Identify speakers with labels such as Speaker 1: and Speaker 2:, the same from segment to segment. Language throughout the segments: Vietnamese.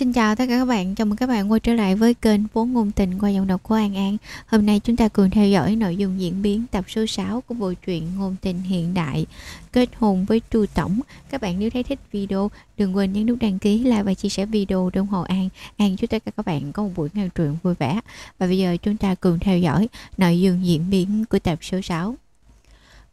Speaker 1: Xin chào tất cả các bạn, chào mừng các bạn quay trở lại với kênh Vốn Ngôn Tình qua giọng đọc của An An. Hôm nay chúng ta cùng theo dõi nội dung diễn biến tập số 6 của bộ truyện Ngôn Tình Hiện Đại Kết hôn với Chu Tổng. Các bạn nếu thấy thích video, đừng quên nhấn nút đăng ký, like và chia sẻ video để ủng hộ An. An chúc tất cả các bạn có một buổi nghe truyện vui vẻ. Và bây giờ chúng ta cùng theo dõi nội dung diễn biến của tập số 6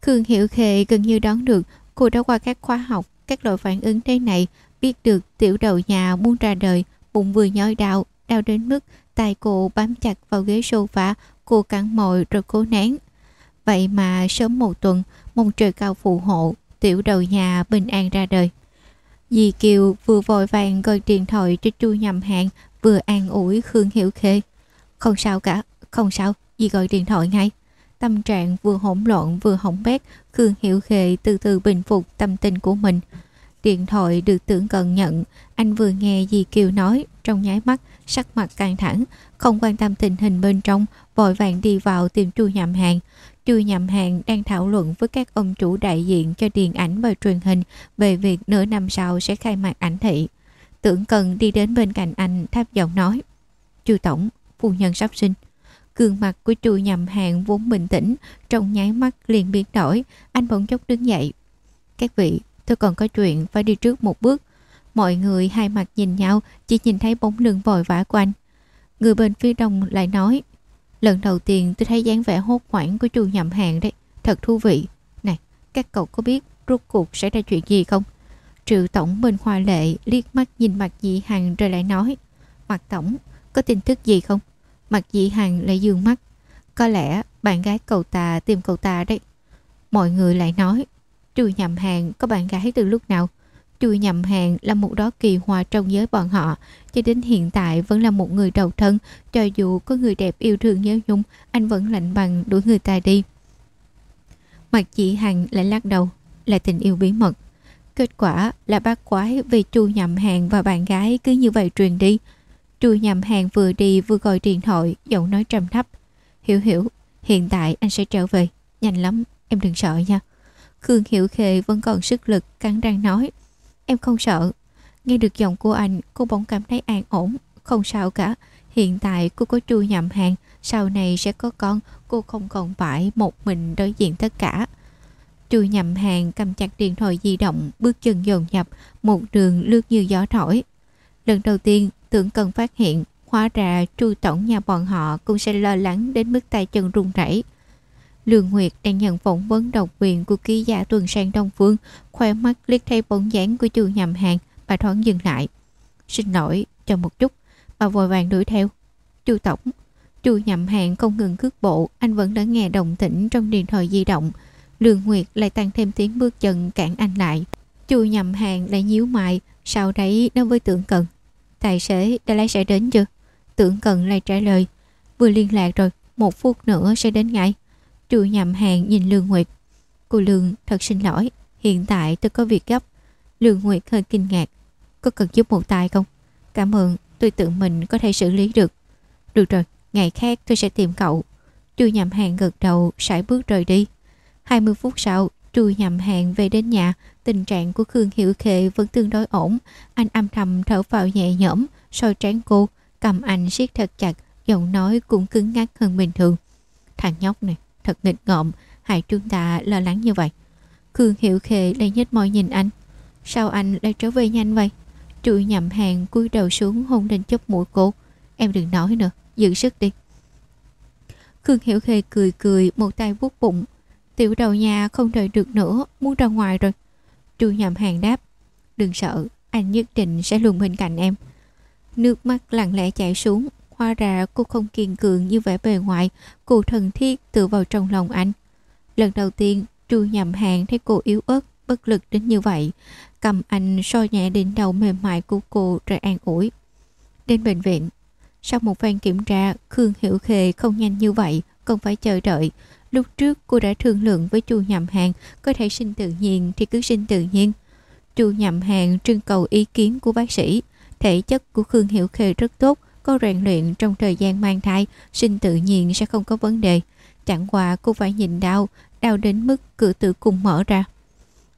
Speaker 1: Khương Hiểu Khê gần như đoán được cô đã qua các khóa học, các loại phản ứng thế này biết được tiểu đầu nhà muốn ra đời, bụng vừa nhói đau, đau đến mức tay cô bám chặt vào ghế sofa, cô cắn mồi rồi cố nén. Vậy mà sớm một tuần, mong trời cao phù hộ, tiểu đầu nhà bình an ra đời. Dì Kiều vừa vội vàng gọi điện thoại cho chu nhầm Hạng, vừa an ủi Khương Hiểu Khê. Không sao cả, không sao, dì gọi điện thoại ngay. Tâm trạng vừa hỗn loạn vừa hỏng bét, Khương Hiểu Khê từ từ bình phục tâm tình của mình. Điện thoại được tưởng cần nhận, anh vừa nghe dì Kiều nói, trong nháy mắt, sắc mặt căng thẳng, không quan tâm tình hình bên trong, vội vàng đi vào tìm chu nhậm hàng. Chu nhậm hàng đang thảo luận với các ông chủ đại diện cho điện ảnh và truyền hình về việc nửa năm sau sẽ khai mạc ảnh thị. Tưởng cần đi đến bên cạnh anh tháp giọng nói. Chu Tổng, phu nhân sắp sinh. Gương mặt của chu nhậm hàng vốn bình tĩnh, trong nháy mắt liền biến đổi, anh bỗng chốc đứng dậy. Các vị, tôi còn có chuyện phải đi trước một bước. Mọi người hai mặt nhìn nhau, chỉ nhìn thấy bóng lưng vội vã của anh. Người bên phía đông lại nói, lần đầu tiên tôi thấy dáng vẻ hốt hoảng của chu nhậm hàng đấy, thật thú vị. Này, các cậu có biết rốt cuộc xảy ra chuyện gì không? Triệu tổng bên hoa lệ liếc mắt nhìn mặt dị hằng rồi lại nói, mặt tổng, có tin tức gì không? Mặt dị hằng lại dương mắt, có lẽ bạn gái cậu ta tìm cậu ta đấy. Mọi người lại nói, Chu nhầm hàng có bạn gái từ lúc nào? Chu nhầm hàng là một đó kỳ hòa trong giới bọn họ, cho đến hiện tại vẫn là một người đầu thân, cho dù có người đẹp yêu thương nhớ nhung, anh vẫn lạnh bằng đuổi người ta đi. Mặt chị Hằng lại lắc đầu, là tình yêu bí mật. Kết quả là bác quái vì chu nhầm hàng và bạn gái cứ như vậy truyền đi. Chu nhầm hàng vừa đi vừa gọi điện thoại, giọng nói trầm thấp. Hiểu hiểu, hiện tại anh sẽ trở về. Nhanh lắm, em đừng sợ nha. Khương Hiểu khề vẫn còn sức lực, cắn răng nói, Em không sợ. Nghe được giọng của anh, cô bỗng cảm thấy an ổn. Không sao cả. Hiện tại cô có chu nhầm hàng. Sau này sẽ có con. Cô không còn phải một mình đối diện tất cả. Chu nhầm hàng, cầm chặt điện thoại di động, Bước chân dồn nhập Một đường lướt như gió thổi. Lần đầu tiên, tưởng cần phát hiện, Hóa ra chu tổng nhà bọn họ Cũng sẽ lo lắng đến mức tay chân run rẩy. Lương Nguyệt đang nhận phỏng vấn độc quyền của ký giả tuần sang Đông Phương, khoe mắt liếc thấy bóng dáng của chu nhầm hàng, bà thoáng dừng lại. Xin lỗi, chờ một chút, bà vội vàng đuổi theo. Chu Tổng, chu nhầm hàng không ngừng cước bộ, anh vẫn đã nghe đồng tĩnh trong điện thoại di động. Lương Nguyệt lại tăng thêm tiếng bước chân cản anh lại. Chu nhầm hàng lại nhíu mày, sau đấy nó với tưởng cần. Tài xế đã lái xe đến chưa? Tưởng cần lại trả lời. Vừa liên lạc rồi, một phút nữa sẽ đến ngay. Chu nhầm hàng nhìn Lương Nguyệt. Cô Lương thật xin lỗi, hiện tại tôi có việc gấp. Lương Nguyệt hơi kinh ngạc. Có cần giúp một tay không? Cảm ơn, tôi tự mình có thể xử lý được. Được rồi, ngày khác tôi sẽ tìm cậu. Chu nhầm hàng gật đầu, sải bước rời đi. 20 phút sau, Chu nhầm hàng về đến nhà, tình trạng của Khương hiệu khệ vẫn tương đối ổn. Anh âm thầm thở vào nhẹ nhõm, soi trán cô, cầm anh siết thật chặt, giọng nói cũng cứng ngắc hơn bình thường. Thằng nhóc này, thật nghịch ngợm, hại trương tạ lo lắng như vậy. Khương hiệu Khê lại nhếch môi nhìn anh. Sao anh lại trở về nhanh vậy? Trụi nhậm hàng cúi đầu xuống hôn lên chóp mũi cô. Em đừng nói nữa, giữ sức đi. Khương Hiểu Khê cười cười, một tay vuốt bụng. Tiểu đầu nhà không đợi được nữa, muốn ra ngoài rồi. Trụi nhậm hàng đáp. Đừng sợ, anh nhất định sẽ luôn bên cạnh em. Nước mắt lặng lẽ chảy xuống, Hóa ra cô không kiên cường như vẻ bề ngoài, cô thân thiết tự vào trong lòng anh. Lần đầu tiên, Chu nhầm hàng thấy cô yếu ớt, bất lực đến như vậy. Cầm anh soi nhẹ đỉnh đầu mềm mại của cô rồi an ủi. Đến bệnh viện, sau một phen kiểm tra, Khương Hiểu Khề không nhanh như vậy, còn phải chờ đợi. Lúc trước cô đã thương lượng với Chu nhầm hàng, có thể sinh tự nhiên thì cứ sinh tự nhiên. Chu nhầm hàng trưng cầu ý kiến của bác sĩ. Thể chất của Khương Hiểu Khề rất tốt, có rèn luyện trong thời gian mang thai, sinh tự nhiên sẽ không có vấn đề. Chẳng qua cô phải nhìn đau, đau đến mức cửa tử cung mở ra.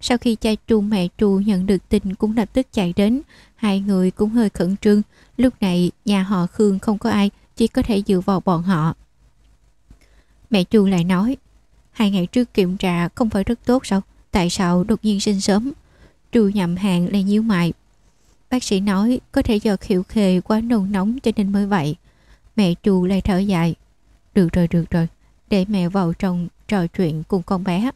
Speaker 1: Sau khi cha Chu mẹ Chu nhận được tin cũng lập tức chạy đến, hai người cũng hơi khẩn trương. Lúc này nhà họ Khương không có ai, chỉ có thể dựa vào bọn họ. Mẹ Chu lại nói, hai ngày trước kiểm tra không phải rất tốt sao? Tại sao đột nhiên sinh sớm? Chu nhậm hàng lại nhíu mày. Bác sĩ nói có thể do khỉu khề quá nôn nóng cho nên mới vậy. Mẹ Chu lại thở dài. Được rồi, được rồi, để mẹ vào trong trò chuyện cùng con bé.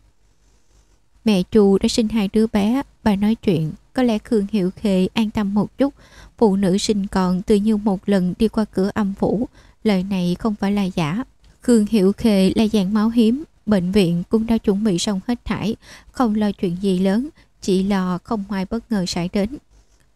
Speaker 1: Mẹ chu đã sinh hai đứa bé, bà nói chuyện, có lẽ Khương Hiệu Khề an tâm một chút. Phụ nữ sinh con tự như một lần đi qua cửa âm phủ, lời này không phải là giả. Khương Hiệu Khề là dạng máu hiếm, bệnh viện cũng đã chuẩn bị xong hết thải, không lo chuyện gì lớn, chỉ lo không mai bất ngờ xảy đến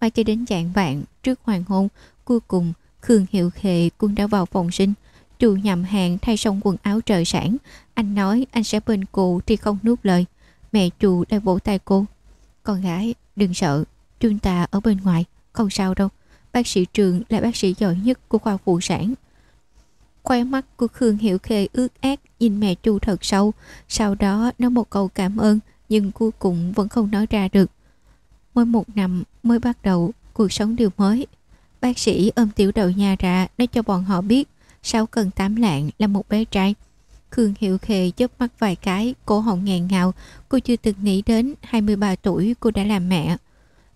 Speaker 1: mãi cho đến dạng vạn, trước hoàng hôn, cuối cùng Khương Hiệu Khê cũng đã vào phòng sinh. Chu nhầm hàng thay xong quần áo trời sản, anh nói anh sẽ bên cô thì không nuốt lời. Mẹ chu đang vỗ tay cô. Con gái, đừng sợ, chúng ta ở bên ngoài, không sao đâu. Bác sĩ Trường là bác sĩ giỏi nhất của khoa phụ sản. Khoe mắt của Khương hiệu Khê ướt át nhìn mẹ chu thật sâu, sau đó nói một câu cảm ơn, nhưng cuối cùng vẫn không nói ra được. Mới một năm mới bắt đầu, cuộc sống điều mới. Bác sĩ ôm tiểu đầu nhà ra nói cho bọn họ biết sáu cần tám lạng là một bé trai. Khương Hiệu Khề chớp mắt vài cái, cổ họng ngàn ngào, cô chưa từng nghĩ đến 23 tuổi cô đã làm mẹ.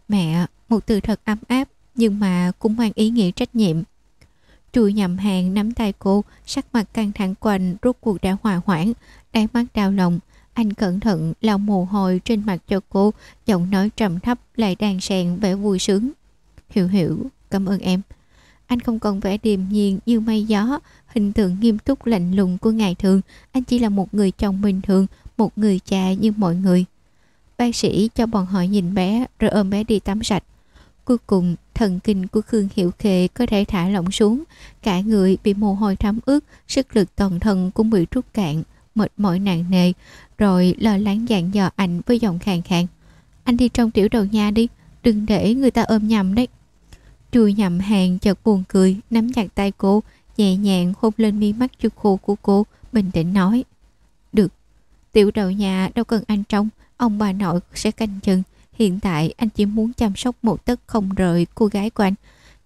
Speaker 1: Mẹ, một từ thật ấm áp, nhưng mà cũng mang ý nghĩa trách nhiệm. Trùi nhầm hàng nắm tay cô, sắc mặt căng thẳng quanh, rốt cuộc đã hòa hoãn, đáy mắt đau lòng. Anh cẩn thận lau mồ hôi trên mặt cho cô, giọng nói trầm thấp lại đàn sèn vẻ vui sướng. Hiểu hiểu, cảm ơn em. Anh không còn vẻ điềm nhiên như mây gió, hình tượng nghiêm túc lạnh lùng của ngày thường. Anh chỉ là một người chồng bình thường, một người cha như mọi người. Bác sĩ cho bọn họ nhìn bé rồi ôm bé đi tắm sạch. Cuối cùng, thần kinh của Khương Hiệu Khệ có thể thả lỏng xuống. Cả người bị mồ hôi thấm ướt, sức lực toàn thân cũng bị rút cạn, mệt mỏi nặng nề. Rồi lo lắng dặn dò anh với giọng khàn khàn. Anh đi trong tiểu đầu nhà đi, đừng để người ta ôm nhầm đấy. Trùi nhầm hàng chợt buồn cười, nắm chặt tay cô, nhẹ nhàng hôn lên mi mắt chu khô của cô, bình tĩnh nói. Được, tiểu đầu nhà đâu cần anh trông, ông bà nội sẽ canh chừng. Hiện tại anh chỉ muốn chăm sóc một tấc không rời cô gái của anh.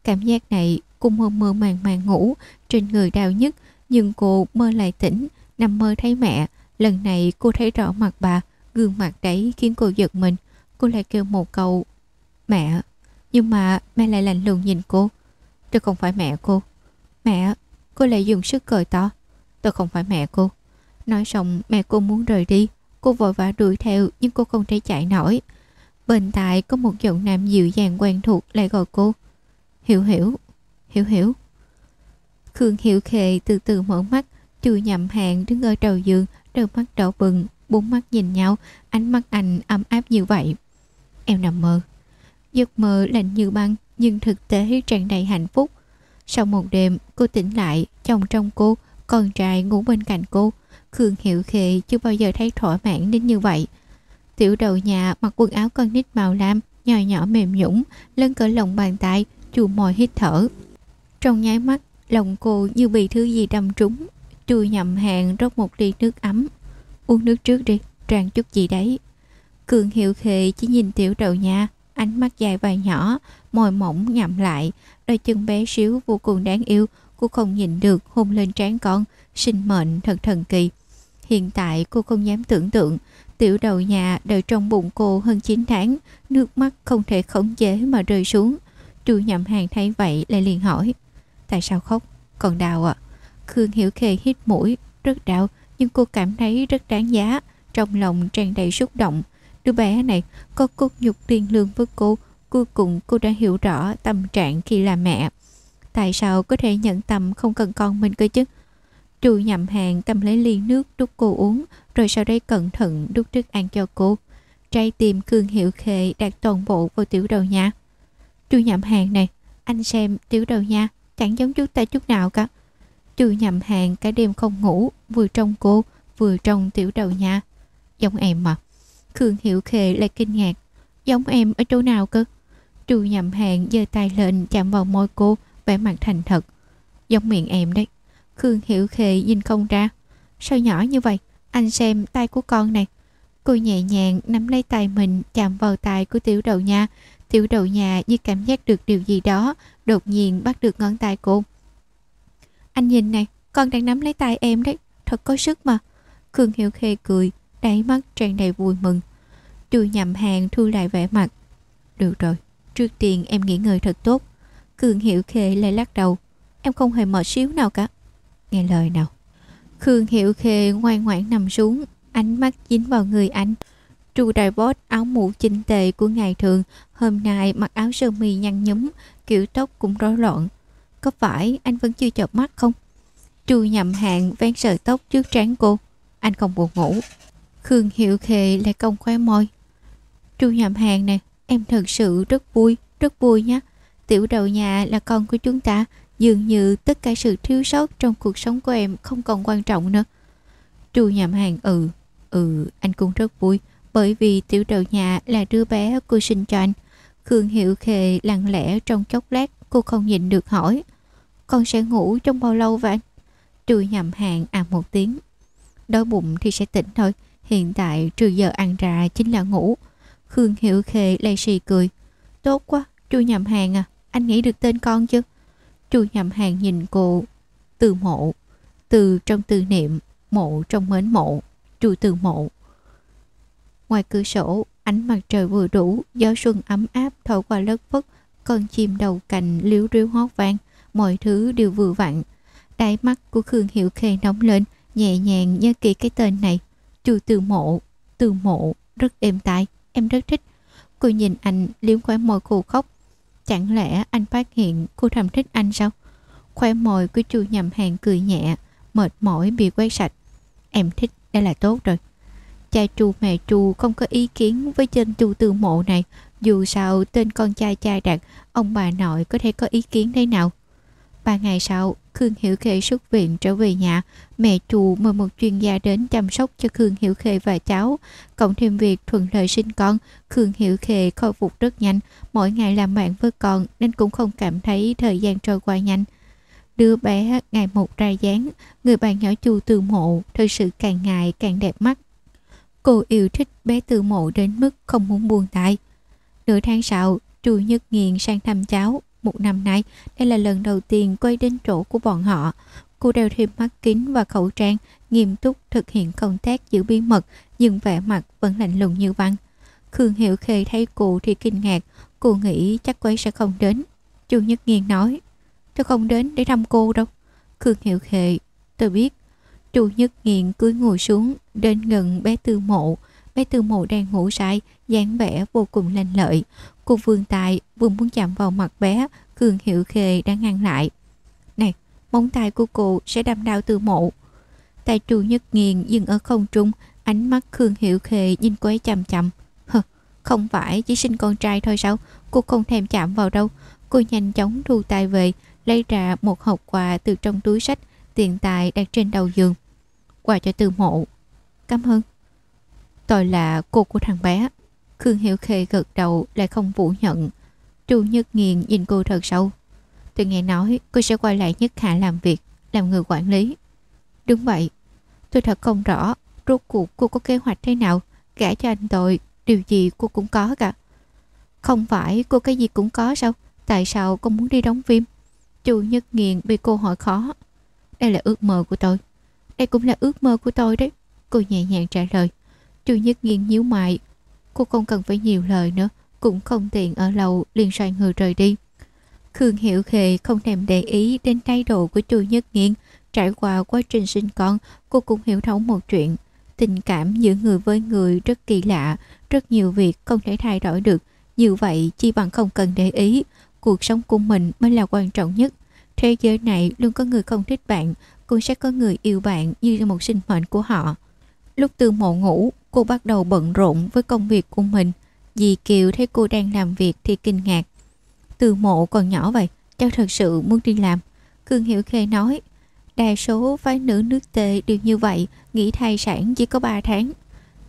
Speaker 1: Cảm giác này cô mơ mơ màng màng ngủ, trên người đau nhất, nhưng cô mơ lại tỉnh, nằm mơ thấy mẹ. Lần này cô thấy rõ mặt bà, gương mặt đấy khiến cô giật mình. Cô lại kêu một câu, mẹ, nhưng mà mẹ lại lạnh lùng nhìn cô. Tôi không phải mẹ cô. Mẹ, cô lại dùng sức cười to. Tôi không phải mẹ cô. Nói xong mẹ cô muốn rời đi. Cô vội vã đuổi theo nhưng cô không thể chạy nổi. Bên tại có một giọng nam dịu dàng quen thuộc lại gọi cô Hiểu hiểu Hiểu hiểu. Khương Hiểu Khề từ từ mở mắt. Chu nhậm hàng đứng ở đầu giường Đôi mắt đỏ bừng Bốn mắt nhìn nhau Ánh mắt anh ấm áp như vậy Em nằm mơ Giấc mơ lạnh như băng nhưng thực tế tràn đầy hạnh phúc. Sau một đêm, cô tỉnh lại, chồng trong cô, con trai ngủ bên cạnh cô. Khương Hiệu Khệ chưa bao giờ thấy thỏa mãn đến như vậy. Tiểu đầu nhà mặc quần áo con nít màu lam, nhỏ nhỏ mềm nhũng, lân cỡ lòng bàn tay, chù mồi hít thở. Trong nháy mắt, lòng cô như bị thứ gì đâm trúng. Chui nhầm hàng rót một ly nước ấm. Uống nước trước đi, tràn chút gì đấy. Cường Hiệu Khệ chỉ nhìn tiểu đầu nhà, ánh mắt dài và nhỏ, môi mỏng nhậm lại, đôi chân bé xíu vô cùng đáng yêu, cô không nhìn được hôn lên trán con, sinh mệnh thật thần kỳ. Hiện tại cô không dám tưởng tượng, tiểu đầu nhà đợi trong bụng cô hơn 9 tháng, nước mắt không thể khống chế mà rơi xuống. Chu nhậm hàng thấy vậy lại liền hỏi, tại sao khóc, còn đau ạ? À? Khương Hiểu Khê hít mũi, rất đau, nhưng cô cảm thấy rất đáng giá, trong lòng tràn đầy xúc động, Đứa bé này có cốt nhục tiền lương với cô, cuối cùng cô đã hiểu rõ tâm trạng khi là mẹ. Tại sao có thể nhận tâm không cần con mình cơ chứ? Trù nhậm hàng cầm lấy ly nước đút cô uống, rồi sau đây cẩn thận đút thức ăn cho cô. Trái tim Khương Hiệu khê đặt toàn bộ vào tiểu đầu nha. Trù nhậm hàng này, anh xem tiểu đầu nha, chẳng giống chúng ta chút nào cả. Trù nhầm hàng cả đêm không ngủ, vừa trong cô, vừa trong tiểu đầu nha. Giống em mà. Khương Hiểu Khề lại kinh ngạc. Giống em ở chỗ nào cơ? Trù nhầm hàng giơ tay lên chạm vào môi cô, vẻ mặt thành thật. Giống miệng em đấy. Khương Hiểu Khề nhìn không ra. Sao nhỏ như vậy? Anh xem tay của con này. Cô nhẹ nhàng nắm lấy tay mình chạm vào tay của tiểu đầu nhà. Tiểu đầu nhà như cảm giác được điều gì đó, đột nhiên bắt được ngón tay cô. Anh nhìn này, con đang nắm lấy tay em đấy, thật có sức mà. Khương Hiểu Khê cười, đáy mắt tràn đầy vui mừng. Chu nhầm hàng thu lại vẻ mặt. Được rồi, trước tiên em nghỉ ngơi thật tốt. Khương Hiểu Khê lại lắc đầu. Em không hề mệt xíu nào cả. Nghe lời nào. Khương Hiểu Khê ngoan ngoãn nằm xuống, ánh mắt dính vào người anh. Tru đại bót áo mũ chinh tề của ngày thường, hôm nay mặc áo sơ mi nhăn nhúm, kiểu tóc cũng rối loạn. Có phải anh vẫn chưa chợp mắt không? Tru nhậm Hạng ven sợi tóc trước trán cô. Anh không buồn ngủ. Khương Hiệu Khệ lại cong khóe môi. Tru nhậm hàng nè, em thật sự rất vui, rất vui nhé. Tiểu đầu nhà là con của chúng ta, dường như tất cả sự thiếu sót trong cuộc sống của em không còn quan trọng nữa. Tru nhậm hàng ừ, ừ, anh cũng rất vui, bởi vì tiểu đầu nhà là đứa bé cô sinh cho anh. Khương Hiệu Khệ lặng lẽ trong chốc lát cô không nhìn được hỏi. Con sẽ ngủ trong bao lâu vậy Trừ nhầm hàng à một tiếng. Đói bụng thì sẽ tỉnh thôi. Hiện tại trừ giờ ăn ra chính là ngủ. Khương Hiệu Khệ lay xì cười. Tốt quá, chu nhầm hàng à, anh nghĩ được tên con chứ? Chu nhầm hàng nhìn cô. Từ mộ, từ trong tư niệm, mộ trong mến mộ, chu từ mộ. Ngoài cửa sổ, ánh mặt trời vừa đủ, gió xuân ấm áp thổi qua lớp phất, con chim đầu cành liếu riếu hót vang, mọi thứ đều vừa vặn. Đáy mắt của Khương Hiệu Khê nóng lên, nhẹ nhàng nhớ kỹ cái tên này. Chu từ mộ, từ mộ, rất êm tai, em rất thích. Cô nhìn anh liếm khóe môi khô khóc. Chẳng lẽ anh phát hiện cô thầm thích anh sao? Khóe môi của chu nhầm hàng cười nhẹ, mệt mỏi bị quét sạch. Em thích, đây là tốt rồi. Cha chu mẹ chu không có ý kiến với tên chu từ mộ này. Dù sao tên con trai cha đặt, ông bà nội có thể có ý kiến thế nào. Ba ngày sau, Khương Hiểu Khê xuất viện trở về nhà. Mẹ chù mời một chuyên gia đến chăm sóc cho Khương Hiểu Khê và cháu. Cộng thêm việc thuận lợi sinh con, Khương Hiểu Khê khôi phục rất nhanh. Mỗi ngày làm bạn với con nên cũng không cảm thấy thời gian trôi qua nhanh. Đứa bé ngày một ra dáng, người bạn nhỏ chu từ mộ, thật sự càng ngày càng đẹp mắt. Cô yêu thích bé từ mộ đến mức không muốn buông tay. Nửa tháng sau, Chu Nhất Nghiền sang thăm cháu, một năm nay, đây là lần đầu tiên quay đến chỗ của bọn họ. Cô đeo thêm mắt kính và khẩu trang, nghiêm túc thực hiện công tác giữ bí mật, nhưng vẻ mặt vẫn lạnh lùng như băng. Khương Hiệu Khê thấy cô thì kinh ngạc, cô nghĩ chắc quấy sẽ không đến. Chu Nhất Nghiên nói, tôi không đến để thăm cô đâu. Khương Hiệu Khê, tôi biết. Chu Nhất Nghiên cúi ngồi xuống, đến gần bé Tư Mộ. Bé Tư Mộ đang ngủ say, dáng vẻ vô cùng lanh lợi. Cô vương tài vừa muốn chạm vào mặt bé, Cường Hiệu Khề đang ngăn lại. Này, móng tay của cô sẽ đâm đau từ mộ. Tay trù nhất nghiền dừng ở không trung, ánh mắt Khương Hiệu Khề nhìn cô ấy chằm chằm. Hờ, không phải chỉ sinh con trai thôi sao? Cô không thèm chạm vào đâu. Cô nhanh chóng thu tay về, lấy ra một hộp quà từ trong túi sách, tiện tài đặt trên đầu giường. Quà cho từ mộ. Cảm ơn. Tôi là cô của thằng bé. Khương Hiểu Khê gật đầu lại không phủ nhận. Chu Nhất Nghiền nhìn cô thật sâu. Tôi nghe nói cô sẽ quay lại Nhất Hạ làm việc, làm người quản lý. Đúng vậy. Tôi thật không rõ rốt cuộc cô có kế hoạch thế nào. Gả cho anh tội, điều gì cô cũng có cả. Không phải cô cái gì cũng có sao? Tại sao cô muốn đi đóng phim? Chu Nhất Nghiền bị cô hỏi khó. Đây là ước mơ của tôi. Đây cũng là ước mơ của tôi đấy. Cô nhẹ nhàng trả lời. Chu Nhất Nghiền nhíu mày Cô không cần phải nhiều lời nữa, Cũng không tiện ở lâu liền xoay người rời đi. Khương Hiểu Khề không thèm để ý đến thái độ của chu Nhất Nghiên. Trải qua quá trình sinh con, Cô cũng hiểu thấu một chuyện. Tình cảm giữa người với người rất kỳ lạ, Rất nhiều việc không thể thay đổi được. Như vậy, chi bằng không cần để ý, Cuộc sống của mình mới là quan trọng nhất. Thế giới này luôn có người không thích bạn, Cũng sẽ có người yêu bạn như một sinh mệnh của họ. Lúc tư mộ ngủ Cô bắt đầu bận rộn với công việc của mình. Dì Kiều thấy cô đang làm việc thì kinh ngạc. Từ mộ còn nhỏ vậy, cháu thật sự muốn đi làm. Cương Hiểu Khê nói, đa số phái nữ nước tề đều như vậy, nghỉ thai sản chỉ có 3 tháng.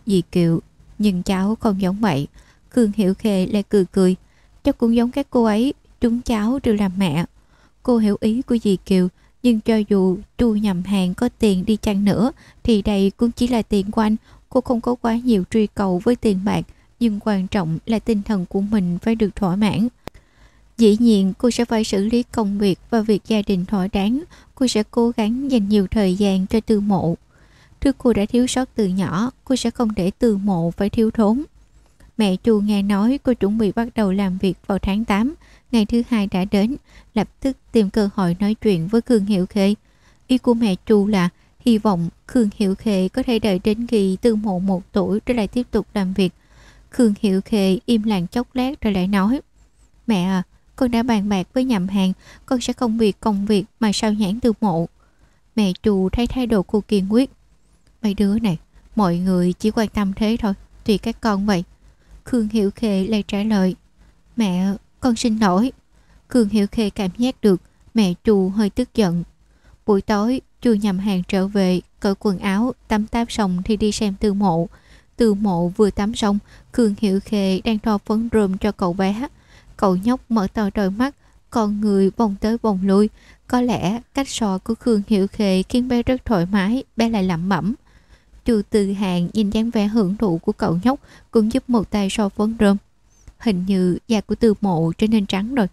Speaker 1: Dì Kiều, nhưng cháu không giống vậy. Cương Hiểu Khê lại cười cười, cháu cũng giống các cô ấy, chúng cháu đều làm mẹ. Cô hiểu ý của dì Kiều, nhưng cho dù chu nhầm hàng có tiền đi chăng nữa thì đây cũng chỉ là tiền của anh cô không có quá nhiều truy cầu với tiền bạc, nhưng quan trọng là tinh thần của mình phải được thỏa mãn. Dĩ nhiên cô sẽ phải xử lý công việc và việc gia đình thỏa đáng, cô sẽ cố gắng dành nhiều thời gian cho tư mộ. Thứ cô đã thiếu sót từ nhỏ, cô sẽ không để tư mộ phải thiếu thốn. Mẹ chu nghe nói cô chuẩn bị bắt đầu làm việc vào tháng 8, ngày thứ hai đã đến, lập tức tìm cơ hội nói chuyện với Khương Hiệu Khê. Ý của mẹ chu là hy vọng Khương Hiệu Khệ có thể đợi đến khi tư mộ một tuổi rồi lại tiếp tục làm việc. Khương Hiệu Khệ im lặng chốc lát rồi lại nói Mẹ à, con đã bàn bạc với nhầm hàng, con sẽ không việc công việc mà sao nhãn tư mộ. Mẹ trù thấy thái độ cô kiên quyết. Mấy đứa này, mọi người chỉ quan tâm thế thôi, tùy các con vậy. Khương Hiệu Khệ lại trả lời Mẹ, con xin lỗi. Khương Hiệu Khê cảm giác được mẹ trù hơi tức giận. Buổi tối, chu nhầm hàng trở về, cởi quần áo, tắm táp xong thì đi xem tư mộ. Tư mộ vừa tắm xong, Khương Hiệu Khê đang thoa phấn rơm cho cậu bé. Cậu nhóc mở to đôi mắt, con người vòng tới vòng lui. Có lẽ cách so của Khương Hiệu Khê khiến bé rất thoải mái, bé lại lẩm bẩm. Chu Từ Hàng nhìn dáng vẻ hưởng thụ của cậu nhóc cũng giúp một tay so phấn rơm. Hình như da của tư mộ trở nên trắng rồi.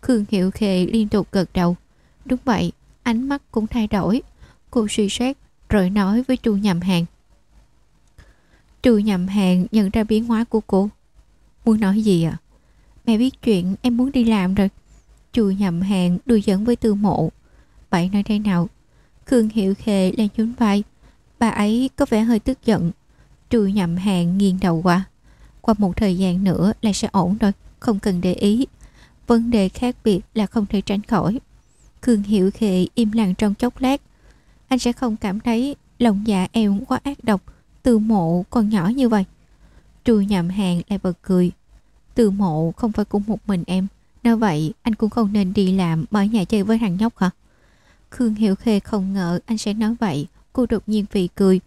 Speaker 1: Khương Hiệu Khê liên tục gật đầu. Đúng vậy, ánh mắt cũng thay đổi. Cô suy xét rồi nói với chu nhầm hàng. Chu nhầm hàng nhận ra biến hóa của cô. Muốn nói gì à? Mẹ biết chuyện em muốn đi làm rồi. Chu nhầm hàng đùa dẫn với tư mộ. Vậy nói thế nào? Khương Hiệu Khề lên nhún vai. Bà ấy có vẻ hơi tức giận. Chu nhầm hàng nghiêng đầu qua. Qua một thời gian nữa là sẽ ổn rồi, không cần để ý. Vấn đề khác biệt là không thể tránh khỏi. Khương Hiệu Khệ im lặng trong chốc lát. Anh sẽ không cảm thấy lòng dạ em quá ác độc, từ mộ còn nhỏ như vậy. Trùi nhầm hàng lại bật cười. Từ mộ không phải cùng một mình em. Nếu vậy anh cũng không nên đi làm ở nhà chơi với thằng nhóc hả? Khương Hiệu Khê không ngờ anh sẽ nói vậy. Cô đột nhiên vì cười.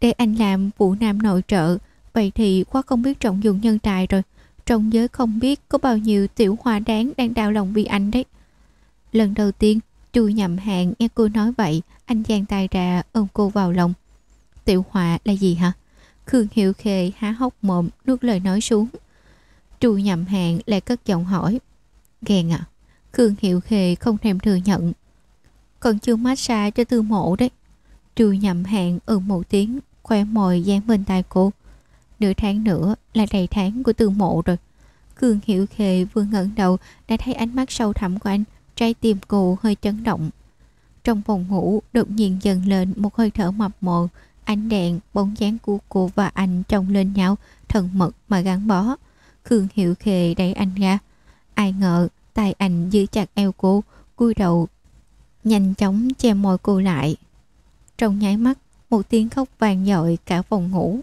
Speaker 1: Để anh làm vụ nam nội trợ Vậy thì quá không biết trọng dụng nhân tài rồi Trong giới không biết có bao nhiêu tiểu hoa đáng đang đau lòng vì anh đấy Lần đầu tiên Chui nhầm hàng, nghe cô nói vậy, Anh giang tay ra, ôm cô vào lòng. Tiểu họa là gì hả? Khương Hiệu Khê há hốc mồm, nuốt lời nói xuống. Chui nhầm hàng lại cất giọng hỏi. Ghen à? Khương Hiệu Khê không thèm thừa nhận. Còn chưa massage cho tư mộ đấy. Chu nhầm hàng ừ một tiếng Khoe mồi dán bên tai cô. Nửa tháng nữa là đầy tháng của tư mộ rồi. Khương hiệu Khê vừa ngẩng đầu đã thấy ánh mắt sâu thẳm của anh Trái tim cô hơi chấn động. Trong phòng ngủ đột nhiên dần lên một hơi thở mập mờ. Ánh đèn, bóng dáng của cô và anh chồng lên nhau Thần mật mà gắn bó. Khương Hiệu Khề đẩy anh ra. Ai ngờ tay anh giữ chặt eo cô cúi đầu Nhanh chóng che môi cô lại. Trong nháy mắt Một tiếng khóc vang dội cả phòng ngủ.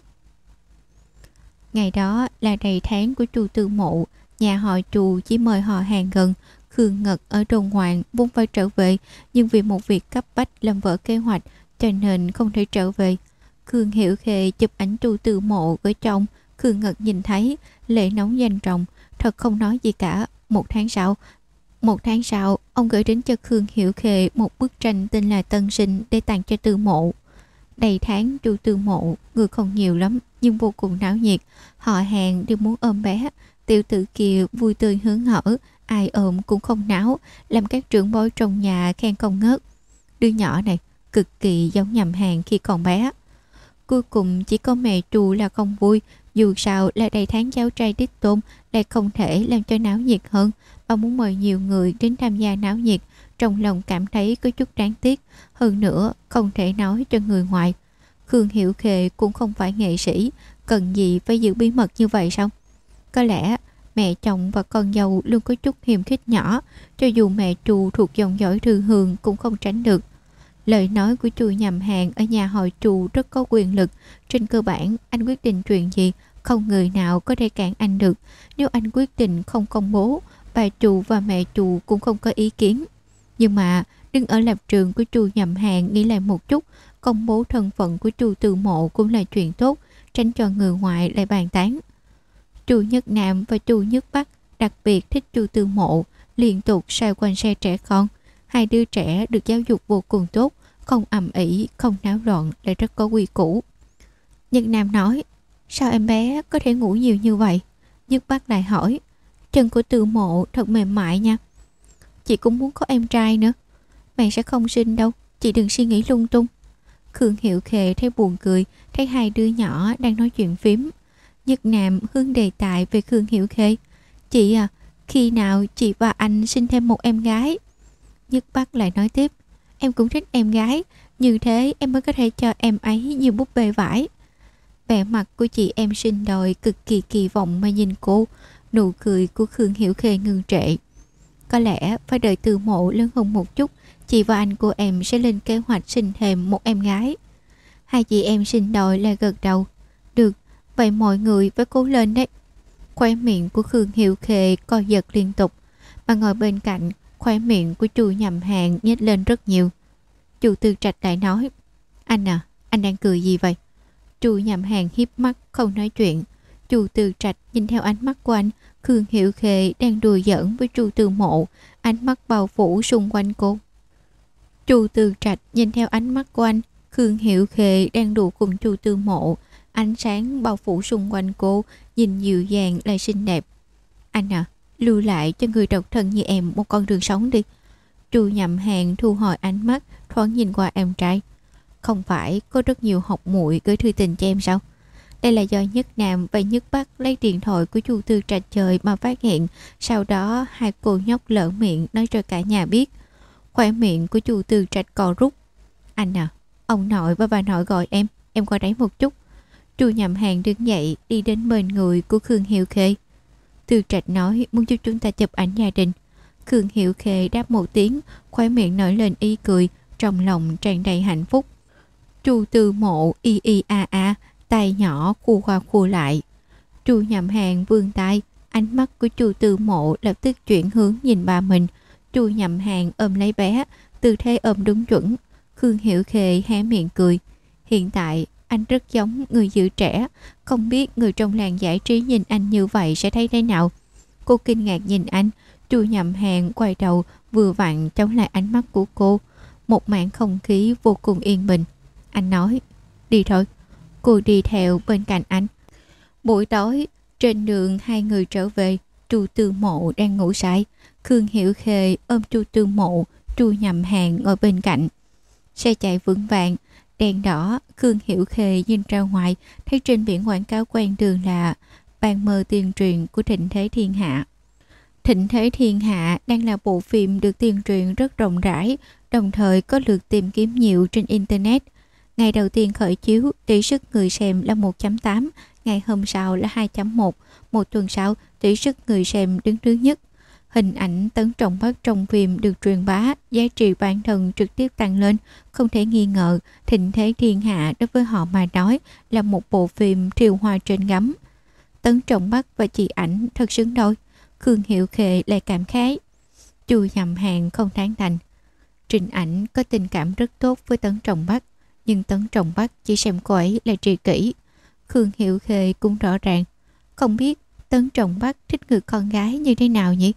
Speaker 1: Ngày đó là đầy tháng của chu tư mộ, nhà họ chu chỉ mời họ hàng gần. Khương Ngật ở đồn ngoạn muốn phải trở về, nhưng vì một việc cấp bách làm vỡ kế hoạch, cho nên không thể trở về. Khương Hiểu Khê chụp ảnh tu tư mộ ở trong, Khương Ngật nhìn thấy, lệ nóng danh trọng, thật không nói gì cả. Một tháng sau, một tháng sau, ông gửi đến cho Khương Hiểu Khê một bức tranh tên là Tân Sinh để tặng cho tư mộ. Đầy tháng chu tư mộ, người không nhiều lắm, nhưng vô cùng náo nhiệt. Họ hàng đều muốn ôm bé. Tiểu tử kia vui tươi hớn hở, ai ôm cũng không náo, làm các trưởng bối trong nhà khen không ngớt. Đứa nhỏ này cực kỳ giống nhầm hàng khi còn bé. Cuối cùng chỉ có mẹ trù là không vui, dù sao là đầy tháng cháu trai đích tôn lại không thể làm cho náo nhiệt hơn. Bà muốn mời nhiều người đến tham gia náo nhiệt, trong lòng cảm thấy có chút đáng tiếc. Hơn nữa, không thể nói cho người ngoài. Khương Hiểu Khề cũng không phải nghệ sĩ, cần gì phải giữ bí mật như vậy sao? Có lẽ mẹ chồng và con dâu luôn có chút hiềm khích nhỏ, cho dù mẹ trù thuộc dòng dõi thư hương cũng không tránh được. Lời nói của chu nhầm hàng ở nhà họ trù rất có quyền lực. Trên cơ bản, anh quyết định chuyện gì, không người nào có thể cản anh được. Nếu anh quyết định không công bố, bà trù và mẹ trù cũng không có ý kiến. Nhưng mà, đứng ở lập trường của chu nhầm hàng nghĩ lại một chút, công bố thân phận của Chu Từ Mộ cũng là chuyện tốt, tránh cho người ngoài lại bàn tán. Chu Nhất Nam và Chu Nhất Bắc đặc biệt thích Chu tư Mộ, liên tục xoay quanh xe trẻ con. Hai đứa trẻ được giáo dục vô cùng tốt, không ầm ĩ, không náo loạn, lại rất có quy củ. nhất Nam nói Sao em bé có thể ngủ nhiều như vậy? Nhất bắc lại hỏi Chân của tư mộ thật mềm mại nha. Chị cũng muốn có em trai nữa. Mẹ sẽ không sinh đâu Chị đừng suy nghĩ lung tung. Khương Hiệu Khề thấy buồn cười Thấy hai đứa nhỏ đang nói chuyện phím. Nhất Nam hương đề tài về Khương hiểu Khê. Chị à Khi nào chị và anh sinh thêm một em gái? Nhất Bắc lại nói tiếp, Em cũng thích em gái, Như thế em mới có thể cho em ấy nhiều búp bê vải. Vẻ mặt của chị em sinh đòi cực kỳ kỳ vọng mà nhìn cô, Nụ cười của Khương Hiểu Khê ngưng trệ. Có lẽ phải đợi từ mộ lớn hơn một chút, Chị và anh của em sẽ lên kế hoạch sinh thêm một em gái. Hai chị em sinh đòi lại gật đầu vậy mọi người phải cố lên đấy. Khoe miệng của Khương hiệu Khê co giật liên tục Mà ngồi bên cạnh khoe miệng của chu nhầm hàng nhếch lên rất nhiều. Chu tư trạch lại nói Anh à, anh đang cười gì vậy? Chu nhầm hàng hiếp mắt không nói chuyện. Chu tư trạch nhìn theo ánh mắt của anh Khương Hiệu Khê đang đùa giỡn với Chu Tư Mộ Ánh mắt bao phủ xung quanh cô. Chu Tư Trạch nhìn theo ánh mắt của anh Khương Hiệu Khê đang đùa cùng Chu Tư Mộ Ánh sáng bao phủ xung quanh cô, Nhìn dịu dàng, lại xinh đẹp. Anh à lưu lại cho người độc thân như em một con đường sống đi. Chu nhậm hàng thu hồi ánh mắt, thoáng nhìn qua em trai. Không phải có rất nhiều học muội gửi thư tình cho em sao? Đây là do nhất nam và nhất bắc lấy điện thoại của chu tư trạch trời mà phát hiện. Sau đó, hai cô nhóc lỡ miệng nói cho cả nhà biết. Khỏe miệng của chu tư trạch cò rút. Anh à ông nội và bà nội gọi em. Em qua đấy một chút chu nhậm hàng đứng dậy đi đến bên người của khương hiệu khê Tư Trạch nói muốn giúp chúng ta chụp ảnh gia đình. Khương Hiệu Khê đáp một tiếng, khoái miệng nổi lên y cười, trong lòng tràn đầy hạnh phúc. Chu Tư Mộ y y a a, tay nhỏ khu qua khu lại. Chu Nhậm Hàng vươn tay, ánh mắt của Chu Tư Mộ lập tức chuyển hướng nhìn bà mình. Chu Nhậm Hàng ôm lấy bé, tư thế ôm đúng chuẩn. Khương Hiểu Khê hé miệng cười. Hiện tại anh rất giống người giữ trẻ, không biết người trong làng giải trí nhìn anh như vậy sẽ thấy thế nào. Cô kinh ngạc nhìn anh, chu nhầm hàng quay đầu vừa vặn chống lại ánh mắt của cô. Một mảng không khí vô cùng yên bình. Anh nói, đi thôi. Cô đi theo bên cạnh anh. Buổi tối, trên đường hai người trở về, chu tư mộ đang ngủ say. Khương Hiểu Khê ôm chu tư mộ, chu nhậm hàng ngồi bên cạnh. Xe chạy vững vàng, Đèn đỏ, Khương Hiểu Khê nhìn ra ngoài, thấy trên biển quảng cáo quen đường là bàn mờ tiền truyền của Thịnh Thế Thiên Hạ. Thịnh Thế Thiên Hạ đang là bộ phim được tuyên truyền rất rộng rãi, đồng thời có lượt tìm kiếm nhiều trên Internet. Ngày đầu tiên khởi chiếu, tỷ suất người xem là 1.8, ngày hôm sau là 2.1, một tuần sau tỷ suất người xem đứng thứ nhất. Hình ảnh Tấn Trọng Bắc trong phim được truyền bá, giá trị bản thân trực tiếp tăng lên, không thể nghi ngờ, thịnh thế thiên hạ đối với họ mà nói là một bộ phim triều hoa trên ngắm Tấn Trọng Bắc và chị ảnh thật xứng đôi, Khương Hiệu Khệ lại cảm khái. Chu nhầm hàng không tán thành. Trình ảnh có tình cảm rất tốt với Tấn Trọng Bắc, nhưng Tấn Trọng Bắc chỉ xem cô ấy là tri kỷ. Khương Hiệu Khê cũng rõ ràng, không biết Tấn Trọng Bắc thích người con gái như thế nào nhỉ?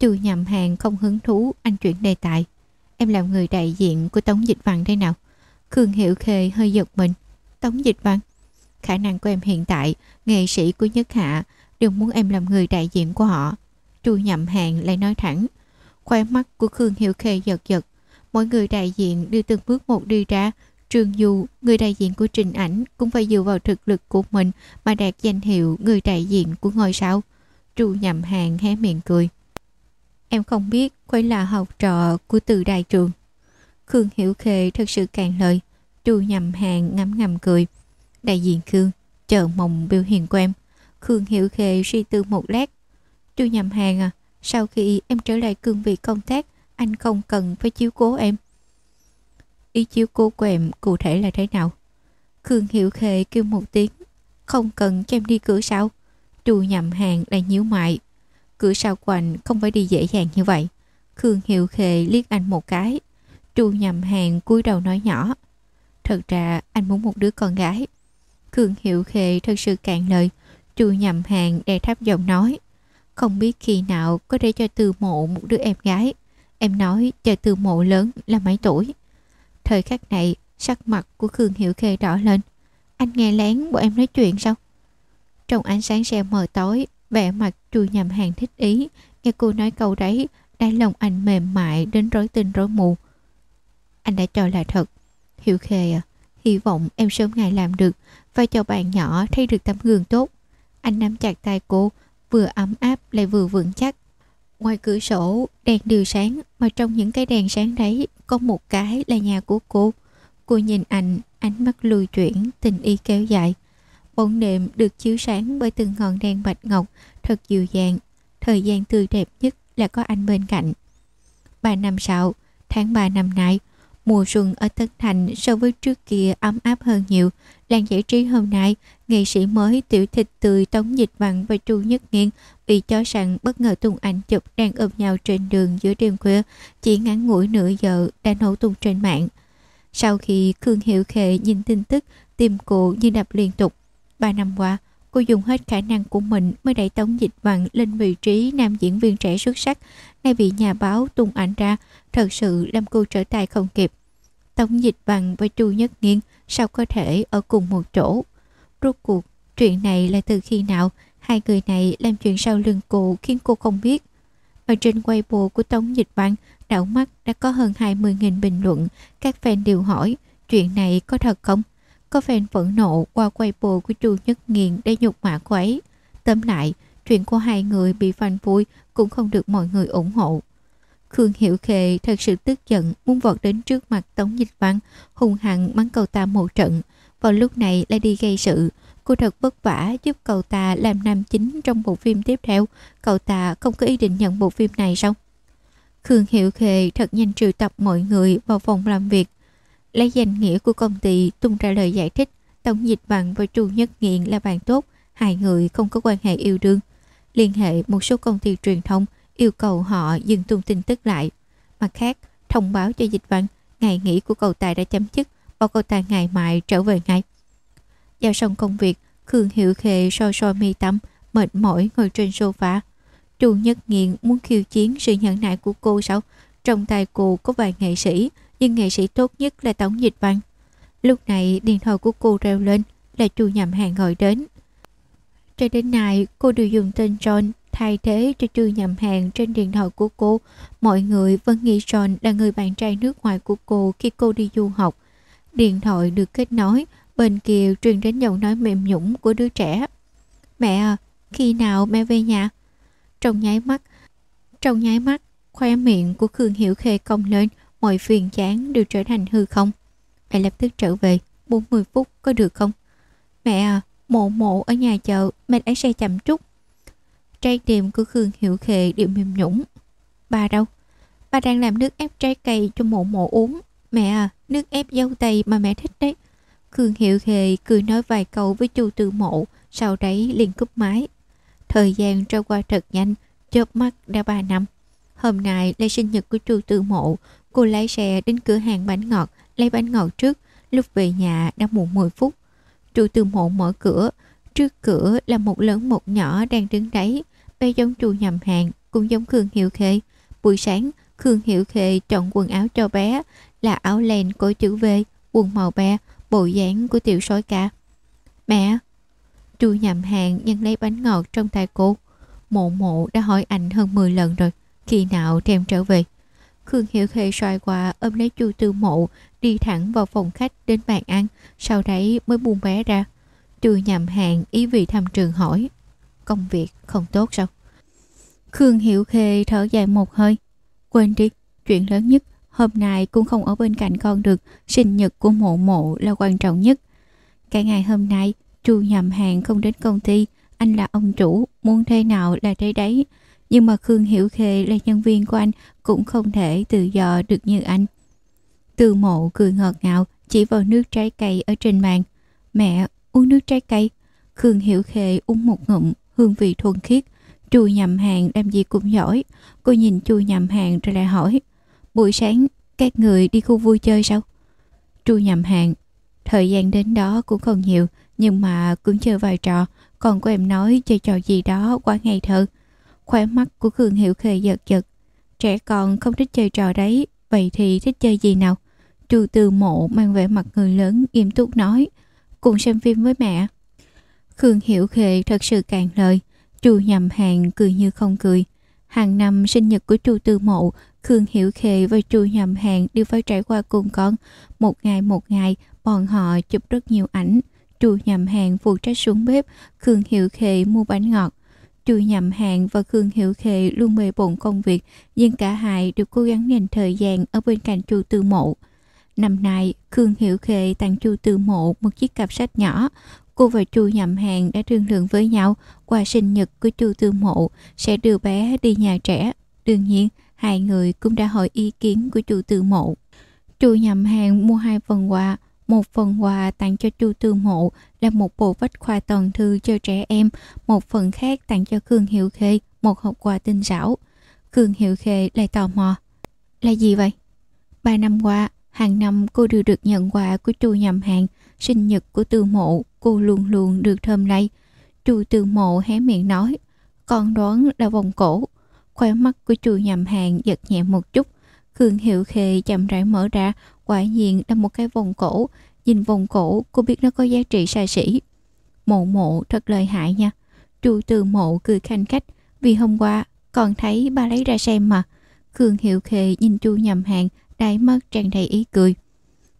Speaker 1: Chu nhầm hàng không hứng thú anh chuyển đề tài. Em làm người đại diện của Tống Dịch Văn thế nào? Khương Hiệu Khê hơi giật mình. Tống Dịch Văn? Khả năng của em hiện tại, nghệ sĩ của Nhất Hạ, đều muốn em làm người đại diện của họ. Chu nhậm hàng lại nói thẳng. Khoe mắt của Khương Hiệu Khê giật giật. Mỗi người đại diện đưa từng bước một đi ra. Trường Du, người đại diện của trình ảnh, cũng phải dựa vào thực lực của mình mà đạt danh hiệu người đại diện của ngôi sao. Chu nhậm hàng hé miệng cười. Em không biết quay là học trò của từ đại trường. Khương Hiểu Khê thật sự càng lời. Chu nhầm hàng ngắm ngầm cười. Đại diện Khương, chờ mong biểu hiện của em. Khương Hiểu Khê suy tư một lát. Chu nhầm hàng à, sau khi em trở lại cương vị công tác, anh không cần phải chiếu cố em. Ý chiếu cố của em cụ thể là thế nào? Khương Hiểu Khê kêu một tiếng. Không cần cho em đi cửa sao? Chu nhầm hàng lại nhíu mại cửa sau quạnh không phải đi dễ dàng như vậy. Khương Hiệu Khề liếc anh một cái. Chu nhầm hàng cúi đầu nói nhỏ. Thật ra anh muốn một đứa con gái. Khương Hiệu Khề thật sự cạn lời. Chu nhầm hàng đè thấp giọng nói. Không biết khi nào có thể cho từ mộ một đứa em gái. Em nói chờ từ mộ lớn là mấy tuổi. Thời khắc này, sắc mặt của Khương Hiệu Khê đỏ lên. Anh nghe lén bọn em nói chuyện sao? Trong ánh sáng xe mờ tối, vẻ mặt chu nhầm hàng thích ý, nghe cô nói câu đấy, đáy lòng anh mềm mại đến rối tinh rối mù. Anh đã cho là thật. Hiểu khê à, hy vọng em sớm ngày làm được, và cho bạn nhỏ thấy được tấm gương tốt. Anh nắm chặt tay cô, vừa ấm áp lại vừa vững chắc. Ngoài cửa sổ, đèn đều sáng, mà trong những cái đèn sáng đấy có một cái là nhà của cô. Cô nhìn anh, ánh mắt lùi chuyển, tình y kéo dài. Bóng đêm được chiếu sáng bởi từng ngọn đèn bạch ngọc, thật dịu dàng. Thời gian tươi đẹp nhất là có anh bên cạnh. Ba năm sau, tháng ba năm nay, mùa xuân ở Tân Thành so với trước kia ấm áp hơn nhiều. Làng giải trí hôm nay, nghệ sĩ mới tiểu thịt tươi Tống Dịch Bằng và Chu Nhất Nghiên bị chó săn bất ngờ tung ảnh chụp đang ôm nhau trên đường giữa đêm khuya, chỉ ngắn ngủi nửa giờ đã nổ tung trên mạng. Sau khi Khương Hiệu Khệ nhìn tin tức, tim cô như đập liên tục. Ba năm qua, cô dùng hết khả năng của mình mới đẩy Tống Dịch Bằng lên vị trí nam diễn viên trẻ xuất sắc, nay bị nhà báo tung ảnh ra, thật sự làm cô trở tay không kịp. Tống Dịch Bằng và Chu Nhất Nghiên sao có thể ở cùng một chỗ. Rốt cuộc, chuyện này là từ khi nào hai người này làm chuyện sau lưng cô khiến cô không biết. Ở trên Weibo của Tống Dịch Vạn, đảo mắt đã có hơn 20.000 bình luận. Các fan đều hỏi, chuyện này có thật không? Có fan phẫn nộ qua Weibo của Chu Nhất Nghiền để nhục mạ cô ấy. Tóm lại, chuyện của hai người bị phanh vui cũng không được mọi người ủng hộ. Khương Hiểu Khề thật sự tức giận muốn vọt đến trước mặt Tống Dịch Văn, hùng hằng mắng cậu ta một trận. Vào lúc này lại đi gây sự, cô thật vất vả giúp cậu ta làm nam chính trong bộ phim tiếp theo. Cậu ta không có ý định nhận bộ phim này sao? Khương Hiệu Khề thật nhanh triệu tập mọi người vào phòng làm việc. Lấy danh nghĩa của công ty tung ra lời giải thích tổng Dịch Bằng và Chu Nhất Nghiện là bạn tốt, hai người không có quan hệ yêu đương. Liên hệ một số công ty truyền thông yêu cầu họ dừng tung tin tức lại. Mặt khác, thông báo cho dịch văn ngày nghỉ của cậu tài đã chấm dứt bảo cậu ta ngày mai trở về ngay. Giao xong công việc, Khương Hiệu Khệ soi soi mi tâm, mệt mỏi ngồi trên sofa. Chu Nhất Nghiện muốn khiêu chiến sự nhẫn nại của cô sao? Trong tay cô có vài nghệ sĩ, nhưng nghệ sĩ tốt nhất là Tống Dịch Văn. Lúc này điện thoại của cô reo lên là Chu Nhậm Hàng gọi đến. Cho đến nay, cô đều dùng tên John thay thế cho Chu Nhậm Hàng trên điện thoại của cô. Mọi người vẫn nghĩ John là người bạn trai nước ngoài của cô khi cô đi du học. Điện thoại được kết nối, bên kia truyền đến giọng nói mềm nhũng của đứa trẻ. Mẹ à, khi nào mẹ về nhà? Trong nháy mắt, trong nháy mắt, khoe miệng của Khương Hiểu Khê cong lên, mọi phiền chán đều trở thành hư không. Mẹ lập tức trở về, 40 phút có được không? Mẹ à, mộ mộ ở nhà chợ, mẹ lái xe chậm chút. Trái tim của Khương hiệu khề đều mềm nhũng. Bà đâu? Bà đang làm nước ép trái cây cho mộ mộ uống. Mẹ à, nước ép dâu tây mà mẹ thích đấy. Khương Hiệu Khề cười nói vài câu với chu tư mộ, sau đấy liền cúp máy. Thời gian trôi qua thật nhanh, chớp mắt đã 3 năm. Hôm nay là sinh nhật của chu tư mộ, cô lái xe đến cửa hàng bánh ngọt, lấy bánh ngọt trước, lúc về nhà đã muộn 10 phút. trụ từ mộ mở cửa, trước cửa là một lớn một nhỏ đang đứng đấy, bé giống chu nhầm hàng, cũng giống Khương Hiệu Khê. Buổi sáng, Khương Hiệu Khê chọn quần áo cho bé, là áo len có chữ V, quần màu be, bộ dáng của tiểu sói ca. Mẹ! Chu nhầm hàng nhân lấy bánh ngọt trong tay cô. Mộ mộ đã hỏi anh hơn 10 lần rồi, khi nào thêm trở về. Khương Hiểu Khê xoay qua ôm lấy chu tư mộ, đi thẳng vào phòng khách đến bàn ăn, sau đấy mới buông bé ra. Chu nhầm hàng ý vị thăm trường hỏi. Công việc không tốt sao? Khương Hiểu Khê thở dài một hơi. Quên đi, chuyện lớn nhất Hôm nay cũng không ở bên cạnh con được, sinh nhật của mộ mộ là quan trọng nhất. Cả ngày hôm nay, chu nhầm hàng không đến công ty, anh là ông chủ, muốn thế nào là thế đấy. Nhưng mà Khương Hiểu Khê là nhân viên của anh cũng không thể tự do được như anh. Từ mộ cười ngọt ngào, chỉ vào nước trái cây ở trên bàn. Mẹ, uống nước trái cây. Khương Hiểu Khê uống một ngụm, hương vị thuần khiết. Chu nhầm hàng làm gì cũng giỏi. Cô nhìn chu nhầm hàng rồi lại hỏi. Buổi sáng các người đi khu vui chơi sao? Chu nhầm hàng Thời gian đến đó cũng không nhiều Nhưng mà cũng chơi vài trò Còn của em nói chơi trò gì đó quá ngây thơ Khóe mắt của Khương Hiểu Khê giật giật Trẻ con không thích chơi trò đấy Vậy thì thích chơi gì nào? Chu từ mộ mang vẻ mặt người lớn nghiêm túc nói cùng xem phim với mẹ. Khương Hiểu Khệ thật sự cạn lời, chu nhầm hàng cười như không cười. Hàng năm sinh nhật của chu Tư Mộ, Khương Hiểu Khệ và chu nhầm hàng đều phải trải qua cùng con. Một ngày một ngày, bọn họ chụp rất nhiều ảnh. Chu nhầm hàng phụ trách xuống bếp, Khương Hiểu Khệ mua bánh ngọt. Chu nhầm hàng và Khương Hiểu Khệ luôn bề bộn công việc, nhưng cả hai đều cố gắng dành thời gian ở bên cạnh chu Tư Mộ. Năm nay, Khương Hiểu Khệ tặng chu Tư Mộ một chiếc cặp sách nhỏ. Cô và chu nhậm hàng đã thương lượng với nhau qua sinh nhật của chu Tư Mộ sẽ đưa bé đi nhà trẻ. Đương nhiên, hai người cũng đã hỏi ý kiến của chu Tư Mộ. Chu nhậm hàng mua hai phần quà, một phần quà tặng cho chu Tư Mộ là một bộ vách khoa toàn thư cho trẻ em, một phần khác tặng cho Khương hiệu Khê một hộp quà tinh xảo. Khương hiệu Khê lại tò mò. Là gì vậy? Ba năm qua, hàng năm cô đều được nhận quà của chu nhầm hàng, sinh nhật của tư mộ, cô luôn luôn được thơm lây. Chu tư mộ hé miệng nói, con đoán là vòng cổ. Khóe mắt của chu nhầm hàng giật nhẹ một chút. Khương Hiệu Khê chậm rãi mở ra, quả nhiên là một cái vòng cổ. Nhìn vòng cổ, cô biết nó có giá trị xa xỉ. Mộ mộ thật lợi hại nha. Chu từ mộ cười khanh khách, vì hôm qua còn thấy ba lấy ra xem mà. Khương Hiệu khề nhìn chu nhầm hàng, đáy mắt tràn đầy ý cười.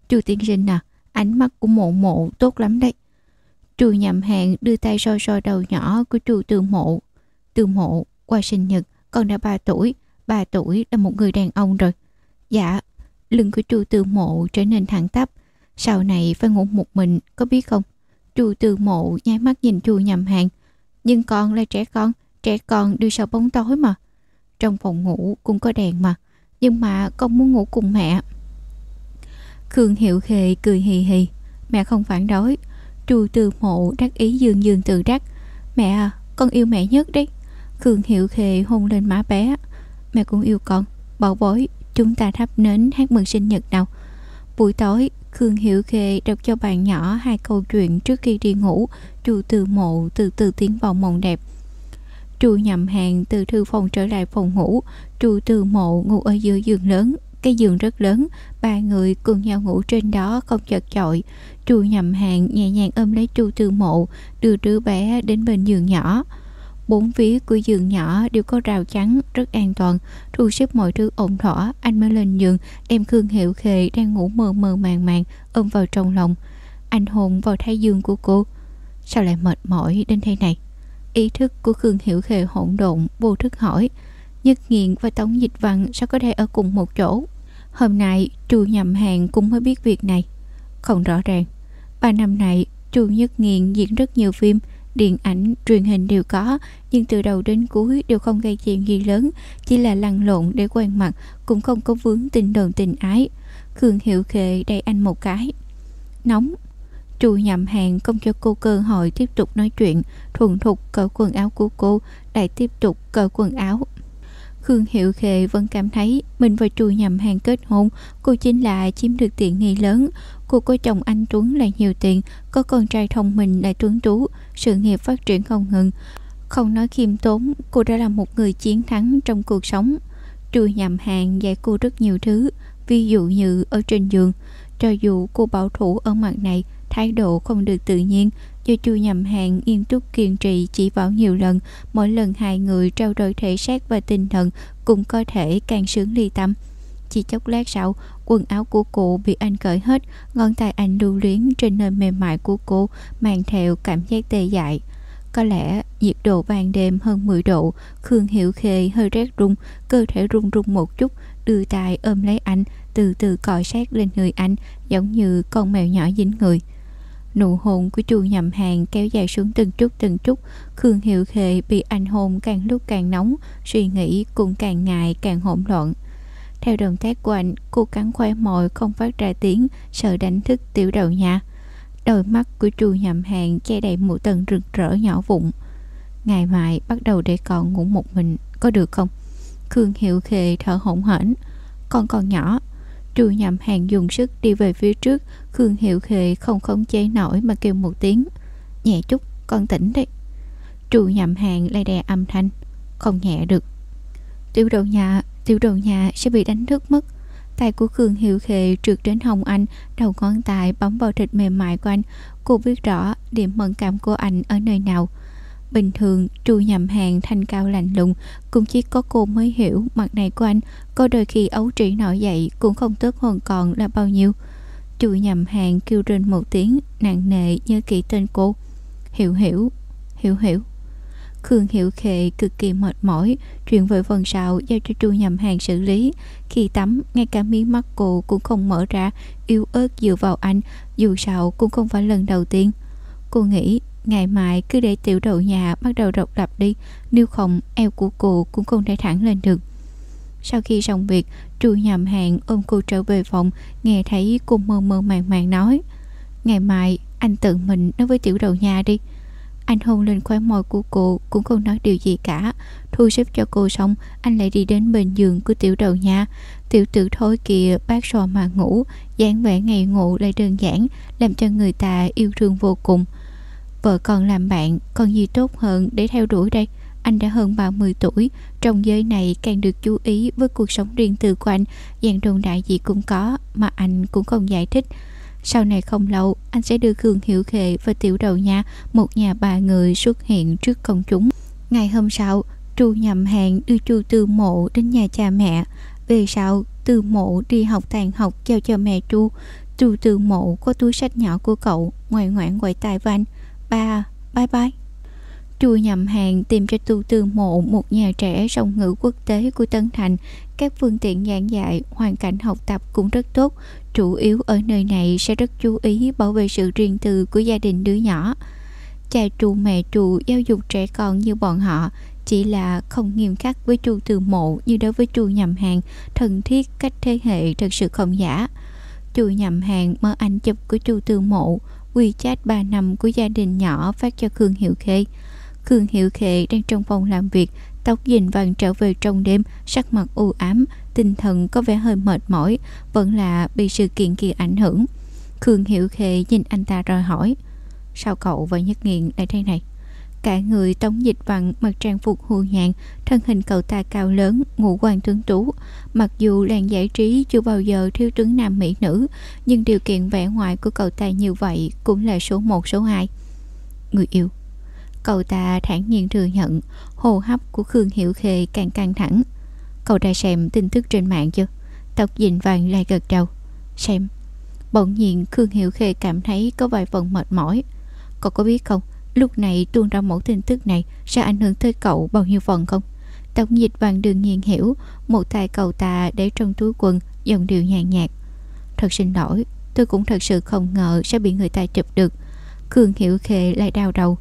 Speaker 1: Chu tiên sinh à, ánh mắt của mộ mộ tốt lắm đấy. Chu nhầm hàng đưa tay soi soi đầu nhỏ của chu từ mộ. Từ mộ, qua sinh nhật, con đã 3 tuổi, 3 tuổi là một người đàn ông rồi. Dạ, lưng của chu từ mộ trở nên thẳng tắp. Sau này phải ngủ một mình, có biết không? Chu từ mộ nháy mắt nhìn chu nhầm hàng. Nhưng con là trẻ con, trẻ con đưa sau bóng tối mà. Trong phòng ngủ cũng có đèn mà. Nhưng mà con muốn ngủ cùng mẹ. Khương Hiệu Khề cười hì hì. Mẹ không phản đối. chu từ mộ đắc ý dương dương tự đắc. Mẹ à, con yêu mẹ nhất đấy. Khương Hiệu Khề hôn lên má bé. Mẹ cũng yêu con. Bảo bối, chúng ta thắp nến hát mừng sinh nhật nào. Buổi tối, Khương Hiểu Khê đọc cho bạn nhỏ hai câu chuyện trước khi đi ngủ. Chu từ mộ từ từ tiến vào mộng đẹp. Chu Nhầm hàng từ thư phòng trở lại phòng ngủ. Chu từ mộ ngủ ở giữa giường lớn. Cái giường rất lớn, ba người cùng nhau ngủ trên đó không chật chội. Chu Nhầm hàng nhẹ nhàng ôm lấy Chu từ mộ, đưa đứa bé đến bên giường nhỏ. Bốn phía của giường nhỏ đều có rào chắn, rất an toàn. Thu xếp mọi thứ ổn thỏa, anh mới lên giường, đem Khương Hiệu Khề đang ngủ mơ mơ màng màng, ôm vào trong lòng. Anh hôn vào thái dương của cô. Sao lại mệt mỏi đến thế này? Ý thức của Khương Hiểu Khề hỗn độn, vô thức hỏi. Nhất nghiện và Tống Dịch Văn sao có thể ở cùng một chỗ? Hôm nay, Chu nhầm hàng cũng mới biết việc này. Không rõ ràng. Ba năm này, Chu Nhất Nghiện diễn rất nhiều phim, điện ảnh, truyền hình đều có, nhưng từ đầu đến cuối đều không gây chuyện gì lớn, chỉ là lăn lộn để quen mặt, cũng không có vướng tình đồn tình ái. Khương Hiệu Khệ đẩy anh một cái. Nóng. Trù nhầm hàng không cho cô cơ hội tiếp tục nói chuyện, thuần thục cởi quần áo của cô, lại tiếp tục cởi quần áo. Khương Hiệu Khệ vẫn cảm thấy mình và Trù nhầm hàng kết hôn, cô chính là chiếm được tiện nghi lớn. Cô có chồng anh Tuấn lại nhiều tiền, có con trai thông minh lại tuấn tú, sự nghiệp phát triển không ngừng. Không nói khiêm tốn, cô đã là một người chiến thắng trong cuộc sống. Trù nhầm hàng dạy cô rất nhiều thứ, ví dụ như ở trên giường. Cho dù cô bảo thủ ở mặt này, thái độ không được tự nhiên, do chu nhầm hàng nghiêm túc kiên trì chỉ bảo nhiều lần, mỗi lần hai người trao đổi thể xác và tinh thần cũng có thể càng sướng ly tâm. Chỉ chốc lát sau, quần áo của cô bị anh cởi hết, ngón tay anh lưu luyến trên nơi mềm mại của cô, mang theo cảm giác tê dại. Có lẽ nhiệt độ ban đêm hơn 10 độ, Khương Hiểu Khê hơi rét run, cơ thể run run một chút, đưa tay ôm lấy anh, từ từ cọ sát lên người anh, giống như con mèo nhỏ dính người. Nụ hôn của chu nhầm hàng kéo dài xuống từng chút từng chút Khương Hiệu Khệ bị anh hôn càng lúc càng nóng Suy nghĩ cũng càng ngày càng hỗn loạn theo động tác của anh Cô cắn khoe môi không phát ra tiếng, Sợ đánh thức tiểu đầu nhà. Đôi mắt của chu nhầm hàng che đầy một tầng rực rỡ nhỏ vụn. Ngày mai bắt đầu để con ngủ một mình, Có được không? Khương Hiệu Khề thở hổn hển. Con còn nhỏ. Trù nhầm hàng dùng sức đi về phía trước. Khương Hiệu Khề không khống chế nổi mà kêu một tiếng. Nhẹ chút, con tỉnh đấy Trù nhầm hàng lay đè âm thanh. Không nhẹ được. Tiểu đầu nhà Tiểu đồ nhà sẽ bị đánh thức mất. Tay của cường Hiệu Khệ trượt đến hồng anh, Đầu ngón tay bấm vào thịt mềm mại của anh. Cô biết rõ điểm mẫn cảm của anh ở nơi nào. Bình thường chu nhầm hàng thanh cao lạnh lùng, Cũng chỉ có cô mới hiểu mặt này của anh. Có đôi khi ấu trĩ nổi dậy Cũng không tốt hơn còn là bao nhiêu. Chu nhầm hàng kêu rên một tiếng, Nặng nề nhớ kỹ tên cô. Hiểu hiểu Hiểu hiểu. Khương Hiệu Khệ cực kỳ mệt mỏi Chuyện vội vần sạo giao cho chu nhầm hàng xử lý. Khi tắm, Ngay cả mí mắt cô cũng không mở ra yêu ớt dựa vào anh, Dù sao cũng không phải lần đầu tiên. Cô nghĩ ngày mai cứ để tiểu đầu nhà bắt đầu độc lập đi, Nếu không eo của cô cũng không thể thẳng lên được. Sau khi xong việc, Chu nhầm hàng ôm cô trở về phòng, Nghe thấy cô mơ mơ màng màng nói, Ngày mai anh tự mình nói với tiểu đầu nhà đi anh hôn lên khóe môi của cô, Cũng không nói điều gì cả. Thu xếp cho cô xong, Anh lại đi đến bên giường của tiểu đầu nha. Tiểu tử thối kìa bác sò mà ngủ, dáng vẻ ngày ngủ lại đơn giản, Làm cho người ta yêu thương vô cùng. Vợ còn làm bạn, Còn gì tốt hơn để theo đuổi đây? Anh đã hơn 30 tuổi, Trong giới này càng được chú ý với cuộc sống riêng tư của anh. Dạng đồn đại gì cũng có, Mà anh cũng không giải thích sau này không lâu, anh sẽ đưa Khương Hiểu Khệ và Tiểu Đầu Nha, một nhà ba người xuất hiện trước công chúng. Ngày hôm sau, Chu nhầm hàng đưa Chu Tư Mộ đến nhà cha mẹ. Về sau, Tư Mộ đi học tàn học giao cho mẹ Chu. Chu Tư Mộ có túi sách nhỏ của cậu, ngoan ngoãn quậy tai van. Ba, bye bye. Chu nhầm hàng tìm cho tu tư mộ một nhà trẻ song ngữ quốc tế của Tân Thành. Các phương tiện giảng dạy, hoàn cảnh học tập cũng rất tốt. Chủ yếu ở nơi này sẽ rất chú ý bảo vệ sự riêng tư của gia đình đứa nhỏ. Cha trù mẹ trù giáo dục trẻ con như bọn họ chỉ là không nghiêm khắc với chu từ mộ như đối với chu nhầm hàng thân thiết cách thế hệ thật sự không giả chu nhầm hàng mở ảnh chụp của chu từ mộ quy chat 3 năm của gia đình nhỏ phát cho khương hiệu khê khương hiệu Khệ đang trong phòng làm việc, tóc dình vàng trở về trong đêm, sắc mặt u ám, tinh thần có vẻ hơi mệt mỏi, vẫn là bị sự kiện kia ảnh hưởng. Khương hiểu Khệ nhìn anh ta rồi hỏi, sao cậu và nhất nghiện lại thế này? Cả người tống dịch vặn mặc trang phục hù nhàn, thân hình cậu ta cao lớn, ngũ quan tướng tú. Mặc dù làng giải trí chưa bao giờ thiếu tướng nam mỹ nữ, nhưng điều kiện vẻ ngoài của cậu ta như vậy cũng là số 1 số 2 người yêu cậu ta thản nhiên thừa nhận, hô hấp của khương hiểu khê càng căng thẳng. Cậu ta xem tin tức trên mạng chưa? Tóc dịnh vàng lại gật đầu. Xem. Bỗng nhiên Khương Hiệu Khê cảm thấy có vài phần mệt mỏi. Cậu có biết không, Lúc này tuôn ra mẫu tin tức này Sẽ ảnh hưởng tới cậu bao nhiêu phần không? Tổng dịch vàng đương nhiên hiểu, Một tay cậu ta để trong túi quần Dòng điều nhàn nhạt. Thật xin lỗi, Tôi cũng thật sự không ngờ sẽ bị người ta chụp được. Khương Hiểu Khê lại đau đầu.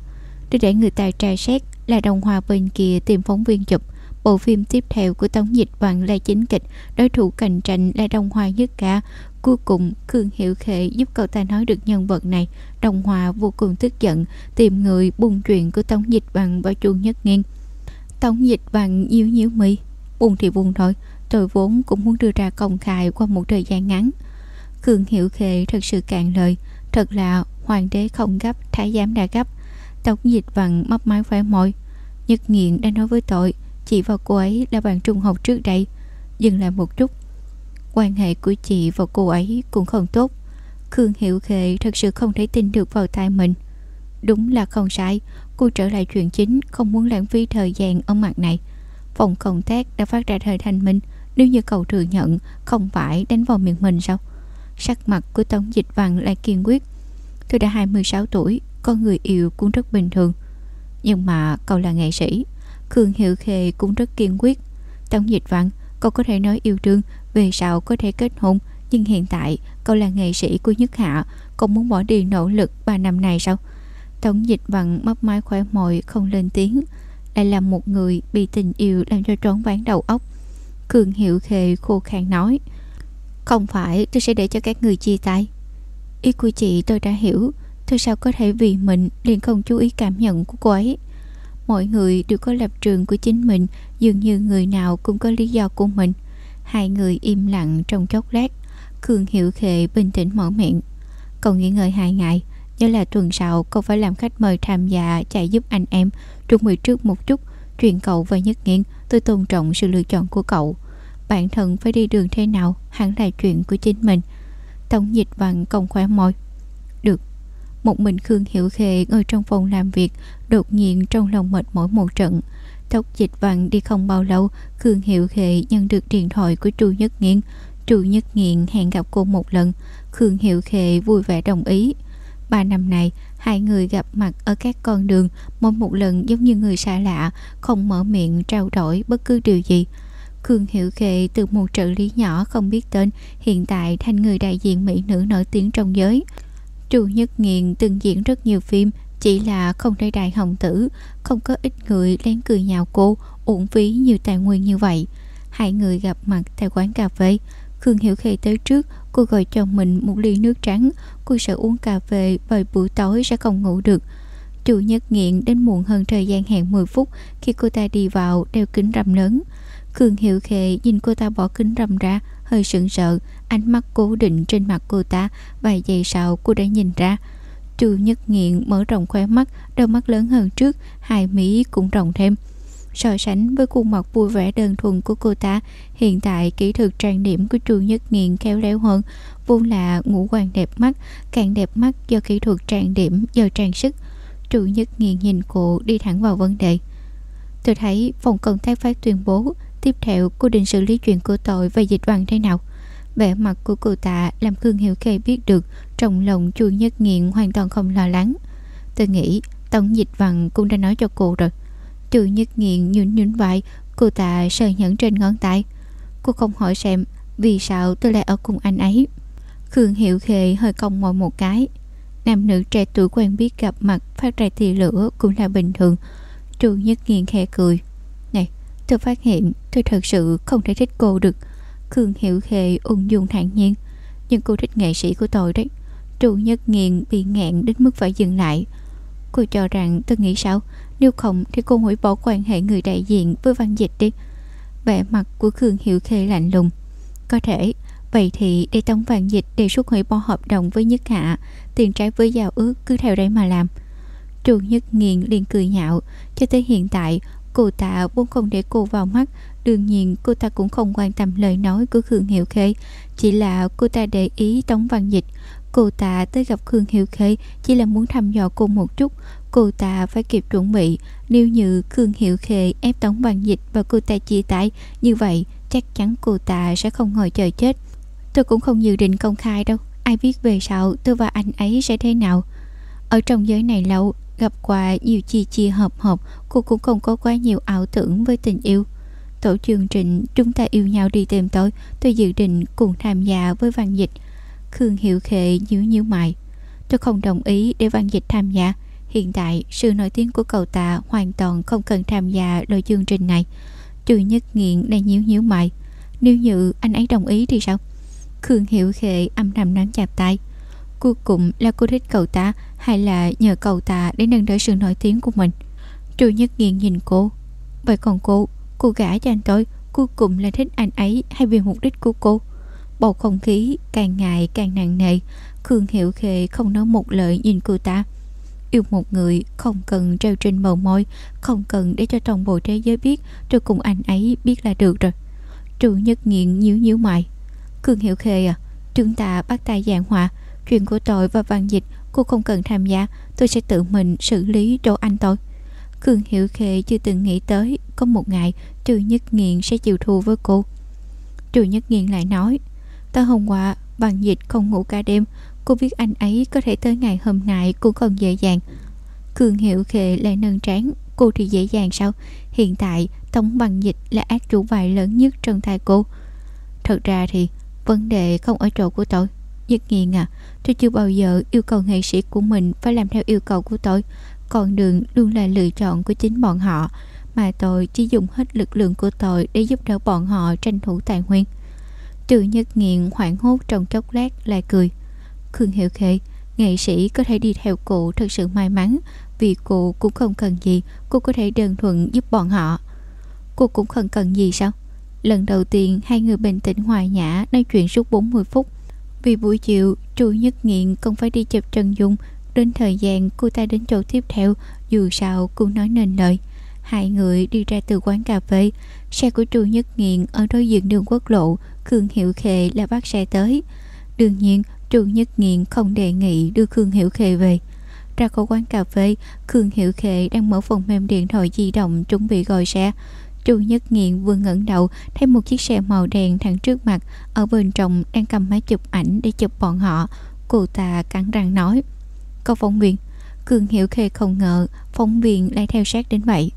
Speaker 1: Để để người ta tra xét Là đồng hòa bên kia tìm phóng viên chụp Bộ phim tiếp theo của Tống Dịch Hoàng là chính kịch, đối thủ cạnh tranh là đồng hòa nhất cả. Cuối cùng, Khương Hiệu Khệ giúp cậu ta nói được nhân vật này. đồng hòa vô cùng tức giận, tìm người buồn chuyện của Tống Dịch Hoàng và chuông Nhất Nghiên. Tống Dịch Hoàng nhíu nhíu mi, buồn thì buồn thôi, tôi vốn cũng muốn đưa ra công khai qua một thời gian ngắn. Khương Hiệu Khệ thật sự cạn lời, thật là hoàng đế không gấp, thái giám đã gấp. Tống Dịch vặn mấp máy phải môi. Nhất Nghiện đã nói với tội, Chị và cô ấy là bạn trung học trước đây. Dừng lại một chút. Quan hệ của chị và cô ấy cũng không tốt. Khương Hiệu Khệ thật sự không thể tin được vào tai mình. Đúng là không sai Cô trở lại chuyện chính Không muốn lãng phí thời gian ở mặt này. Phòng công tác đã phát ra thời thanh minh Nếu như cậu thừa nhận Không phải đánh vào miệng mình sao? Sắc mặt của Tống Dịch Văn lại kiên quyết. Tôi đã 26 tuổi con người yêu cũng rất bình thường. Nhưng mà cậu là nghệ sĩ, Khương Hiệu Khê cũng rất kiên quyết. Tống dịch văn, Cậu có thể nói yêu đương Về sau có thể kết hôn, Nhưng hiện tại cậu là nghệ sĩ của Nhất Hạ, Cậu muốn bỏ đi nỗ lực 3 năm này sao? Tống dịch văn mấp mái khỏe môi Không lên tiếng, Lại là một người bị tình yêu làm cho trốn ván đầu óc. Khương Hiệu Khê khô khan nói, Không phải, tôi sẽ để cho các người chia tay. Ý của chị tôi đã hiểu Tôi sao có thể vì mình liền không chú ý cảm nhận của cô ấy? Mọi người đều có lập trường của chính mình, Dường như người nào cũng có lý do của mình. Hai người im lặng trong chốc lát, Khương hiệu Khệ bình tĩnh mở miệng. Cậu nghỉ ngơi hai ngày, Nhớ là tuần sau cậu phải làm khách mời tham gia Chạy giúp anh em, Chuẩn bị trước một chút Chuyện cậu và Nhất Nghiên Tôi tôn trọng sự lựa chọn của cậu. Bản thân phải đi đường thế nào, hẳn là chuyện của chính mình. Tống dịch văn cong khóe môi. Một mình Khương Hiểu Khê ngồi trong phòng làm việc, Đột nhiên trong lòng mệt mỏi một trận. Tóc dịch vàng đi không bao lâu, Khương Hiểu Khê nhận được điện thoại của Chu Nhất Nghiên Chu Nhất Nghiện hẹn gặp cô một lần. Khương Hiểu Khê vui vẻ đồng ý. Ba năm này Hai người gặp mặt ở các con đường, Mỗi một lần giống như người xa lạ, Không mở miệng trao đổi bất cứ điều gì. Khương Hiểu Khê từ một trợ lý nhỏ không biết tên, Hiện tại thành người đại diện mỹ nữ nổi tiếng trong giới trù Nhất Nghiện từng diễn rất nhiều phim, Chỉ là không đây đại hồng tử, Không có ít người lén cười nhào cô, Uổng phí nhiều tài nguyên như vậy. Hai người gặp mặt tại quán cà phê, Khương Hiểu Khê tới trước, Cô gọi cho mình một ly nước trắng, Cô sợ uống cà phê bởi buổi tối sẽ không ngủ được. Chủ nhất nghiện đến muộn hơn thời gian hẹn 10 phút, Khi cô ta đi vào đeo kính râm lớn. Khương Hiểu Khê nhìn cô ta bỏ kính râm ra Hơi sững sợ Ánh mắt cố định trên mặt cô ta, Vài giây sau cô đã nhìn ra. Chu Nhất Nghiện mở rộng khóe mắt, Đôi mắt lớn hơn trước, Hai mí cũng rộng thêm. So sánh với khuôn mặt vui vẻ đơn thuần của cô ta, Hiện tại kỹ thuật trang điểm của Chu Nhất Nghiện khéo léo hơn, Vốn là ngũ quan đẹp mắt, Càng đẹp mắt do kỹ thuật trang điểm, Do trang sức. Chu Nhất Nghiện nhìn cô đi thẳng vào vấn đề. Tôi thấy phòng công tác phát tuyên bố Tiếp theo, cô định xử lý chuyện của tội và dịch đoàn thế nào? Vẻ mặt của cô tạ làm Khương Hiểu Khê biết được, Trong lòng Chu Nhất Nghiện hoàn toàn không lo lắng. Tôi nghĩ, Tổng dịch vằn cũng đã nói cho cô rồi. Chu nhất nghiện nhún nhún vai, Cô tạ sờ nhẫn trên ngón tay. Cô không hỏi xem Vì sao tôi lại ở cùng anh ấy. Khương Hiệu Khê hơi cong môi một cái. Nam nữ trẻ tuổi quen biết gặp mặt, Phát ra tia lửa cũng là bình thường. Chu nhất nghiện khẽ cười. Này, tôi phát hiện Tôi thật sự không thể thích cô được. Khương Hiệu Khê ung dung thản nhiên. Nhưng cô thích nghệ sĩ của tôi đấy. Trù Nhất Nghiện bị ngẹn đến mức phải dừng lại. Cô cho rằng, tôi nghĩ sao? Nếu không thì cô hủy bỏ quan hệ người đại diện với văn dịch đi. Vẻ mặt của Khương Hiệu Khê lạnh lùng. Có thể, Vậy thì để Tống Văn Dịch đề xuất hủy bỏ hợp đồng với Nhất Hạ, Tiền trái với giao ước cứ theo đây mà làm. Trù Nhất Nghiền liền cười nhạo. Cho tới hiện tại, Cô ta vốn không để cô vào mắt Đương nhiên cô ta cũng không quan tâm lời nói của Khương Hiệu Khê Chỉ là cô ta để ý Tống Văn Dịch Cô ta tới gặp Khương Hiệu Khê chỉ là muốn thăm dò cô một chút. Cô ta phải kịp chuẩn bị. Nếu như Khương Hiệu Khê ép Tống Bằng Dịch và cô ta chia tay, như vậy chắc chắn cô ta sẽ không ngồi chờ chết. Tôi cũng không dự định công khai đâu. Ai biết về sau tôi và anh ấy sẽ thế nào. Ở trong giới này lâu, gặp qua nhiều chi chia hợp hợp, cô cũng không có quá nhiều ảo tưởng với tình yêu. Tổ chương trình chúng ta yêu nhau đi tìm tôi, tôi dự định cùng tham gia với Văn Dịch. Khương Hiệu Khệ nhíu nhíu mày. Tôi không đồng ý để Văn Dịch tham gia. Hiện tại sự nổi tiếng của cậu ta Hoàn toàn không cần tham gia đội chương trình này. Chủ nhất nghiện đang nhíu nhíu mày. Nếu như anh ấy đồng ý thì sao? Khương Hiệu Khệ âm thầm nắm chặt tay. Cuối cùng là cô thích cậu ta Hay là nhờ cậu ta để nâng đỡ sự nổi tiếng của mình? Chủ nhất nghiện nhìn cô. Vậy còn cô Cô gả cho anh tôi Cuối cùng là thích anh ấy hay vì mục đích của cô. Bầu không khí càng ngày càng nặng nề, Khương Hiệu Khê không nói một lời nhìn cô ta. Yêu một người không cần treo trên màu môi, Không cần để cho toàn bộ thế giới biết tôi cùng anh ấy biết là được rồi. Trụ nhất nghiện nhíu nhíu mày. Khương Hiệu Khê à Chúng ta bắt tay giảng hòa, Chuyện của tôi và văn dịch, Cô không cần tham gia, Tôi sẽ tự mình xử lý cho anh tôi. Khương Hiểu Khê chưa từng nghĩ tới Có một ngày Trừ Nhất Nghiện sẽ chịu thù với cô. Trừ Nhất Nghiện lại nói ta hôm qua, bằng dịch không ngủ cả đêm, Cô biết anh ấy có thể tới ngày hôm nay cũng còn dễ dàng. Cường Hiểu Khệ lại nâng trán, Cô thì dễ dàng sao? Hiện tại Tống Bằng Dịch là ác chủ bài lớn nhất trong tay cô. Thật ra thì, Vấn đề không ở chỗ của tôi. Nhất nghiện à Tôi chưa bao giờ yêu cầu nghệ sĩ của mình Phải làm theo yêu cầu của tôi. Còn đường luôn là lựa chọn của chính bọn họ, Mà tôi chỉ dùng hết lực lượng của tôi Để giúp đỡ bọn họ tranh thủ tài nguyên. Trừ nhất nghiện hoảng hốt trong chốc lát lại cười. Khương Hiệu Khê, Nghệ sĩ có thể đi theo cụ thật sự may mắn, Vì cụ cũng không cần gì Cô có thể đơn thuần giúp bọn họ. Cô cũng không cần gì sao? Lần đầu tiên hai người bình tĩnh hòa nhã Nói chuyện suốt 40 phút. Vì buổi chiều, Trù Nhất Nghiện không phải đi chụp Trần Dung Đến thời gian cô ta đến chỗ tiếp theo, Dù sao cũng nói nên lời. Hai người đi ra từ quán cà phê. Xe của Chu Nhất Nghiện ở đối diện đường quốc lộ, Khương Hiệu Khê là bắt xe tới. Đương nhiên Chu Nhất Nghiện không đề nghị đưa Khương Hiệu Khê về. Ra khỏi quán cà phê, Khương Hiệu Khê đang mở phần mềm điện thoại di động Chuẩn bị gọi xe. Chu Nhất Nghiện vừa ngẩng đầu, thấy một chiếc xe màu đen thẳng trước mặt, ở bên trong đang cầm máy chụp ảnh để chụp bọn họ. Cô ta cắn răng nói: Cậu phóng viên." Cường Hiểu Khê không ngờ, phóng viên lại theo sát đến vậy.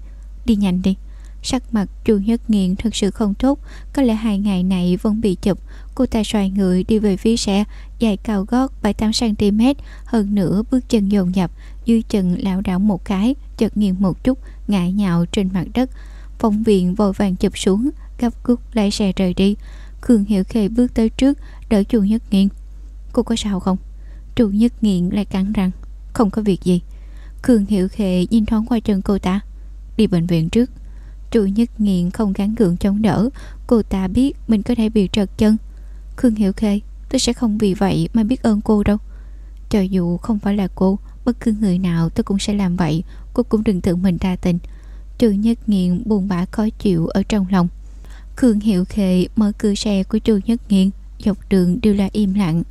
Speaker 1: "Đi nhanh đi." Sắc mặt Chu Nhất Nghiện thật sự không tốt, Có lẽ hai ngày này vẫn bị chụp Cô ta xoay người đi về phía xe, Dài cao gót 7-8cm Hơn nữa bước chân dồn dập, Dưới chân lão đảo một cái, Chợt nghiêng một chút, ngã nhạo trên mặt đất Phóng viên vội vàng chụp xuống, Gấp cút lái xe rời đi Khương Hiểu Khê bước tới trước, Đỡ chu Nhất Nghiện Cô có sao không Chu Nhất Nghiện lại cắn răng không có việc gì. Khương Hiểu Khê nhìn thoáng qua chân cô ta. Đi bệnh viện trước. Chu Nhất Nghiện không gắn gượng chống đỡ. Cô ta biết mình có thể bị trật chân. Khương Hiểu Khê, Tôi sẽ không vì vậy mà biết ơn cô đâu. Cho dù không phải là cô, Bất cứ người nào tôi cũng sẽ làm vậy. Cô cũng đừng tự mình đa tình. Trừ Nhất Nghiện buồn bã khó chịu ở trong lòng. Khương Hiệu Khệ mở cửa xe của Trừ Nhất Nghiện. Dọc đường đều là im lặng.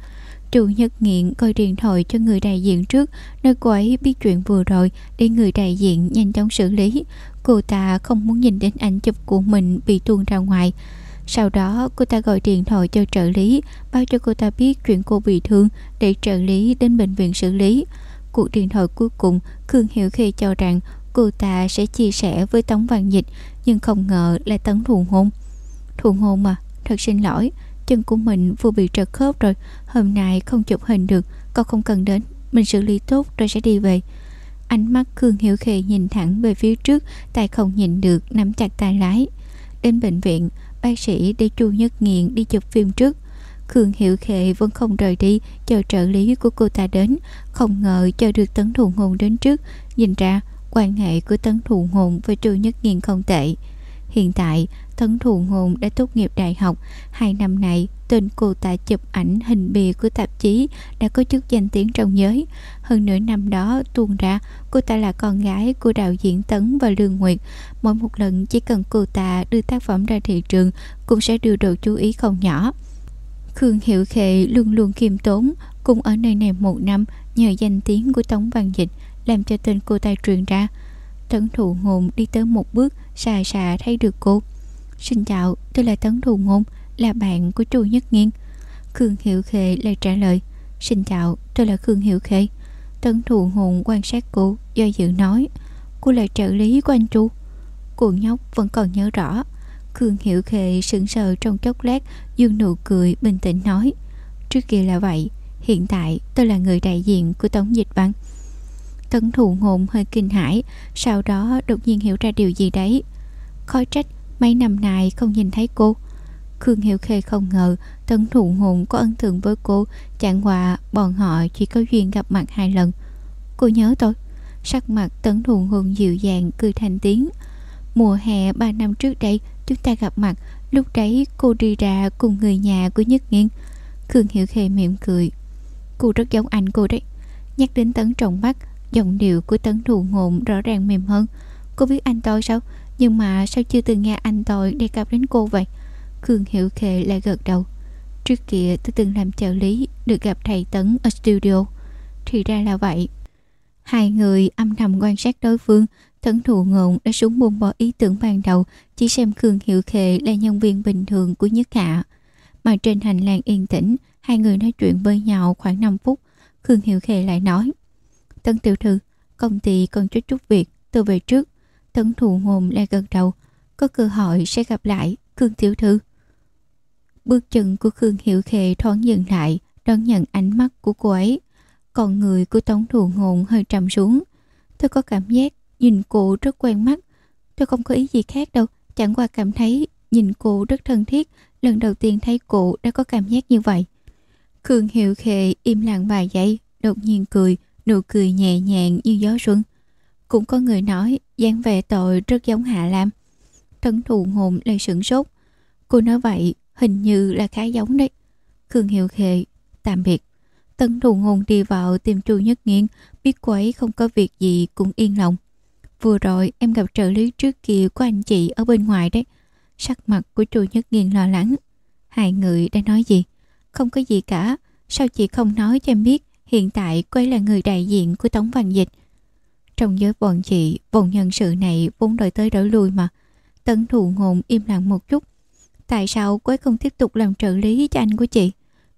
Speaker 1: Trừ Nhật Nghiện coi điện thoại cho người đại diện trước Nói cô ấy biết chuyện vừa rồi Để người đại diện nhanh chóng xử lý. Cô ta không muốn nhìn đến ảnh chụp của mình Bị tuôn ra ngoài. Sau đó cô ta gọi điện thoại cho trợ lý Báo cho cô ta biết chuyện cô bị thương Để trợ lý đến bệnh viện xử lý. Cuộc điện thoại cuối cùng Khương Hiểu Khê cho rằng cô ta sẽ chia sẻ với Tống Văn Dịch nhưng không ngờ là Tấn thù hôn. Thù hôn mà, thật xin lỗi, chân của mình vừa bị trật khớp rồi, hôm nay không chụp hình được, con không cần đến, mình xử lý tốt rồi sẽ đi về. Ánh mắt Khương Hiểu Khê nhìn thẳng về phía trước, tay không nhìn được, nắm chặt tay lái. Đến bệnh viện, bác sĩ để Chu Nhất Nghiện đi chụp phim trước. Khương Hiểu Khê vẫn không rời đi, chờ trợ lý của cô ta đến, không ngờ chờ được Tấn Thù Hồn đến trước, nhìn ra Quan hệ của Tấn Thụ Hồn với chu Nhất nghiện không tệ. Hiện tại, Tấn Thụ Ngôn đã tốt nghiệp đại học. Hai năm nay, tên cô ta chụp ảnh hình bìa của tạp chí đã có chức danh tiếng trong giới. Hơn nửa năm đó tuôn ra, cô ta là con gái của đạo diễn Tấn và Lương Nguyệt. Mỗi một lần chỉ cần cô ta đưa tác phẩm ra thị trường, cũng sẽ đưa đồ chú ý không nhỏ. Khương Hiệu Khệ luôn luôn khiêm tốn, cùng ở nơi này một năm nhờ danh tiếng của Tống Văn Dịch làm cho tên cô ta truyền ra. Tấn thụ ngôn đi tới một bước, xà xà thấy được cô. Xin chào, tôi là Tấn thụ ngôn, là bạn của Chu Nhất Nghiên. Khương Hiệu Khê lại trả lời. Xin chào, tôi là Khương Hiệu Khê. Tấn thụ ngôn quan sát cô, do dự nói. Cô là trợ lý của anh Chu. Cô nhóc vẫn còn nhớ rõ. Khương Hiệu Khê sững sờ trong chốc lát, dương nụ cười bình tĩnh nói. Trước kia là vậy, hiện tại tôi là người đại diện của Tống Dịch Văn. Tấn thụ ngộn hơi kinh hãi, Sau đó đột nhiên hiểu ra điều gì đấy. Khó trách, mấy năm nay không nhìn thấy cô. Khương hiệu Khê không ngờ Tấn thụ ngộn có ấn tượng với cô. Chẳng qua bọn họ chỉ có duyên gặp mặt hai lần. Cô nhớ tôi. Sắc mặt tấn thụ ngôn dịu dàng, cười thành tiếng. Mùa hè ba năm trước đây, Chúng ta gặp mặt. Lúc đấy cô đi ra cùng người nhà của Nhất Nghiên. Khương hiệu Khê mỉm cười. Cô rất giống anh cô đấy. Nhắc đến tấn trọng mắt Giọng điệu của tấn thù Ngộn rõ ràng mềm hơn. Cô biết anh tôi sao? Nhưng mà sao chưa từng nghe anh tôi đề cập đến cô vậy? Khương Hiểu Khê lại gật đầu. Trước kia tôi từng làm trợ lý, Được gặp thầy Tấn ở studio. Thì ra là vậy. Hai người âm thầm quan sát đối phương. Tấn thù ngộn đã xuống buông bỏ ý tưởng ban đầu, Chỉ xem Khương Hiểu Khê là nhân viên bình thường của Nhất Hạ. Mà trên hành lang yên tĩnh, Hai người nói chuyện với nhau khoảng 5 phút. Khương Hiểu Khê lại nói Tân tiểu thư, công ty còn chút chút việc, tôi về trước. Tấn thù ngồm lại gần đầu, có cơ hội sẽ gặp lại, Khương tiểu thư. Bước chân của Khương hiệu Khê thoáng dừng lại, đón nhận ánh mắt của cô ấy. Còn người của Tống Thù Ngôn hơi trầm xuống. Tôi có cảm giác nhìn cô rất quen mắt. Tôi không có ý gì khác đâu, chẳng qua cảm thấy nhìn cô rất thân thiết. Lần đầu tiên thấy cô đã có cảm giác như vậy. Khương hiệu Khê im lặng vài giây, đột nhiên cười, nụ cười nhẹ nhàng như gió xuân. Cũng có người nói dáng vẻ tội rất giống Hạ Lam. Tấn thù hồn lại sửng sốt. Cô nói vậy hình như là khá giống đấy. Khương Hiệu Khệ, tạm biệt. Tấn thù hồn đi vào tìm Chu Nhất Nghiên, biết cô ấy không có việc gì cũng yên lòng. Vừa rồi em gặp trợ lý trước kia của anh chị ở bên ngoài đấy. Sắc mặt của chu Nhất Nghiên lo lắng. Hai người đã nói gì? Không có gì cả. Sao chị không nói cho em biết hiện tại cô ấy là người đại diện của Tống Văn Dịch? Trong giới bọn chị, vòng nhân sự này vốn đợi tới đổi lui mà. Tấn thù ngôn im lặng một chút. Tại sao cô ấy không tiếp tục làm trợ lý cho anh của chị?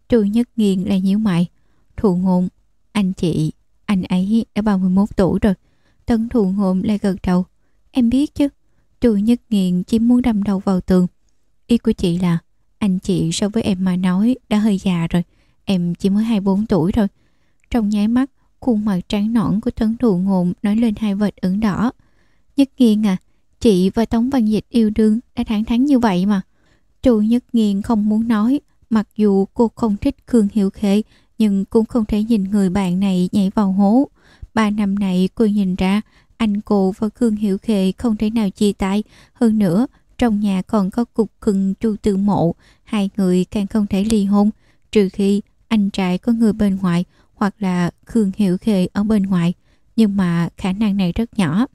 Speaker 1: trù Nhất nghiền là nhiễu mại. Thù ngôn, anh chị, anh ấy đã 31 tuổi rồi. Tấn thù ngôn lại gật đầu. Em biết chứ. trù Nhất nghiền chỉ muốn đâm đầu vào tường. Ý của chị là anh chị so với em mà nói đã hơi già rồi. Em chỉ mới 24 tuổi thôi. Trong nháy mắt, khuôn mặt trắng nõn của Tấn thù ngộn nói lên hai vệt ửng đỏ. Nhất nghiêng à, chị và Tống Văn Dịch yêu đương đã thẳng thắn như vậy mà. Chu Nhất Nghiên không muốn nói, mặc dù cô không thích Khương Hiệu Khê, nhưng cũng không thể nhìn người bạn này nhảy vào hố. Ba năm này cô nhìn ra anh cô và Khương Hiệu Khê không thể nào chia tay. Hơn nữa, trong nhà còn có cục cưng chu tự mộ, hai người càng không thể ly hôn, trừ khi anh trai có người bên ngoài hoặc là Khương Hiệu Khê ở bên ngoài. Nhưng mà khả năng này rất nhỏ.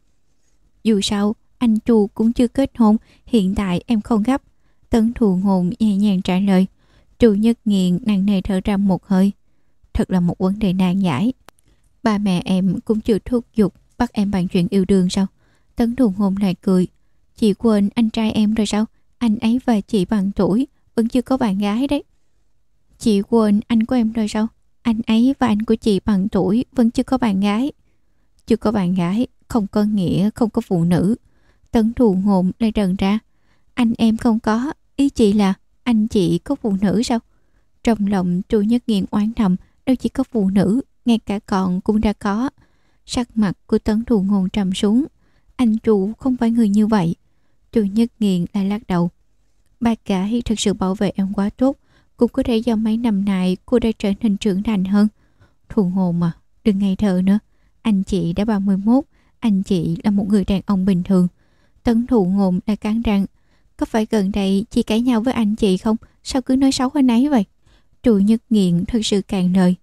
Speaker 1: Dù sao, anh Chu cũng chưa kết hôn, hiện tại em không gấp. Tấn thù ngôn nhẹ nhàng trả lời. Chu Nhất Nghiện nặng nề thở ra một hơi. Thật là một vấn đề nan giải. Ba mẹ em cũng chưa thúc giục bắt em bàn chuyện yêu đương sao? Tấn thù ngôn lại cười. Chị quên anh trai em rồi sao? Anh ấy và chị bằng tuổi, vẫn chưa có bạn gái đấy. Chị quên anh của em rồi sao? Anh ấy và anh của chị bằng tuổi, vẫn chưa có bạn gái. Chưa có bạn gái, không có nghĩa không có phụ nữ. Tấn thù ngộm lại trần ra. Anh em không có, ý chị là anh chị có phụ nữ sao? Trong lòng chu nhất nghiện oán thầm, đâu chỉ có phụ nữ, ngay cả con cũng đã có. Sắc mặt của tấn thù ngôn trầm xuống. Anh chủ không phải người như vậy. Chu nhất nghiện lại lắc đầu. Ba gái thật sự bảo vệ em quá tốt. Cũng có thể do mấy năm nay cô đã trở nên trưởng thành hơn. Thù ngôn mà, đừng ngây thơ nữa. Anh chị đã 31, anh chị là một người đàn ông bình thường. Tấn thụ ngồm đã cắn răng. Có phải gần đây chị cãi nhau với anh chị không? Sao cứ nói xấu anh ấy vậy? Trù Nhất Nghiện thật sự càng lời.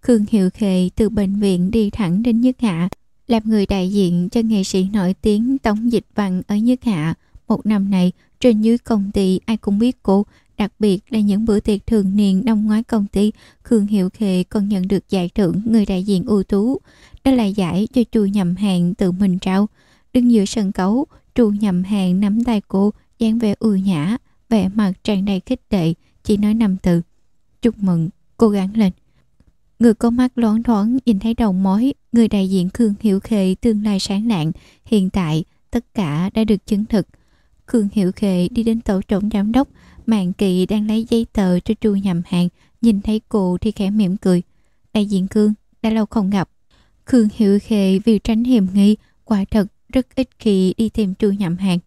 Speaker 1: Khương Hiệu Khệ từ bệnh viện đi thẳng đến Nhất Hạ, làm người đại diện cho nghệ sĩ nổi tiếng Tống Dịch Văn ở Nhất Hạ. Một năm này, trên dưới công ty ai cũng biết cô, đặc biệt là những bữa tiệc thường niên năm ngoái công ty, Khương Hiệu Khệ còn nhận được giải thưởng người đại diện ưu tú. Đó là giải cho chu nhầm hàng tự mình trao. Đứng giữa sân khấu, chu nhầm hàng nắm tay cô, dáng vẻ ưu nhã, vẻ mặt tràn đầy khích lệ, chỉ nói năm từ. Chúc mừng, cố gắng lên. Người có mắt loáng thoáng nhìn thấy đầu mối, người đại diện Khương hiệu Khê tương lai sáng lạng, hiện tại tất cả đã được chứng thực. Khương hiệu Khê đi đến tổ trưởng giám đốc, Mạng Kỵ đang lấy giấy tờ cho chu nhầm hàng, nhìn thấy cô thì khẽ mỉm cười. Đại diện Khương, đã lâu không gặp. Khương Hiểu Khê vì tránh hiểm nghi, quả thật rất ít khi đi tìm chu nhầm hàng.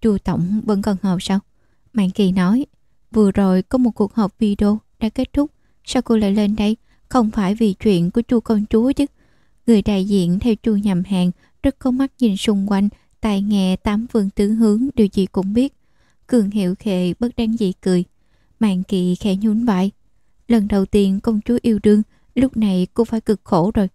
Speaker 1: Chu Tổng vẫn còn họp sao? Mạng Kỳ nói, vừa rồi có một cuộc họp video đã kết thúc, sao cô lại lên đây? Không phải vì chuyện của chu công chúa chứ. Người đại diện theo chu nhầm hàng rất có mắt nhìn xung quanh, tai nghe tám phương tứ hướng điều gì cũng biết. Cường hiệu khệ bất đăng dị cười. Mạng Kỳ khẽ nhún vai. Lần đầu tiên công chúa yêu đương, lúc này cô phải cực khổ rồi.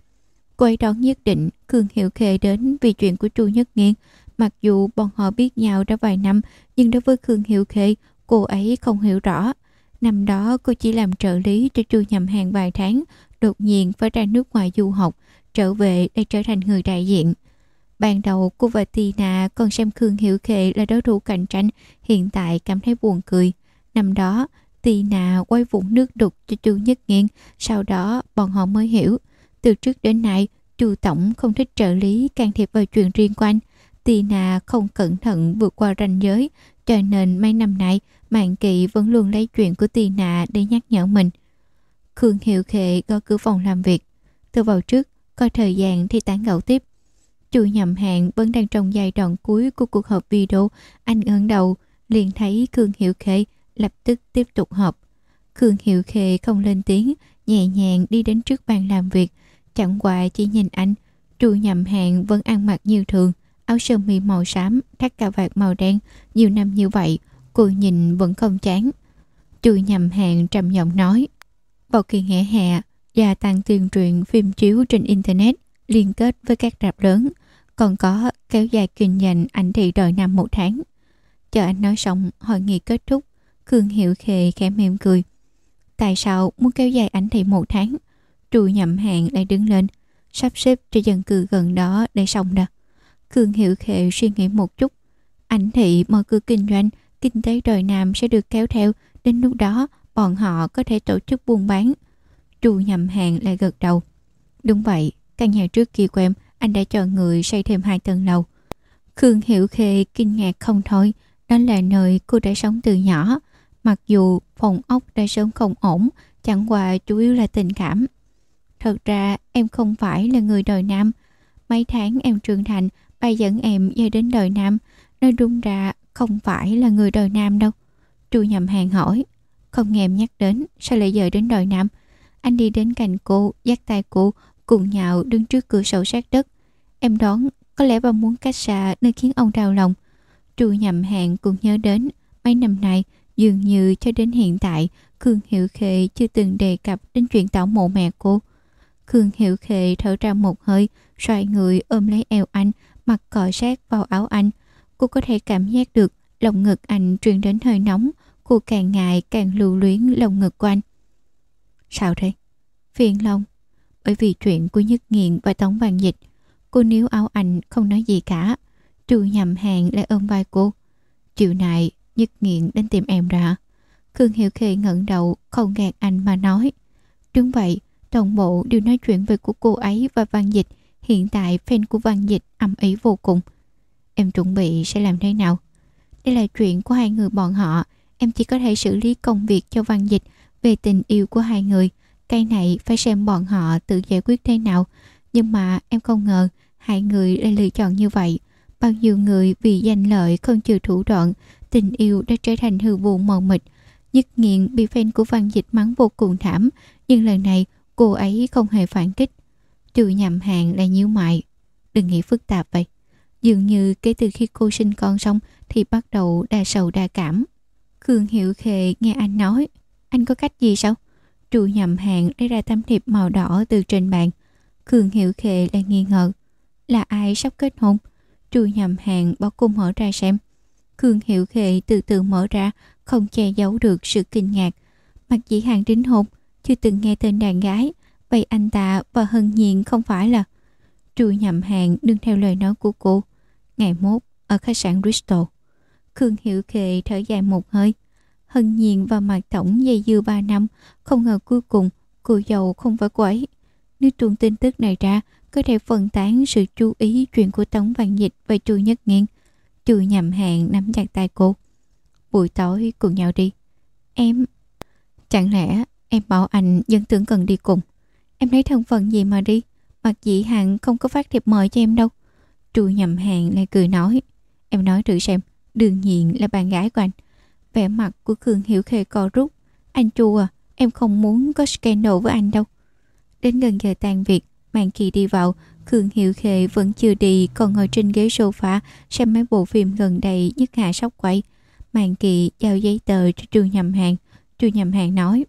Speaker 1: Cô ấy đón nhất định Cường Hiệu khệ đến vì chuyện của Chu Nhất Nghiên. Mặc dù bọn họ biết nhau đã vài năm, nhưng đối với Cường Hiệu khệ, cô ấy không hiểu rõ. Năm đó cô chỉ làm trợ lý cho Chu Nhầm Hàng vài tháng, đột nhiên phải ra nước ngoài du học, trở về để trở thành người đại diện. Ban đầu cô và Tina còn xem Khương Hiểu Khệ là đối thủ cạnh tranh, hiện tại cảm thấy buồn cười. Năm đó, Tina quay vũng nước đục cho Chu Nhất Nghiên, sau đó bọn họ mới hiểu từ trước đến nay, chu tổng không thích trợ lý can thiệp vào chuyện riêng của anh. Tina không cẩn thận vượt qua ranh giới, cho nên mấy năm nay, Mạng Kỵ vẫn luôn lấy chuyện của Tina để nhắc nhở mình. Khương Hiệu Khệ gõ cửa phòng làm việc. Tôi vào trước, coi thời gian thì tán gẫu tiếp. Chu nhầm hàng vẫn đang trong giai đoạn cuối của cuộc họp video. Anh ngẩng đầu, liền thấy Khương Hiệu Khê lập tức tiếp tục họp. Khương Hiệu Khê không lên tiếng, nhẹ nhàng đi đến trước bàn làm việc, Chẳng qua chỉ nhìn anh, Chu nhầm hàng vẫn ăn mặc như thường, áo sơ mi màu xám, thắt cà vạt màu đen, nhiều năm như vậy, cô nhìn vẫn không chán. Chu nhầm hàng trầm giọng nói, vào kỳ nghỉ hè, gia tăng tuyên truyền phim chiếu trên Internet liên kết với các rạp lớn, còn có kéo dài kinh doanh ảnh thị đợi năm một tháng. Chờ anh nói xong, hội nghị kết thúc, Khương Hiệu Khề khẽ mỉm cười. Tại sao muốn kéo dài ảnh thị một tháng? Trù nhậm hàng lại đứng lên, sắp xếp cho dân cư gần đó để xong đó. Khương Hiệu Khệ suy nghĩ một chút. Ảnh thị mở cửa kinh doanh, kinh tế đời Nam sẽ được kéo theo. Đến lúc đó, bọn họ có thể tổ chức buôn bán. Trù nhậm hàng lại gật đầu. Đúng vậy, căn nhà trước kia của em, anh đã cho người xây thêm hai tầng lầu. Khương Hiểu Khê kinh ngạc không thôi. Đó là nơi cô đã sống từ nhỏ. Mặc dù phòng ốc đã sớm không ổn, chẳng qua chủ yếu là tình cảm. Thật ra em không phải là người đời Nam. Mấy tháng em trưởng thành, ba dẫn em về đến đời Nam. Nói đúng ra không phải là người đời Nam đâu. Chu nhầm hàng hỏi. Không nghe em nhắc đến, sao lại dời đến đời Nam? Anh đi đến cạnh cô, dắt tay cô, cùng nhạo đứng trước cửa sổ sát đất. Em đoán có lẽ bà muốn cách xa nơi khiến ông đau lòng. trù nhầm hàng cũng nhớ đến mấy năm nay dường như cho đến hiện tại Khương Hiệu Khê chưa từng đề cập đến chuyện tảo mộ mẹ cô. Khương Hiệu Khê thở ra một hơi, xoay người ôm lấy eo anh, mặt cọ sát vào áo anh. Cô có thể cảm giác được lồng ngực anh truyền đến hơi nóng, cô càng ngại càng lưu luyến lồng ngực của anh. Sao thế? Phiền lòng. Bởi vì chuyện của Nhất Nghiện và Tống Văn Dịch, cô níu áo anh không nói gì cả. Trừ nhầm hàng lại ôm vai cô. Chiều nay Nhất Nghiện đến tìm em ra. Khương Hiểu Khê ngẩng đầu, không gạt anh mà nói. Đúng vậy, toàn bộ đều nói chuyện về của cô ấy và Văn Dịch. Hiện tại fan của Văn Dịch âm ý vô cùng. Em chuẩn bị sẽ làm thế nào? Đây là chuyện của hai người bọn họ. Em chỉ có thể xử lý công việc cho Văn Dịch về tình yêu của hai người. Cái này phải xem bọn họ tự giải quyết thế nào. Nhưng mà em không ngờ hai người lại lựa chọn như vậy. Bao nhiêu người vì danh lợi không chịu thủ đoạn, tình yêu đã trở thành hư vụ mờ mịt. Nhất nghiện bị fan của Văn Dịch mắng vô cùng thảm, nhưng lần này cô ấy không hề phản kích. Trừ nhầm hàng lại nhíu mại. Đừng nghĩ phức tạp vậy. Dường như kể từ khi cô sinh con xong thì bắt đầu đa sầu đa cảm. Khương Hiệu Khề nghe anh nói. Anh có cách gì sao? Trù nhầm hàng lấy ra tấm thiệp màu đỏ từ trên bàn. Khương Hiệu Khệ lại nghi ngờ. Là ai sắp kết hôn? Trù nhầm hàng bỏ cung mở ra xem. Khương Hiệu Khệ từ từ mở ra, không che giấu được sự kinh ngạc. Mặc dĩ hàng đính hôn, chưa từng nghe tên đàn gái. Vậy anh ta và Hân Nhiên không phải là... Trù nhầm hàng đương theo lời nói của cô. Ngày mốt, ở khách sạn Bristol. Khương Hiệu Khệ thở dài một hơi. Hân Nhiên và Mạc Tổng dây dưa ba năm, không ngờ cuối cùng cô giàu không phải cô ấy. Nếu tuôn tin tức này ra, có thể phân tán sự chú ý chuyện của Tống Văn Dịch và Chu Nhất Nghiên. Chu nhầm hàng nắm chặt tay cô. Buổi tối cùng nhau đi. Em... Chẳng lẽ em bảo anh dân tưởng cần đi cùng? Em lấy thân phận gì mà đi? Mặc dị hạng không có phát thiệp mời cho em đâu. Chu nhầm hàng lại cười nói. Em nói thử xem, đương nhiên là bạn gái của anh. Vẻ mặt của Khương Hiểu Khê co rút. Anh Chu à, em không muốn có scandal với anh đâu. Đến gần giờ tan việc, Màn Kỳ đi vào, Khương Hiệu Khệ vẫn chưa đi còn ngồi trên ghế sofa xem mấy bộ phim gần đây nhất hạ sóc quậy Màn Kỳ giao giấy tờ cho Trương Nhầm Hàng. Trương Nhầm Hàng nói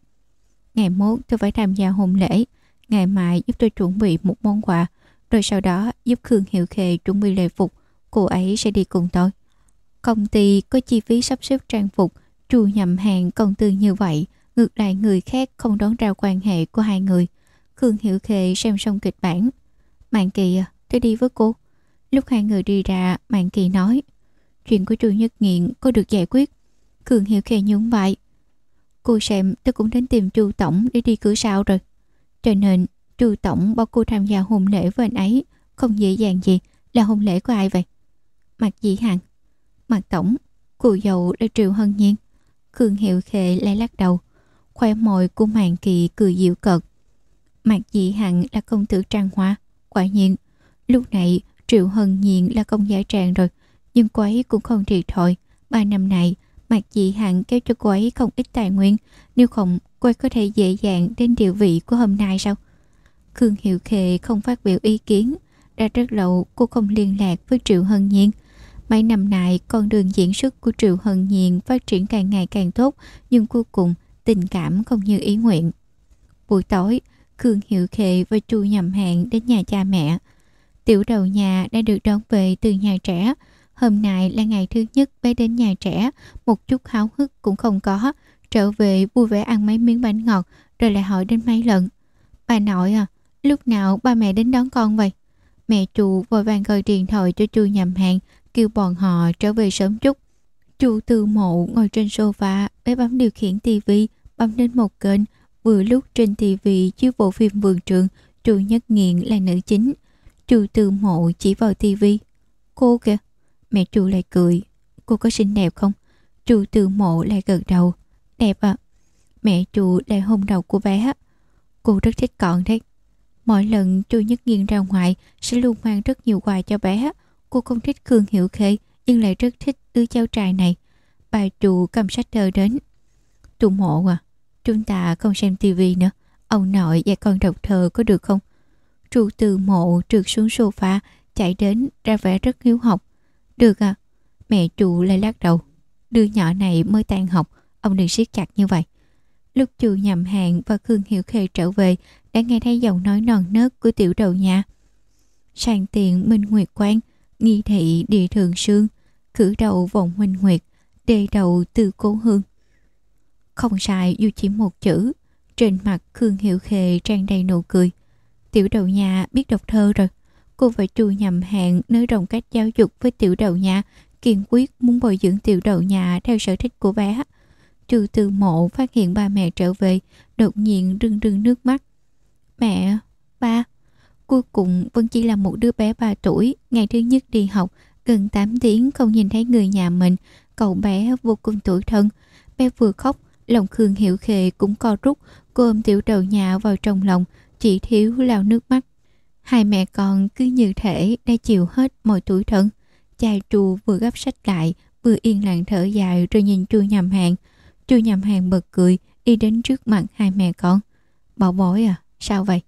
Speaker 1: Ngày mốt tôi phải tham gia hôn lễ. Ngày mai giúp tôi chuẩn bị một món quà. Rồi sau đó giúp Khương Hiệu Khệ chuẩn bị lễ phục. Cô ấy sẽ đi cùng tôi. Công ty có chi phí sắp xếp trang phục. Trù nhầm hàng công tư như vậy. Ngược lại người khác không đón ra quan hệ của hai người. Khương Hiểu Khê xem xong kịch bản. Mạng Kỳ à, tôi đi với cô. Lúc hai người đi ra, Mạng Kỳ nói. Chuyện của Trù Nhất Nghiện có được giải quyết. Khương Hiểu Khê nhún vai. Cô xem tôi cũng đến tìm Chu Tổng để đi cửa sau rồi. Cho nên Chu Tổng bảo cô tham gia hôn lễ với anh ấy. Không dễ dàng gì là hôn lễ của ai vậy? Mặt dị hằng. Mặt Tổng, cụ dậu là Triệu Hân Nhiên. Khương Hiệu khệ lại lắc đầu. Khoe môi của Mạng Kỳ cười dịu cợt. Mạc Dị Hằng là công tử trang hoa. Quả nhiên, lúc này Triệu Hân Nhiên là công giả tràng rồi. Nhưng cô ấy cũng không thiệt thòi. Ba năm này, Mạc Dị Hằng kéo cho cô ấy không ít tài nguyên. Nếu không, cô ấy có thể dễ dàng đến địa vị của hôm nay sao? Khương Hiệu khệ không phát biểu ý kiến. Đã rất lâu cô không liên lạc với Triệu Hân Nhiên. Mấy năm nay, con đường diễn xuất của Triệu Hân Nhiên phát triển càng ngày càng tốt, nhưng cuối cùng tình cảm không như ý nguyện. Buổi tối, Khương Hiệu Khệ và Chu Nhầm Hạn đến nhà cha mẹ. Tiểu đầu nhà đã được đón về từ nhà trẻ. Hôm nay là ngày thứ nhất bé đến nhà trẻ, một chút háo hức cũng không có. Trở về vui vẻ ăn mấy miếng bánh ngọt, rồi lại hỏi đến mấy lần. Bà nội à, lúc nào ba mẹ đến đón con vậy? Mẹ chu vội vàng gọi điện thoại cho chu nhầm hàng, kêu bọn họ trở về sớm chút. Chu Tư mộ ngồi trên sofa, bé bấm điều khiển tivi, bấm đến một kênh. Vừa lúc trên tivi chiếu bộ phim vườn trường, chu nhất nghiện là nữ chính. Chu Tư mộ chỉ vào tivi. Cô kìa, mẹ chu lại cười. Cô có xinh đẹp không? Chu Tư mộ lại gật đầu. Đẹp à? Mẹ chu lại hôn đầu của bé. Cô rất thích con đấy. Mỗi lần chu nhất nghiên ra ngoài sẽ luôn mang rất nhiều quà cho bé. Cô không thích Khương Hiểu Khê nhưng lại rất thích đứa cháu trai này. Bà chủ cầm sách thơ đến. Tụ mộ à, chúng ta không xem tivi nữa. Ông nội và con đọc thơ có được không? Trụ từ mộ trượt xuống sofa, chạy đến ra vẻ rất hiếu học. Được à, mẹ chủ lại lắc đầu. Đứa nhỏ này mới tan học, ông đừng siết chặt như vậy. Lúc chu nhầm hàng và Khương Hiểu Khê trở về đã nghe thấy giọng nói non nớt của tiểu đầu nhà. sàn tiện Minh Nguyệt Quang, nghi thị địa thường sương, cử đầu vọng Minh Nguyệt, đề đầu từ cố hương. Không sai dù chỉ một chữ, trên mặt Khương Hiệu Khề tràn đầy nụ cười. Tiểu đầu nhà biết đọc thơ rồi. Cô và chu nhầm hẹn nới rộng cách giáo dục với tiểu đầu nhà, kiên quyết muốn bồi dưỡng tiểu đầu nhà theo sở thích của bé. Chu từ mộ phát hiện ba mẹ trở về, đột nhiên rưng rưng nước mắt. Mẹ, ba, cuối cùng vẫn chỉ là một đứa bé 3 tuổi, ngày thứ nhất đi học, gần 8 tiếng không nhìn thấy người nhà mình, cậu bé vô cùng tuổi thân. Bé vừa khóc, lòng Khương Hiểu Khề cũng co rút, cô ôm tiểu đầu nhà vào trong lòng, chỉ thiếu lao nước mắt. Hai mẹ con cứ như thể đã chịu hết mọi tuổi thân. Cha trù vừa gấp sách lại, vừa yên lặng thở dài rồi nhìn chu nhầm hàng. Chu nhầm hàng bật cười, đi đến trước mặt hai mẹ con. Bảo bối à, sao vậy?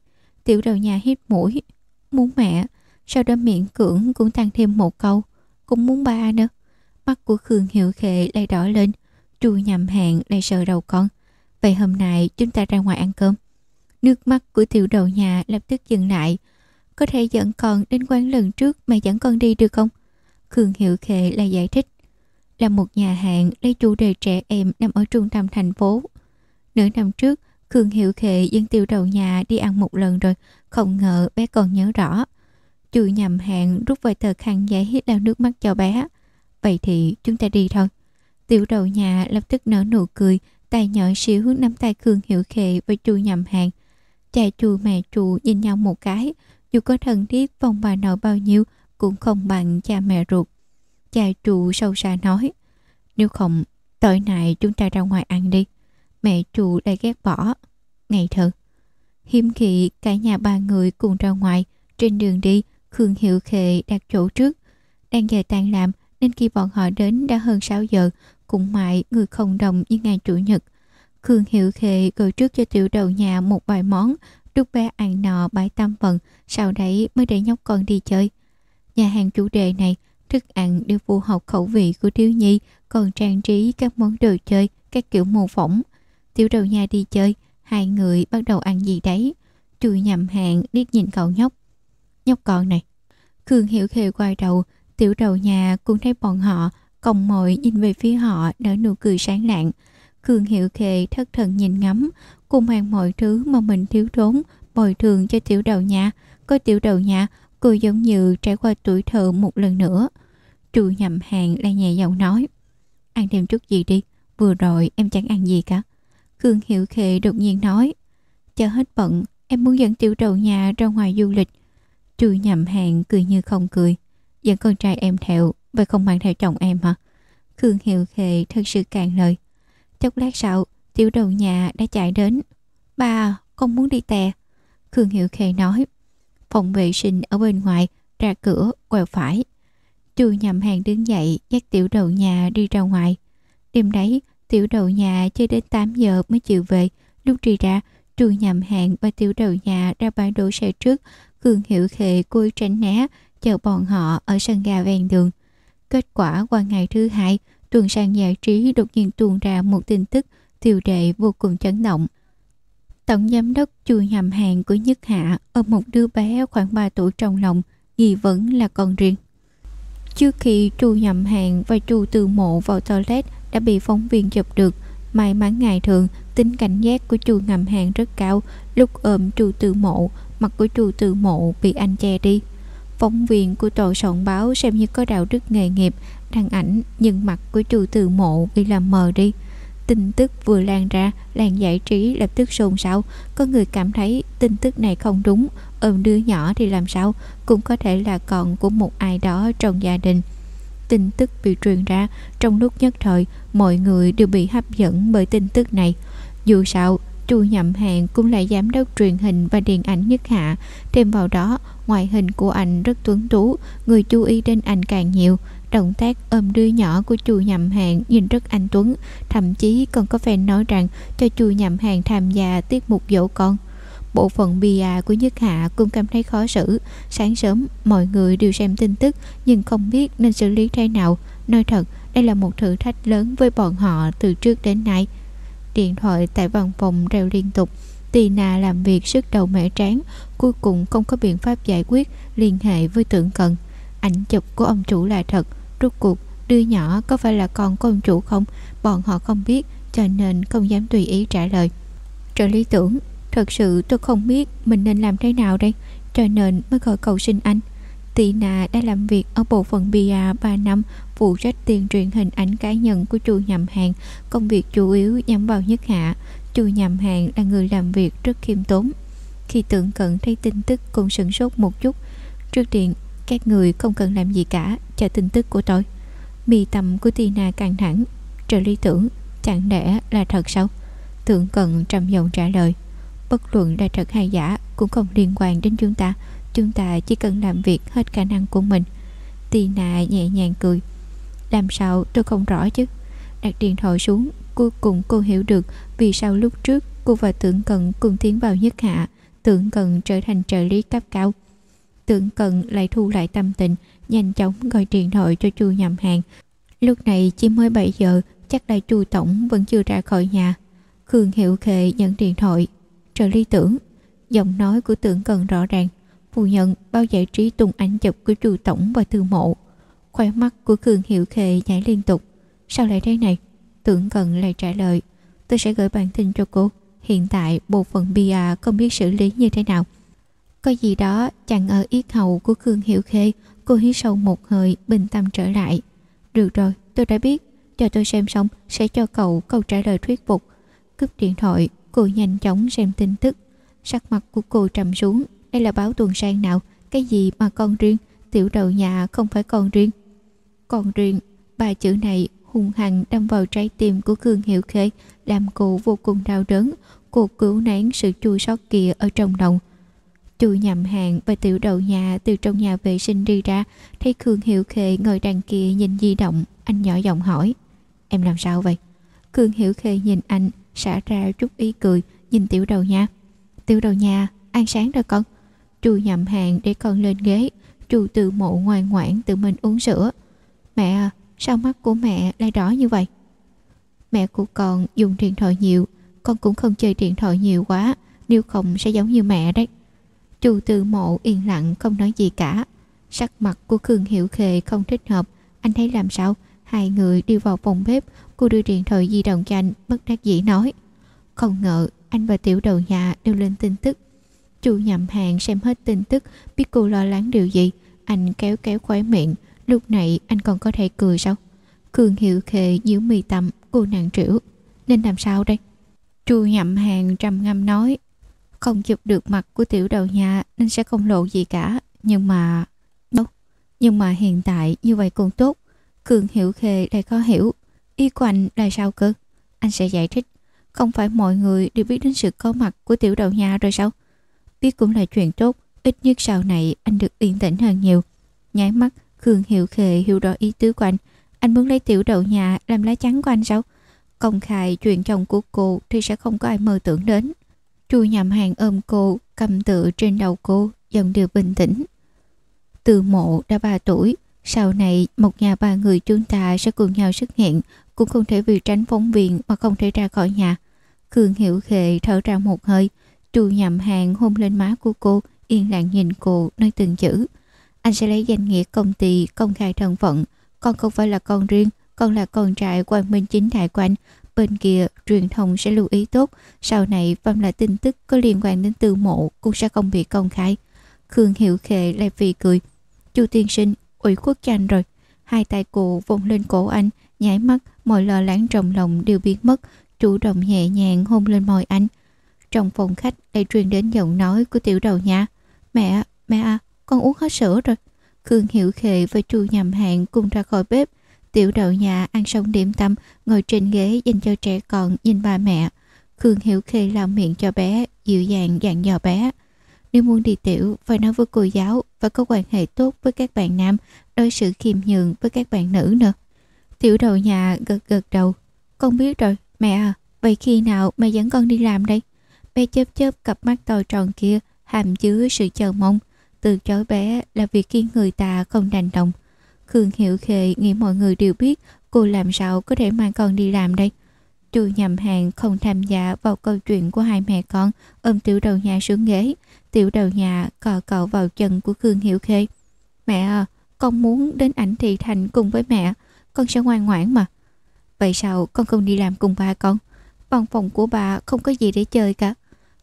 Speaker 1: Tiểu đầu nhà hít mũi. Muốn mẹ, sau đó miệng cưỡng cũng tăng thêm một câu. Cũng muốn ba nữa. Mắt của Khương Hiệu Khệ lại đỏ lên. Chu nhầm hàng lại sờ đầu con. Vậy hôm nay chúng ta ra ngoài ăn cơm. Nước mắt của tiểu đầu nhà lập tức dừng lại. Có thể dẫn con đến quán lần trước mà dẫn con đi được không? Khương Hiệu Khệ lại giải thích là một nhà hàng lấy chủ đề trẻ em nằm ở trung tâm thành phố. Nửa năm trước, Khương Hiệu Khệ dân tiêu đầu nhà đi ăn một lần rồi, không ngờ bé còn nhớ rõ. Chu nhầm hàng rút vài tờ khăn giấy hít lau nước mắt cho bé. Vậy thì chúng ta đi thôi. Tiểu đầu nhà lập tức nở nụ cười, tay nhỏ xíu nắm tay Khương Hiệu Khệ và chu nhầm hàng. Cha chu mẹ chu nhìn nhau một cái, dù có thân thiết vòng bà nội bao nhiêu cũng không bằng cha mẹ ruột. Cha chu sâu xa nói Nếu không Tối nay chúng ta ra ngoài ăn đi Mẹ trụ đã ghét bỏ. Ngày thật. Hiếm khi cả nhà ba người cùng ra ngoài. Trên đường đi Khương Hiệu Khệ đặt chỗ trước. Đang giờ tan làm Nên khi bọn họ đến đã hơn 6 giờ. Cũng mãi người không đồng như ngày Chủ nhật. Khương Hiệu Khệ gọi trước cho tiểu đầu nhà một vài món. Đút bé ăn nọ bãi tam phần Sau đấy mới để nhóc con đi chơi. Nhà hàng chủ đề này Thức ăn đều phù hợp khẩu vị của thiếu nhi, còn trang trí các món đồ chơi, các kiểu mô phỏng. Tiểu đầu nhà đi chơi, hai người bắt đầu ăn gì đấy. Chùi nhầm hàng liếc nhìn cậu nhóc. Nhóc con này. Khương Hiểu Khê quay đầu, tiểu đầu nhà cũng thấy bọn họ, còng mồi nhìn về phía họ nở nụ cười sáng lạng. Khương Hiểu Khê thất thần nhìn ngắm, cùng hoàn mọi thứ mà mình thiếu thốn, bồi thường cho tiểu đầu nhà. Có tiểu đầu nhà, cô giống như trải qua tuổi thơ một lần nữa. Trù nhầm hàng lại nhẹ giọng nói Ăn thêm chút gì đi Vừa rồi em chẳng ăn gì cả Khương Hiệu Khệ đột nhiên nói Chờ hết bận Em muốn dẫn tiểu đầu nhà ra ngoài du lịch. Trù nhầm hàng cười như không cười Dẫn con trai em theo Vậy không mang theo chồng em hả? Khương Hiệu Khệ thật sự cạn lời Chốc lát sau Tiểu đầu nhà đã chạy đến. Ba con muốn đi tè. Khương Hiệu Khệ nói Phòng vệ sinh ở bên ngoài Ra cửa quẹo phải. Chu nhầm hàng đứng dậy dắt tiểu đầu nhà đi ra ngoài. Đêm đấy, tiểu đầu nhà chơi đến 8 giờ mới chịu về. Lúc trì ra, trù nhầm hẹn và tiểu đầu nhà ra bãi đổ xe trước. cường Hiểu Khệ cui tránh né, chờ bọn họ ở sân ga ven đường. Kết quả qua ngày thứ hai, tuần sang giải trí đột nhiên tuôn ra một tin tức tiêu đề vô cùng chấn động. Tổng giám đốc chu nhầm hàng của Nhất Hạ ở một đứa bé khoảng 3 tuổi trong lòng nghi vấn là con riêng. Trước khi chu nhầm hàng và chu từ mộ vào toilet đã bị phóng viên chụp được, may mắn ngày thường tính cảnh giác của chu ngầm hàng rất cao. Lúc ôm chu từ mộ mặt của chu từ mộ bị anh che đi. Phóng viên của tòa soạn báo xem như có đạo đức nghề nghiệp đăng ảnh nhưng mặt của chu từ mộ bị làm mờ đi. Tin tức vừa lan ra làng giải trí lập tức xôn xao. Có người cảm thấy tin tức này không đúng ôm đứa nhỏ thì làm sao? Cũng có thể là con của một ai đó trong gia đình tin tức bị truyền ra. Trong lúc nhất thời, mọi người đều bị hấp dẫn bởi tin tức này. Dù sao, chu nhậm hạng cũng là giám đốc truyền hình và điện ảnh nhất hạ. Thêm vào đó, ngoại hình của anh rất tuấn tú, người chú ý đến anh càng nhiều. Động tác ôm đứa nhỏ của chu nhậm hạng nhìn rất anh tuấn, thậm chí còn có fan nói rằng cho chu nhậm hạng tham gia tiết mục dỗ con bộ phận bia của Nhất Hạ cũng cảm thấy khó xử. Sáng sớm, mọi người đều xem tin tức nhưng không biết nên xử lý thế nào. Nói thật, đây là một thử thách lớn với bọn họ từ trước đến nay. Điện thoại tại văn phòng reo liên tục. Tina làm việc sức đầu mẻ tráng, cuối cùng không có biện pháp giải quyết, liên hệ với tượng cần. Ảnh chụp của ông chủ là thật, rốt cuộc đứa nhỏ có phải là con của ông chủ không? Bọn họ không biết, cho nên không dám tùy ý trả lời. Trợ lý tưởng, thật sự tôi không biết mình nên làm thế nào đây, cho nên mới gọi cầu xin anh. Tina đã làm việc ở bộ phận PR 3 năm, phụ trách tiền truyền hình ảnh cá nhân của chu nhầm hàng. Công việc chủ yếu nhắm vào nhất hạ. Chu nhầm hàng là người làm việc rất khiêm tốn. Khi tưởng cận thấy tin tức cũng sửng sốt một chút. Trước điện các người không cần làm gì cả, chờ tin tức của tôi. Mi tâm của Tina căng thẳng. Trợ lý tưởng, chẳng lẽ là thật sao? Tưởng cận trầm giọng trả lời. Bất luận là thật hay giả cũng không liên quan đến chúng ta. Chúng ta chỉ cần làm việc hết khả năng của mình. Tina nhẹ nhàng cười. Làm sao? Tôi không rõ chứ. Đặt điện thoại xuống, Cuối cùng cô hiểu được Vì sao lúc trước cô và tưởng cần cùng tiến vào nhất hạ. Tưởng cần trở thành trợ lý cấp cao. Tưởng cần lại thu lại tâm tình, Nhanh chóng gọi điện thoại cho chu nhầm hàng. Lúc này chỉ mới 7 giờ, Chắc là chu tổng vẫn chưa ra khỏi nhà. Khương Hiệu Khệ nhận điện thoại. Trợ lý tưởng. Giọng nói của tưởng cần rõ ràng. Phủ nhận bao giải trí tung ảnh chụp của chu tổng và thư mộ. Khoe mắt của Khương Hiệu Khệ nhảy liên tục. Sao lại thế này? Tưởng cần lại trả lời. Tôi sẽ gửi bản tin cho cô. Hiện tại bộ phận bia không biết xử lý như thế nào. Có gì đó chặn ở yết hầu của Khương Hiệu Khê, Cô hít sâu một hơi, bình tâm trở lại. Được rồi, tôi đã biết. Cho tôi xem xong, sẽ cho cậu câu trả lời thuyết phục. Cúp điện thoại cô nhanh chóng xem tin tức. Sắc mặt của cô trầm xuống. Đây là báo tuần sang nào? Cái gì mà con riêng? Tiểu đầu nhà không phải con riêng. Con riêng. Ba chữ này hung hăng đâm vào trái tim của Khương Hiệu Khê, làm cô vô cùng đau đớn. Cô cứu nén sự chua xót kia ở trong lòng. Chu nhầm hàng và tiểu đầu nhà từ trong nhà vệ sinh đi ra, thấy Khương Hiệu Khê ngồi đằng kia nhìn di động. Anh nhỏ giọng hỏi, em làm sao vậy? Khương Hiểu Khê nhìn anh xả ra chút ý cười, nhìn tiểu đầu nha. Tiểu đầu nha ăn sáng rồi con. Chu nhậm hàng để con lên ghế. Chu từ mộ ngoan ngoãn tự mình uống sữa. Mẹ à sao mắt của mẹ lại đỏ như vậy? Mẹ của con dùng điện thoại nhiều. Con cũng không chơi điện thoại nhiều quá. Nếu không sẽ giống như mẹ đấy. Chu từ mộ yên lặng, không nói gì cả. Sắc mặt của khương hiểu khề không thích hợp. Anh thấy làm sao? Hai người đi vào phòng bếp cô đưa điện thoại di động cho anh, bất đắc dĩ nói. Không ngờ, anh và tiểu đầu nhà đều lên tin tức. Chu nhậm hàng xem hết tin tức, biết cô lo lắng điều gì. Anh kéo kéo khóe miệng, lúc này anh còn có thể cười sao? Cường hiệu khề nhíu mì tầm cô nàng trĩu. Nên làm sao đây? Chu nhậm hàng trầm ngâm nói. Không chụp được mặt của tiểu đầu nhà nên sẽ không lộ gì cả. Nhưng mà, đâu? Nhưng mà hiện tại như vậy cũng tốt. Cường hiểu khề lại khó hiểu ý của anh là sao cơ? Anh sẽ giải thích. Không phải mọi người đều biết đến sự có mặt của tiểu đầu nhà rồi sao? Biết cũng là chuyện tốt, ít nhất sau này anh được yên tĩnh hơn nhiều. Nháy mắt, khương hiệu khề hiểu rõ ý tứ của anh. Anh muốn lấy tiểu đầu nhà làm lá chắn của anh sao? Công khai chuyện chồng của cô thì sẽ không có ai mơ tưởng đến. Chu nhầm hàng ôm cô, cầm tự trên đầu cô dần đều bình tĩnh. Từ mộ đã 3 tuổi, sau này một nhà ba người chúng ta sẽ cùng nhau xuất hiện cũng không thể vì tránh phóng viên mà không thể ra khỏi nhà khương hiểu khệ thở ra một hơi trù nhầm hàng hôn lên má của cô yên lặng nhìn cô nói từng chữ anh sẽ lấy danh nghĩa công ty công khai thân phận. Con không phải là con riêng, con là con trai quan minh chính đại của anh. Bên kia, truyền thông sẽ lưu ý tốt. Sau này, phàm là tin tức có liên quan đến tư mộ cũng sẽ không bị công khai. Khương Hiệu Khệ lại vì cười. Chu tiên sinh, ủy khuất cho anh rồi. Hai tay cô vòng lên cổ anh, nháy mắt, mọi lo lắng trong lòng đều biến mất, chủ động nhẹ nhàng hôn lên môi anh. Trong phòng khách lại truyền đến giọng nói của tiểu đầu nhà. Mẹ, mẹ à, con uống hết sữa rồi. Khương Hiểu Khệ và chu nhầm Hạng cùng ra khỏi bếp. Tiểu đầu nhà ăn xong điểm tâm, ngồi trên ghế dành cho trẻ con nhìn ba mẹ. Khương Hiểu Khê làm miệng cho bé, dịu dàng dặn dò bé. Nếu muốn đi tiểu, phải nói với cô giáo và có quan hệ tốt với các bạn nam, đối xử khiêm nhường với các bạn nữ nữa. Tiểu đầu nhà gật gật đầu. Con biết rồi, mẹ à, vậy khi nào mẹ dẫn con đi làm đây? Bé chớp chớp cặp mắt to tròn kia, hàm chứa sự chờ mong. Từ chối bé là việc khiến người ta không đành đồng. Khương Hiểu Khệ nghĩ mọi người đều biết cô làm sao có thể mang con đi làm đây. Chu nhầm hàng không tham gia vào câu chuyện của hai mẹ con ôm tiểu đầu nhà xuống ghế. Tiểu đầu nhà cò cậu vào chân của Khương Hiểu Khê. Mẹ à, con muốn đến ảnh thị thành cùng với mẹ. Con sẽ ngoan ngoãn mà. Vậy sao con không đi làm cùng ba con? Văn phòng của bà không có gì để chơi cả.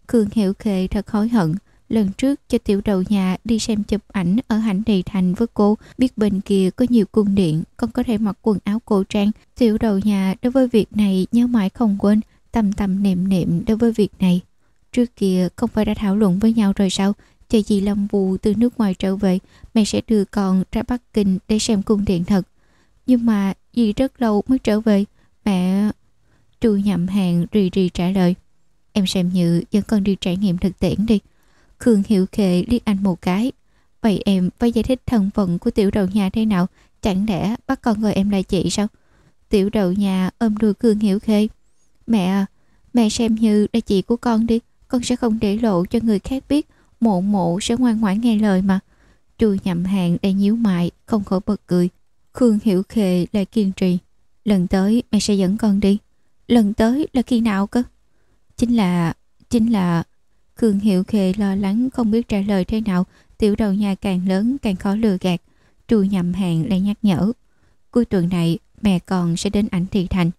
Speaker 1: cường Hiểu Khệ thật hối hận. Lần trước cho tiểu đầu nhà đi xem chụp ảnh ở hạnh thị thành với cô, biết bên kia có nhiều cung điện, con có thể mặc quần áo cổ trang. Tiểu đầu nhà đối với việc này nhớ mãi không quên, tầm tầm niệm niệm đối với việc này. Trước kia không phải đã thảo luận với nhau rồi sao? Chờ dì Lâm Vù từ nước ngoài trở về, mẹ sẽ đưa con ra Bắc Kinh để xem cung điện thật. Nhưng mà dì rất lâu mới trở về, mẹ... Trừ nhậm hàng rì rì trả lời. Em xem như dẫn con đi trải nghiệm thực tiễn đi. Khương Hiệu Khệ liếc anh một cái. Vậy em phải giải thích thân phận của tiểu đầu nhà thế nào? Chẳng lẽ bắt con gọi em là chị sao? Tiểu đầu nhà ôm đuôi Khương Hiểu Khê. Mẹ à, mẹ xem như là chị của con đi. Con sẽ không để lộ cho người khác biết. Mộ mộ sẽ ngoan ngoãn nghe lời mà. Trùi nhậm hàng đầy nhíu mại, không khỏi bật cười. Khương Hiểu Khê lại kiên trì. Lần tới mẹ sẽ dẫn con đi. Lần tới là khi nào cơ? Chính là... Chính là... Khương Hiệu Khề lo lắng không biết trả lời thế nào, tiểu đầu nhà càng lớn càng khó lừa gạt. Trù nhậm hàng lại nhắc nhở. Cuối tuần này mẹ còn sẽ đến ảnh thị thành.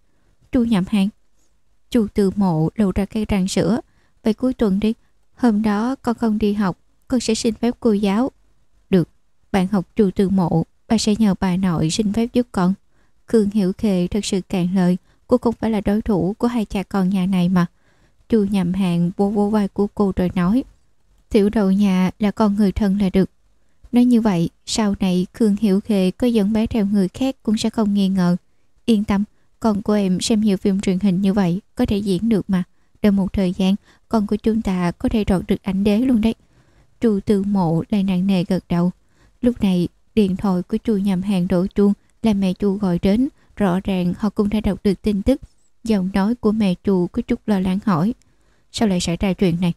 Speaker 1: Trù nhậm hàng. Chu từ mộ lộ ra cây răng sữa. Vậy cuối tuần đi. Hôm đó con không đi học, con sẽ xin phép cô giáo. Được, bạn học trù từ mộ, bà sẽ nhờ bà nội xin phép giúp con. Khương Hiểu Khê thật sự cạn lời, cô không phải là đối thủ của hai cha con nhà này mà. Chu nhầm hàng vô vô vai của cô rồi nói Tiểu đầu nhà là con người thân là được. Nói như vậy Sau này Khương Hiểu Khê có dẫn bé theo người khác Cũng sẽ không nghi ngờ. Yên tâm Con của em xem nhiều phim truyền hình như vậy Có thể diễn được mà. Đợi một thời gian Con của chúng ta có thể đoạt được ảnh đế luôn đấy. Trù từ mộ lại nặng nề gật đầu. Lúc này điện thoại của chu nhầm hàng đổ chuông, Là mẹ chu gọi đến, Rõ ràng họ cũng đã đọc được tin tức. Giọng nói của mẹ chu có chút lo lắng hỏi, Sao lại xảy ra chuyện này?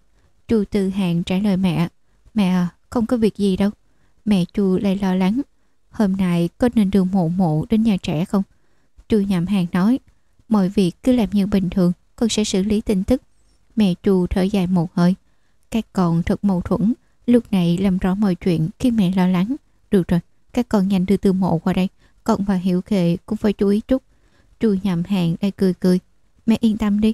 Speaker 1: Chu Tư Hàng trả lời mẹ Mẹ à không có việc gì đâu. Mẹ chu lại lo lắng, Hôm nay có nên đưa mộ mộ đến nhà trẻ không? Chu nhầm hàng nói, Mọi việc cứ làm như bình thường, Con sẽ xử lý tin tức. Mẹ chu thở dài một hơi, Các con thật mâu thuẫn, Lúc này làm rõ mọi chuyện khi mẹ lo lắng. Được rồi Các con nhanh đưa từ mộ qua đây Con và Hiểu Khệ cũng phải chú ý chút Chu nhầm hàng đây cười cười Mẹ yên tâm đi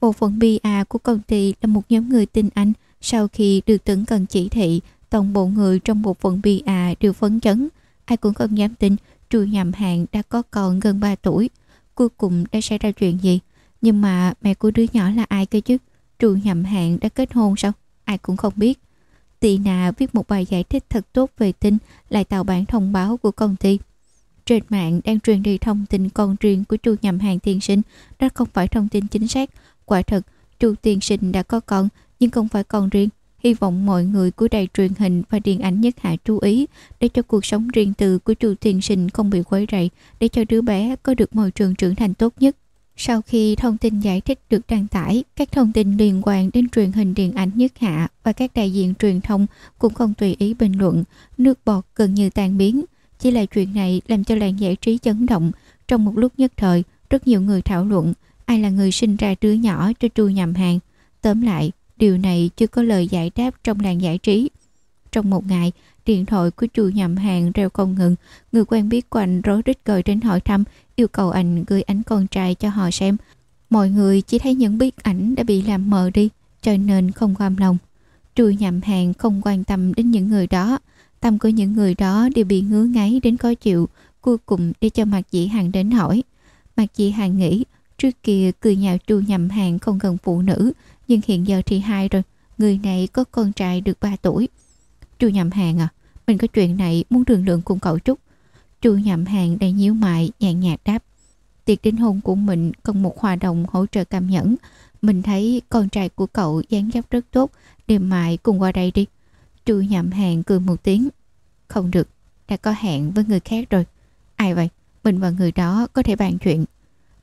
Speaker 1: Bộ phận BA của công ty là một nhóm người tin anh. Sau khi được tấn cần chỉ thị, toàn bộ người trong bộ phận BA đều phấn chấn. Ai cũng không dám tin Trùi nhầm hàng đã có con gần 3 tuổi. Cuối cùng đã xảy ra chuyện gì? Nhưng mà mẹ của đứa nhỏ là ai cơ chứ? Trù nhầm hạng đã kết hôn sao? Ai cũng không biết. Tina viết một bài giải thích thật tốt về tin lại tạo bản thông báo của công ty. Trên mạng đang truyền đi thông tin con riêng của chu nhầm hàng tiên sinh đó không phải thông tin chính xác Quả thật, Chu Tiên Sinh đã có con, nhưng không phải con riêng. Hy vọng mọi người của đài truyền hình và điện ảnh nhất hạ chú ý để cho cuộc sống riêng tư của Chu Tiên Sinh không bị quấy rầy, để cho đứa bé có được môi trường trưởng thành tốt nhất. Sau khi thông tin giải thích được đăng tải, các thông tin liên quan đến truyền hình điện ảnh nhất hạ và các đại diện truyền thông cũng không tùy ý bình luận, nước bọt gần như tan biến. Chỉ là chuyện này làm cho làng giải trí chấn động. Trong một lúc nhất thời, rất nhiều người thảo luận, ai là người sinh ra đứa nhỏ cho tru nhầm hàng. Tóm lại, điều này chưa có lời giải đáp trong làng giải trí. trong một ngày, điện thoại của chu nhậm hàng reo không ngừng. Người quen biết của anh rối rít gọi đến hỏi thăm, yêu cầu anh gửi ảnh con trai cho họ xem. Mọi người chỉ thấy những bức ảnh đã bị làm mờ đi, cho nên không quan lòng. Chu nhậm hàng không quan tâm đến những người đó. Tâm của những người đó đều bị ngứa ngáy đến khó chịu. Cuối cùng để cho Mạc Dĩ hàng đến hỏi. Mạc Dĩ hàng nghĩ trước kia cười nhạo Chu nhậm hàng không cần phụ nữ, nhưng hiện giờ thì hai rồi. Người này có con trai được 3 tuổi. Chu nhậm hàng à, mình có chuyện này muốn đường lượng cùng cậu chút. Chu nhậm hàng đầy nhíu mại nhàn nhạt đáp. Tiệc đính hôn của mình cần một hòa đồng hỗ trợ cảm nhẫn. Mình thấy con trai của cậu dáng dấp rất tốt, đêm mai cùng qua đây đi. Chu nhậm hàng cười một tiếng. Không được, đã có hẹn với người khác rồi. Ai vậy? Mình và người đó có thể bàn chuyện.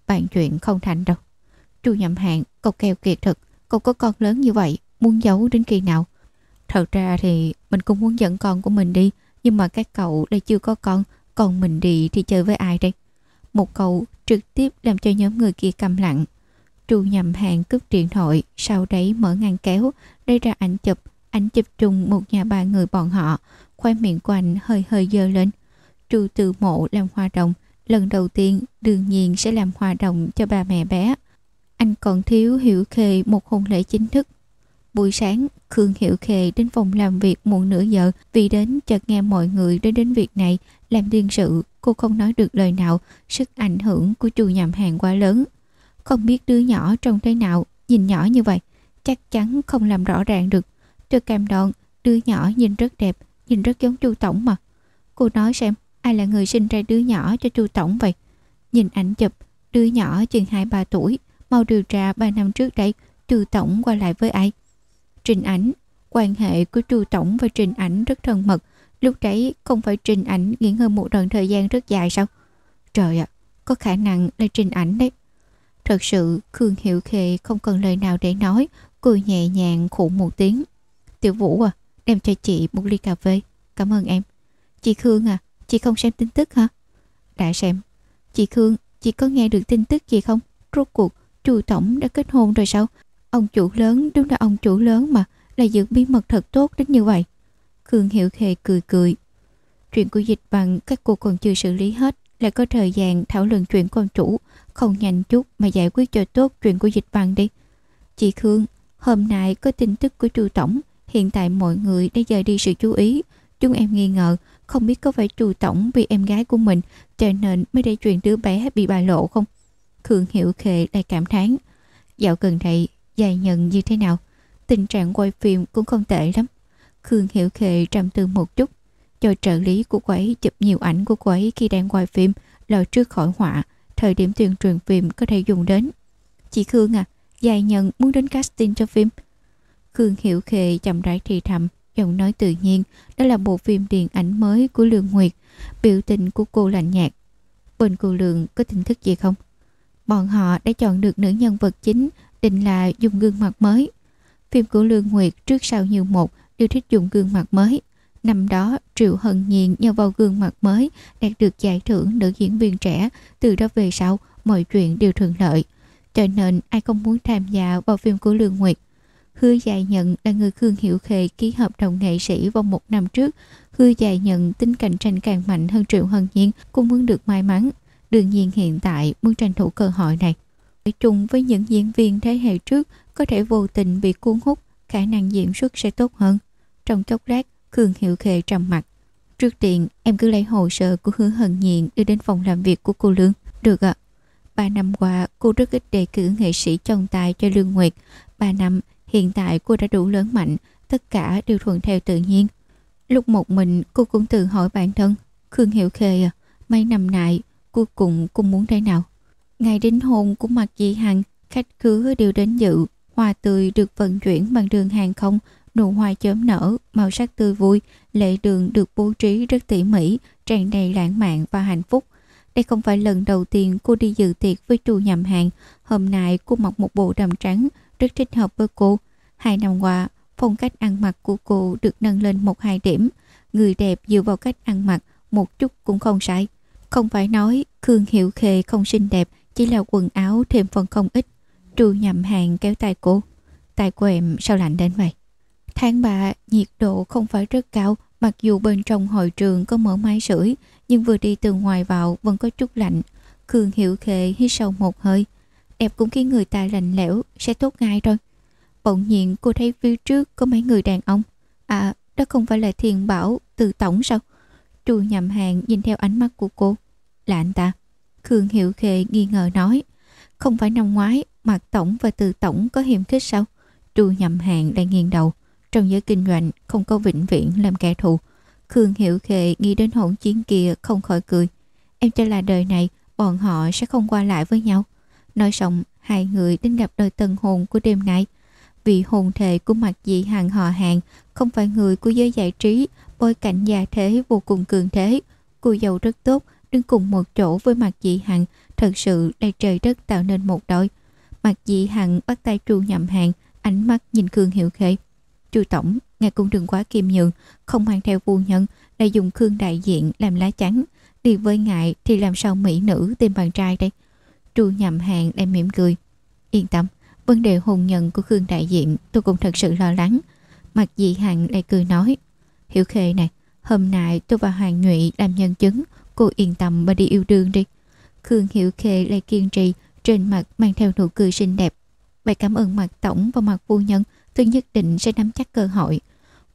Speaker 1: Bàn chuyện không thành đâu. Chu nhậm hàng, cậu keo kiệt thật. Cậu có con lớn như vậy, muốn giấu đến khi nào? Thật ra thì mình cũng muốn dẫn con của mình đi, nhưng mà các cậu đây chưa có con, còn mình đi thì chơi với ai đây? Một câu trực tiếp làm cho nhóm người kia câm lặng. Chu nhầm hàng cướp điện thoại, sau đấy mở ngăn kéo, đây ra ảnh chụp, ảnh chụp chung một nhà ba người bọn họ, khoai miệng của anh hơi hơi dơ lên. Chu từ mộ làm hoa đồng, lần đầu tiên đương nhiên sẽ làm hoa đồng cho ba mẹ bé. Anh còn thiếu hiểu khê một hôn lễ chính thức. Buổi sáng, Khương Hiểu Khề đến phòng làm việc muộn nửa giờ vì đến chợt nghe mọi người đến đến việc này làm điên sự. Cô không nói được lời nào, sức ảnh hưởng của chu nhầm hàng quá lớn. Không biết đứa nhỏ trông thế nào, nhìn nhỏ như vậy, chắc chắn không làm rõ ràng được. Tôi cam đoan, đứa nhỏ nhìn rất đẹp, nhìn rất giống chu Tổng mà. Cô nói xem, ai là người sinh ra đứa nhỏ cho chu Tổng vậy? Nhìn ảnh chụp, đứa nhỏ chừng 2-3 tuổi, mau điều tra 3 năm trước đây, chu Tổng qua lại với ai? Trình ảnh, quan hệ của chu Tổng và Trình ảnh rất thân mật. Lúc đấy không phải Trình ảnh nghỉ ngơi một đoạn thời gian rất dài sao? Trời ạ, có khả năng là Trình ảnh đấy. Thật sự Khương Hiệu Khê không cần lời nào để nói. Cười nhẹ nhàng khụ một tiếng. Tiểu Vũ à Đem cho chị một ly cà phê. Cảm ơn em. Chị Khương à Chị không xem tin tức hả? Đã xem. Chị Khương Chị có nghe được tin tức gì không? Rốt cuộc Chu Tổng đã kết hôn rồi sao? Ông chủ lớn đúng là ông chủ lớn mà Là giữ bí mật thật tốt đến như vậy Khương Hiệu Khề cười cười Chuyện của dịch bằng các cô còn chưa xử lý hết Lại có thời gian thảo luận chuyện con chủ không nhanh chút mà giải quyết cho tốt chuyện của dịch bằng đi. Chị Khương, hôm nay có tin tức của chu Tổng. Hiện tại mọi người đã dời đi sự chú ý. Chúng em nghi ngờ không biết có phải chu Tổng vì em gái của mình cho nên mới để chuyện đứa bé bị bại lộ không? Khương Hiệu Khệ lại cảm thán. Dạo gần đây, dài nhận như thế nào? Tình trạng quay phim cũng không tệ lắm. Khương Hiểu Khệ trầm tư một chút cho trợ lý của cô ấy chụp nhiều ảnh của cô ấy khi đang quay phim lờ trước khỏi họa thời điểm tuyên truyền phim có thể dùng đến. Chị Khương à, dài nhận muốn đến casting cho phim. Khương Hiểu Khệ chậm rãi thì thầm, giọng nói tự nhiên, đó là bộ phim điện ảnh mới của Lương Nguyệt. Biểu tình của cô lạnh nhạt. Bên cô Lương có tin tức gì không? Bọn họ đã chọn được nữ nhân vật chính, định là dùng gương mặt mới. Phim của Lương Nguyệt trước sau nhiều một đều thích dùng gương mặt mới. Năm đó, Triệu Hân Nhiên nhờ vào gương mặt mới đạt được giải thưởng nữ diễn viên trẻ. Từ đó về sau, mọi chuyện đều thuận lợi. Cho nên ai không muốn tham gia vào phim của Lương Nguyệt. Hứa Dài Nhận là người Khương Hiểu Khê ký hợp đồng nghệ sĩ vào một năm trước. Hứa Dài Nhận tính cạnh tranh càng mạnh hơn Triệu Hân Nhiên cũng muốn được may mắn. Đương nhiên hiện tại muốn tranh thủ cơ hội này. Chung với những diễn viên thế hệ trước có thể vô tình bị cuốn hút, khả năng diễn xuất sẽ tốt hơn. Trong chốc lát, Khương Hiệu Khê trầm mặt. Trước tiên, em cứ lấy hồ sơ của hứa Hận nhiên đưa đến phòng làm việc của cô Lương. Được ạ. Ba năm qua, cô rất ít đề cử nghệ sĩ trong tài cho Lương Nguyệt. Ba năm, hiện tại cô đã đủ lớn mạnh, tất cả đều thuận theo tự nhiên. Lúc một mình, cô cũng tự hỏi bản thân. Khương Hiệu Khê à, mấy năm nay, cuối cùng cô muốn thế nào? Ngày đính hôn của Mạc Di Hằng, khách khứa đều đến dự. Hoa tươi được vận chuyển bằng đường hàng không nụ hoa chớm nở, màu sắc tươi vui, lệ đường được bố trí rất tỉ mỉ, tràn đầy lãng mạn và hạnh phúc. Đây không phải lần đầu tiên cô đi dự tiệc với trù nhầm hàng. Hôm nay cô mặc một bộ đầm trắng, rất thích hợp với cô. Hai năm qua, phong cách ăn mặc của cô được nâng lên một hai điểm. Người đẹp dựa vào cách ăn mặc, một chút cũng không sai. Không phải nói Khương Hiệu Khê không xinh đẹp, chỉ là quần áo thêm phần không ít. Trù nhầm hàng kéo tay cô. Tay của em sao lạnh đến vậy? Tháng 3, nhiệt độ không phải rất cao, mặc dù bên trong hội trường có mở máy sưởi, nhưng vừa đi từ ngoài vào vẫn có chút lạnh. Khương Hiệu Khệ hít sâu một hơi. Đẹp cũng khiến người ta lạnh lẽo, sẽ tốt ngay thôi. Bỗng nhiên cô thấy phía trước có mấy người đàn ông. À, đó không phải là thiền bảo từ tổng sao? Trù nhầm hàng nhìn theo ánh mắt của cô. Là anh ta. Khương Hiệu Khệ nghi ngờ nói. Không phải năm ngoái, Mạc tổng và từ tổng có hiểm khích sao? Trù nhầm hàng đang nghiêng đầu. Trong giới kinh doanh không có vĩnh viễn làm kẻ thù. Khương Hiệu Khệ nghĩ đến hỗn chiến kia không khỏi cười. Em cho là đời này bọn họ sẽ không qua lại với nhau. Nói xong, hai người đến gặp đôi tân hồn của đêm nay. Vì hồn thể của mặt dị hàng họ hàng không phải người của giới giải trí, bối cảnh già thế vô cùng cường thế. Cô giàu rất tốt, đứng cùng một chỗ với mặt dị hằng, thật sự đầy trời đất tạo nên một đôi. Mặt dị hằng bắt tay tru nhậm hàng, ánh mắt nhìn Khương Hiểu Khê. Chu Tổng, ngài cũng đừng quá kiêm nhường, không mang theo phu nhân, lại dùng Khương đại diện làm lá chắn. Đi với ngài thì làm sao mỹ nữ tìm bạn trai đây? Chu nhậm hàng đem mỉm cười. Yên tâm, vấn đề hôn nhân của Khương đại diện tôi cũng thật sự lo lắng. Mặt dị hằng lại cười nói. Hiểu Khê này, hôm nay tôi và Hoàng Nhụy làm nhân chứng, cô yên tâm mà đi yêu đương đi. Khương Hiểu Khê lại kiên trì, trên mặt mang theo nụ cười xinh đẹp. bày cảm ơn mặt tổng và mặt phu nhân, tôi nhất định sẽ nắm chắc cơ hội.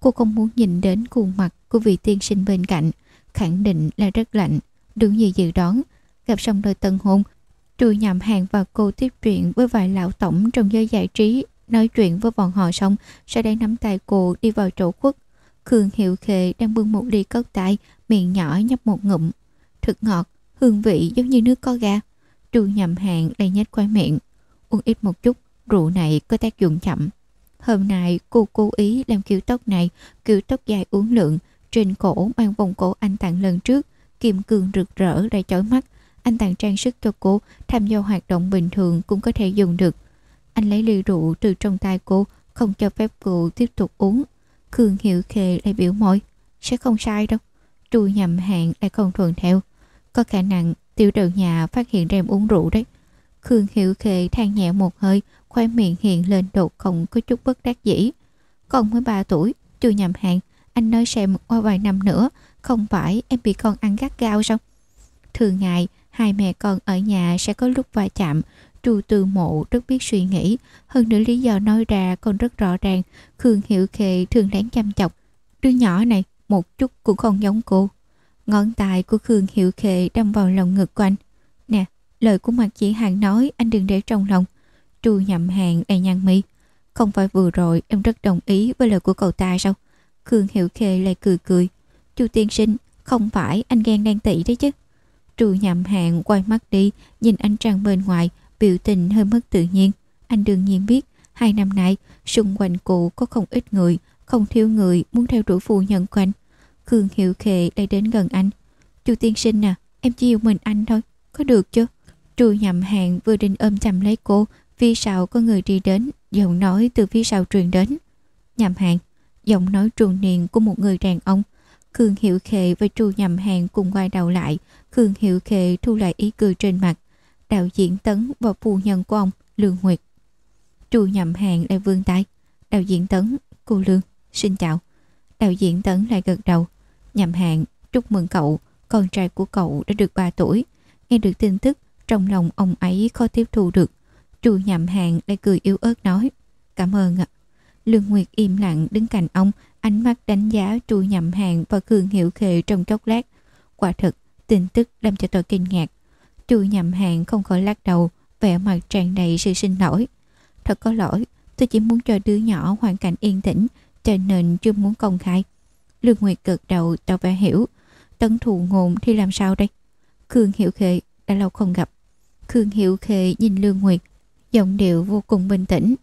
Speaker 1: Cô không muốn nhìn đến khuôn mặt của vị tiên sinh bên cạnh, khẳng định là rất lạnh. Đúng như dự đoán, gặp xong đôi tân hôn, Trùi nhầm hàng và cô tiếp chuyện với vài lão tổng trong giới giải trí, nói chuyện với bọn họ xong, sau đây nắm tay cô đi vào chỗ khuất. Khương Hiệu Khệ đang bưng một ly cất tay, miệng nhỏ nhấp một ngụm. Thực ngọt, hương vị giống như nước có ga. Trùi nhầm hàng đầy nhếch qua miệng. Uống ít một chút, rượu này có tác dụng chậm. Hôm nay cô cố ý làm kiểu tóc này, kiểu tóc dài uốn lượn, trên cổ mang vòng cổ anh tặng lần trước, kim cương rực rỡ lại chói mắt. Anh tặng trang sức cho cô, tham gia hoạt động bình thường cũng có thể dùng được. Anh lấy ly rượu từ trong tay cô, không cho phép cô tiếp tục uống. Khương Hiệu Khê lại biểu môi, sẽ không sai đâu. trù nhầm hạn lại không thuận theo. Có khả năng tiểu đầu nhà phát hiện ra em uống rượu đấy. Khương Hiểu Khê than nhẹ một hơi, khoe miệng hiện lên đột không có chút bất đắc dĩ. Con mới 3 tuổi, chưa nhầm hàng, anh nói xem qua vài năm nữa, không phải em bị con ăn gắt gao sao? Thường ngày, hai mẹ con ở nhà sẽ có lúc va chạm, Trù Từ Mộ rất biết suy nghĩ, hơn nữa lý do nói ra còn rất rõ ràng, Khương Hiệu Khê thường đáng chăm chọc. Đứa nhỏ này, một chút cũng không giống cô. Ngón tay của Khương Hiệu Khệ đâm vào lòng ngực của anh. Nè, lời của mặt chị Hàng nói anh đừng để trong lòng. Trù nhậm hàng đầy e nhăn mi. Không phải vừa rồi em rất đồng ý với lời của cậu ta sao? Khương Hiểu Khệ lại cười cười. Chu tiên sinh, không phải anh ghen đang tị đấy chứ. Trù nhậm hàng quay mắt đi, nhìn anh Trang bên ngoài, biểu tình hơi mất tự nhiên. Anh đương nhiên biết, hai năm nay, xung quanh cụ có không ít người, không thiếu người muốn theo đuổi phu nhân của anh. Khương Hiệu Khệ lại đến gần anh. Chu tiên sinh à, em chỉ yêu mình anh thôi, có được chứ Trù nhậm hàng vừa định ôm chầm lấy cô, Phía sau có người đi đến, giọng nói từ phía sau truyền đến. Nhầm hàng, giọng nói trùn niên của một người đàn ông. Khương Hiệu Khệ và Trù Nhầm Hàng cùng quay đầu lại. Khương Hiệu Khệ thu lại ý cười trên mặt. Đạo diễn Tấn và phu nhân của ông, Lương Nguyệt. Trù Nhầm Hàng lại vươn tay. Đạo diễn Tấn, cô Lương, xin chào. Đạo diễn Tấn lại gật đầu. Nhầm Hạn chúc mừng cậu, con trai của cậu đã được 3 tuổi. Nghe được tin tức, trong lòng ông ấy khó tiếp thu được. Chu nhậm Hạn lại cười yếu ớt nói Cảm ơn ạ. Lương Nguyệt im lặng đứng cạnh ông Ánh mắt đánh giá Chu nhậm Hạn và Khương Hiểu Khệ trong chốc lát. Quả thật tin tức làm cho tôi kinh ngạc. Chu nhậm Hạn không khỏi lắc đầu vẻ mặt tràn đầy sự sinh lỗi. Thật có lỗi Tôi chỉ muốn cho đứa nhỏ hoàn cảnh yên tĩnh Cho nên chưa muốn công khai. Lương Nguyệt cực đầu tỏ vẻ hiểu Tấn thù ngôn thì làm sao đây Khương hiệu Khệ đã lâu không gặp Khương hiệu Khệ nhìn Lương Nguyệt giọng điệu vô cùng bình tĩnh.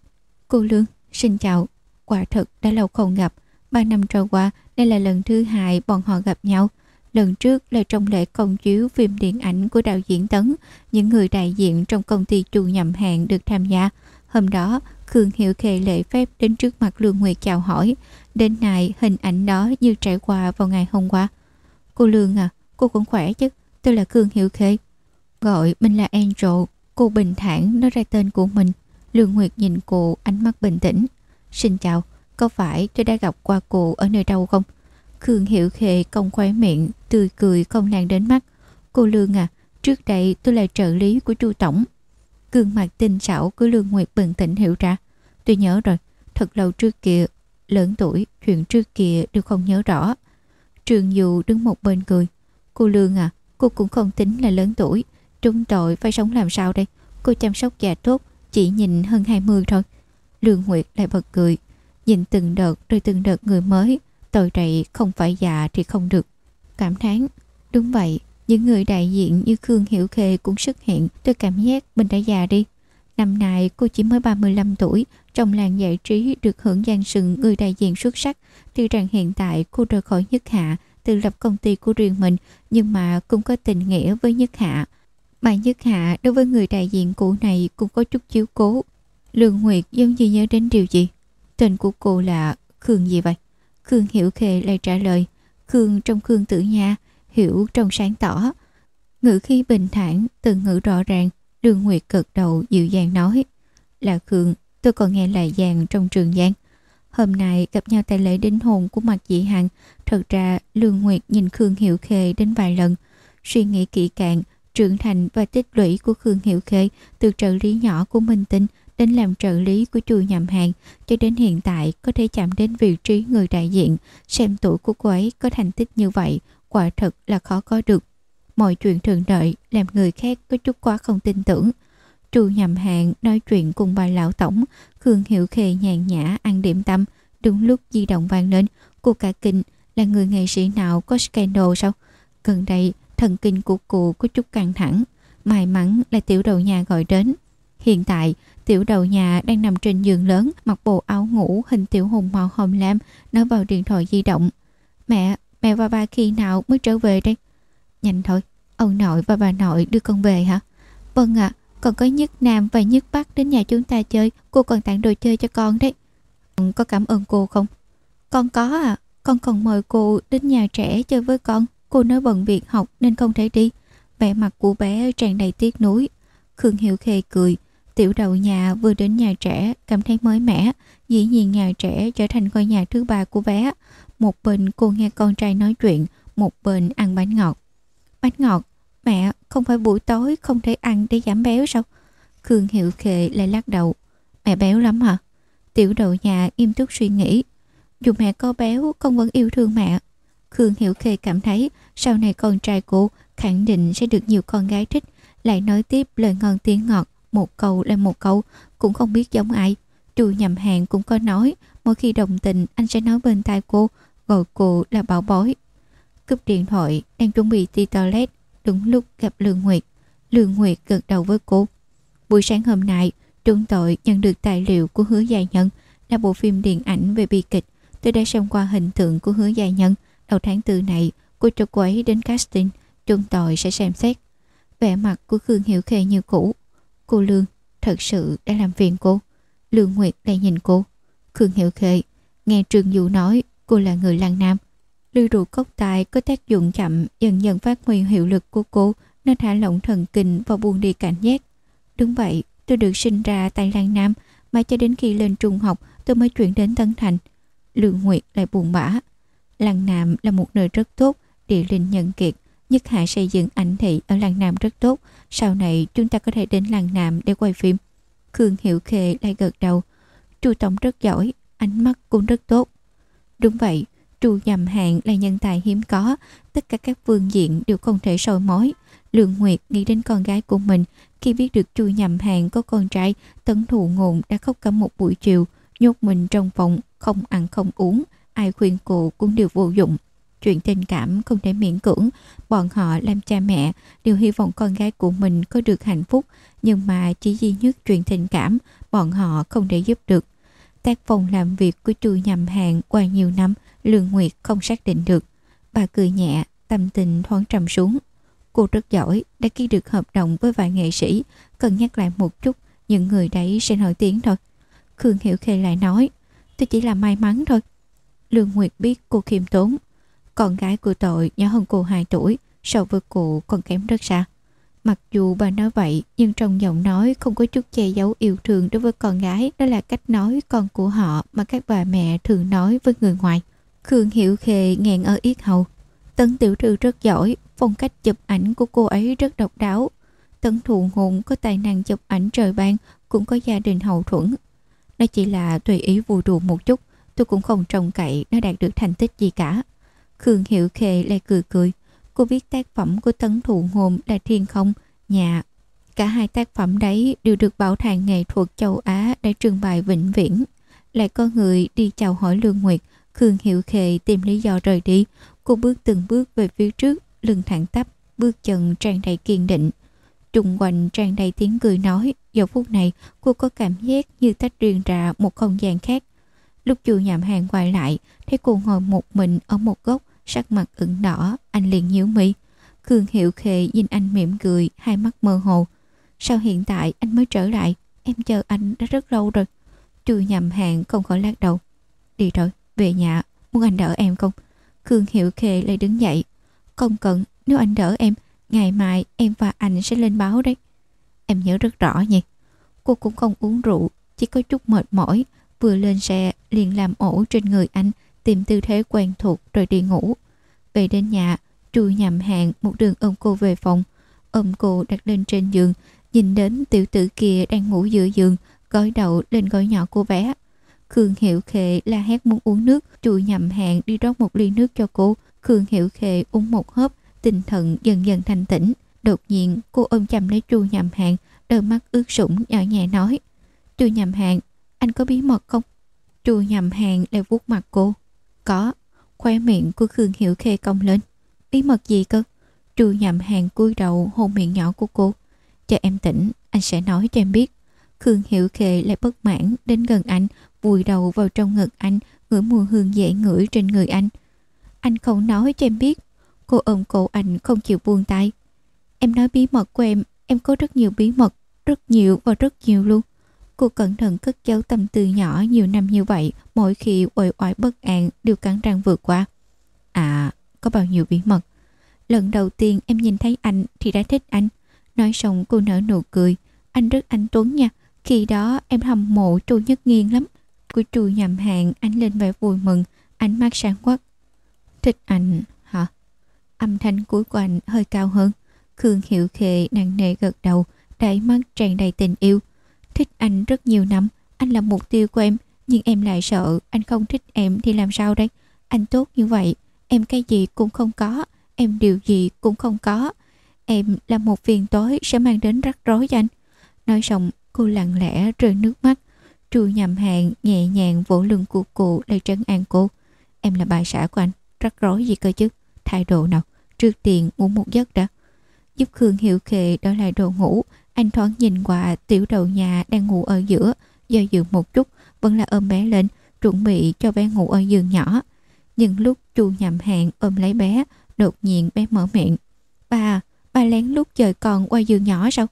Speaker 1: Cô Lương, xin chào. Quả thật đã lâu không gặp. Ba năm trôi qua, đây là lần thứ hai bọn họ gặp nhau. Lần trước là trong lễ công chiếu phim điện ảnh của đạo diễn Tấn, những người đại diện trong công ty chủ nhầm hàng được tham gia. Hôm đó, Khương Hiệu Khê lễ phép đến trước mặt Lương Nguyệt chào hỏi. Đến nay, hình ảnh đó như trải qua vào ngày hôm qua. Cô Lương à, cô cũng khỏe chứ. Tôi là Khương Hiệu Khê. Gọi mình là Angel, Cô bình thản nói ra tên của mình. Lương Nguyệt nhìn cô ánh mắt bình tĩnh. Xin chào, có phải tôi đã gặp qua cô ở nơi đâu không? Khương Hiệu Khê cong khóe miệng, tươi cười không nàng đến mắt. Cô Lương à, trước đây tôi là trợ lý của chu Tổng. Gương mặt tinh xảo của Lương Nguyệt bừng tỉnh hiểu ra. Tôi nhớ rồi, thật lâu trước kia, lớn tuổi, chuyện trước kia đều không nhớ rõ. Trường Dù đứng một bên cười. Cô Lương à, cô cũng không tính là lớn tuổi. Trung tội phải sống làm sao đây? Cô chăm sóc già tốt, chỉ nhìn hơn 20 thôi. Lương Nguyệt lại bật cười. Nhìn từng đợt rồi từng đợt người mới. Tội rậy không phải già thì không được. Cảm thán. Đúng vậy, những người đại diện như Khương Hiểu Khê cũng xuất hiện. Tôi cảm giác mình đã già đi. Năm nay cô chỉ mới 35 tuổi, trong làng giải trí được hưởng danh sừng người đại diện xuất sắc. Tuy rằng hiện tại cô rời khỏi Nhất Hạ, tự lập công ty của riêng mình, nhưng mà cũng có tình nghĩa với Nhất Hạ. Mà Nhất Hạ đối với người đại diện cũ này cũng có chút chiếu cố. Lương Nguyệt giống như nhớ đến điều gì. Tên của cô là Khương gì vậy? Khương Hiểu Khê lại trả lời. Khương trong Khương Tử Nha, Hiểu trong sáng tỏ. Ngữ khi bình thản, từ ngữ rõ ràng, Lương Nguyệt cực đầu dịu dàng nói. Là Khương, tôi còn nghe lại Giang trong trường giang. Hôm nay gặp nhau tại lễ đính hôn của mặt dị hằng, thật ra Lương Nguyệt nhìn Khương hiệu Khê đến vài lần. Suy nghĩ kỹ càng, trưởng thành và tích lũy của Khương hiệu Khê từ trợ lý nhỏ của Minh Tinh đến làm trợ lý của chùa nhầm hàng cho đến hiện tại có thể chạm đến vị trí người đại diện xem tuổi của cô ấy có thành tích như vậy quả thật là khó có được. Mọi chuyện thường đợi làm người khác có chút quá không tin tưởng. Trù nhầm hàng nói chuyện cùng bà lão tổng, khương hiệu khê nhàn nhã ăn điểm tâm. Đúng lúc di động vang lên, cô cả kinh, là người nghệ sĩ nào có scandal sao? Gần đây, thần kinh của cụ có chút căng thẳng. May mắn là tiểu đầu nhà gọi đến. Hiện tại, tiểu đầu nhà đang nằm trên giường lớn, mặc bộ áo ngủ hình tiểu hùng màu hồng lam nói vào điện thoại di động. Mẹ mẹ và bà khi nào mới trở về đây? Nhanh thôi ông nội và bà nội đưa con về hả? Vâng ạ à, còn có nhất nam và nhất bắc đến nhà chúng ta chơi. Cô còn tặng đồ chơi cho con đấy. Có cảm ơn cô không? Con có à con còn mời cô đến nhà trẻ chơi với con. Cô nói bận việc học nên không thể đi. Vẻ mặt của bé tràn đầy tiếc nuối. Khương hiệu khê cười. Tiểu đầu nhà vừa đến nhà trẻ cảm thấy mới mẻ. Dĩ nhiên nhà trẻ trở thành ngôi nhà thứ ba của bé một bên cô nghe con trai nói chuyện, một bên ăn bánh ngọt. Bánh ngọt? Mẹ, không phải buổi tối không thể ăn để giảm béo sao? Khương hiệu khệ lại lắc đầu. Mẹ béo lắm hả? Tiểu đầu nhà im túc suy nghĩ. Dù mẹ có béo, con vẫn yêu thương mẹ. Khương hiểu khê cảm thấy sau này con trai cô khẳng định sẽ được nhiều con gái thích. Lại nói tiếp lời ngon tiếng ngọt, một câu là một câu, cũng không biết giống ai. Trừ nhầm hàng cũng có nói, mỗi khi đồng tình, anh sẽ nói bên tai cô gọi cô là bảo bối. Cúp điện thoại, đang chuẩn bị đi toilet, đúng lúc gặp Lương Nguyệt. Lương Nguyệt gật đầu với cô. Buổi sáng hôm nay trung tội nhận được tài liệu của hứa dài nhân, là bộ phim điện ảnh về bi kịch. Tôi đã xem qua hình tượng của hứa dài nhân. Đầu tháng tư này, cô cho cô ấy đến casting trung tội sẽ xem xét. Vẻ mặt của Khương Hiểu Khê như cũ. Cô Lương, thật sự đã làm phiền cô. Lương Nguyệt đang nhìn cô. Khương Hiểu Khê, nghe Trương Du nói cô là người lăng nam Lưu rượu cốc tài có tác dụng chậm dần dần phát huy hiệu lực của cô nó thả lỏng thần kinh và buông đi cảnh giác. Đúng vậy, tôi được sinh ra tại làng Nam mà cho đến khi lên trung học tôi mới chuyển đến Tân Thành. Lưu Nguyệt lại buồn bã. Lăng Nam là một nơi rất tốt, địa linh nhân kiệt. Nhất Hạ xây dựng ảnh thị ở Lăng Nam rất tốt. Sau này chúng ta có thể đến Lăng Nam để quay phim. Khương hiệu Khê lại gật đầu. Chu Tổng rất giỏi, ánh mắt cũng rất tốt. Đúng vậy, Trù nhầm hạng là nhân tài hiếm có, tất cả các phương diện đều không thể soi mối. Lượng Nguyệt nghĩ đến con gái của mình, khi biết được Chu nhầm Hạng có con trai, tấn thụ ngôn đã khóc cả một buổi chiều, nhốt mình trong phòng, không ăn không uống, ai khuyên cô cũng đều vô dụng. Chuyện tình cảm không thể miễn cưỡng, bọn họ làm cha mẹ đều hy vọng con gái của mình có được hạnh phúc, nhưng mà chỉ duy nhất chuyện tình cảm, bọn họ không thể giúp được. Tác phong làm việc của chu nhầm hạng qua nhiều năm, Lương Nguyệt không xác định được. Bà cười nhẹ, tâm tình thoáng trầm xuống. Cô rất giỏi, đã ký được hợp đồng với vài nghệ sĩ, cần nhắc lại một chút, những người đấy sẽ nổi tiếng thôi. Khương Hiểu Khê lại nói, tôi chỉ là may mắn thôi. Lương Nguyệt biết cô khiêm tốn. Con gái của tội nhỏ hơn cô 2 tuổi, so với cô còn kém rất xa. Mặc dù bà nói vậy, nhưng trong giọng nói không có chút che giấu yêu thương đối với con gái. Đó là cách nói con của họ mà các bà mẹ thường nói với người ngoài. Khương Hiểu Khê nghẹn ở yết hầu. Tấn Tiểu Thư rất giỏi, phong cách chụp ảnh của cô ấy rất độc đáo. Tấn Thụ Hùng có tài năng chụp ảnh trời ban, cũng có gia đình hậu thuẫn. Nó chỉ là tùy ý vui đùa một chút, tôi cũng không trông cậy nó đạt được thành tích gì cả. Khương Hiểu Khê lại cười cười. Cô viết tác phẩm của Tấn Thụ Ngôn là Thiên Không, Nhà. Cả hai tác phẩm đấy đều được Bảo tàng nghệ thuật châu Á để trưng bày vĩnh viễn. Lại có người đi chào hỏi Lương Nguyệt, Khương hiệu Khê tìm lý do rời đi. Cô bước từng bước về phía trước, lưng thẳng tắp, bước chân tràn đầy kiên định. Trung quanh tràn đầy tiếng cười nói, giờ phút này cô có cảm giác như tách riêng ra một không gian khác. Lúc chu nhạm hàng quay lại, thấy cô ngồi một mình ở một góc, sắc mặt ửng đỏ, anh liền nhíu mi. Khương Hiệu Khê nhìn anh mỉm cười, hai mắt mơ hồ. Sao hiện tại anh mới trở lại? Em chờ anh đã rất lâu rồi. Chu nhầm hàng không khỏi lắc đầu. Đi rồi, về nhà, muốn anh đỡ em không? Khương Hiệu Khê lại đứng dậy. Không cần, nếu anh đỡ em, ngày mai em và anh sẽ lên báo đấy. Em nhớ rất rõ nhỉ. Cô cũng không uống rượu, chỉ có chút mệt mỏi. Vừa lên xe, liền làm ổ trên người anh, tìm tư thế quen thuộc rồi đi ngủ. Về đến nhà, Chu nhầm hàng một đường ôm cô về phòng, ôm cô đặt lên trên giường, nhìn đến tiểu tử kia đang ngủ giữa giường, gói đầu lên gói nhỏ của bé. Khương Hiệu Khệ la hét muốn uống nước, Chu nhầm hàng đi rót một ly nước cho cô. Khương Hiệu Khệ uống một hớp, tinh thần dần dần thanh tĩnh. Đột nhiên cô ôm chầm lấy Chu nhầm hàng, đôi mắt ướt sũng nhỏ nhẹ nói. Chu nhầm hàng, anh có bí mật không? Chu nhầm hàng lại vuốt mặt cô. Có. Khoe miệng của Khương Hiểu Khê cong lên. Bí mật gì cơ? Trù nhầm hàng cúi đầu hôn miệng nhỏ của cô. Cho em tỉnh, anh sẽ nói cho em biết. Khương Hiểu Khê lại bất mãn đến gần anh, vùi đầu vào trong ngực anh, ngửi mùi hương dễ ngửi trên người anh. Anh không nói cho em biết. Cô ôm cổ anh không chịu buông tay. Em nói bí mật của em, em có rất nhiều bí mật, rất nhiều và rất nhiều luôn. Cô cẩn thận cất giấu tâm tư nhỏ nhiều năm như vậy, mỗi khi uể oải bất an đều cắn răng vượt qua. À, có bao nhiêu bí mật. Lần đầu tiên em nhìn thấy anh thì đã thích anh. Nói xong cô nở nụ cười. Anh rất anh Tuấn nha. Khi đó em hâm mộ Trù Nhất Nghiên lắm. Của Trù nhầm hàng anh lên vẻ vui mừng, ánh mắt sáng quắc. Thích anh hả? Âm thanh cuối của anh hơi cao hơn. Khương Hiệu Khệ nặng nề gật đầu, đáy mắt tràn đầy tình yêu. Thích anh rất nhiều năm, anh là mục tiêu của em, nhưng em lại sợ anh không thích em thì làm sao đây? Anh tốt như vậy, em cái gì cũng không có, em điều gì cũng không có. Em là một phiền tối sẽ mang đến rắc rối cho anh. Nói xong, cô lặng lẽ rơi nước mắt. Trù nhầm hàng nhẹ nhàng vỗ lưng của cô để trấn an cô. Em là bà xã của anh, rắc rối gì cơ chứ? Thái độ nào? Trước tiên ngủ một giấc đã. Giúp Khương Hiệu Khệ đổi lại đồ ngủ, anh thoáng nhìn qua tiểu đầu nhà đang ngủ ở giữa, do dự một chút, vẫn là ôm bé lên, chuẩn bị cho bé ngủ ở giường nhỏ. Nhưng lúc chu nhầm hàng ôm lấy bé, đột nhiên bé mở miệng. Ba, ba lén lút chơi con qua giường nhỏ sao?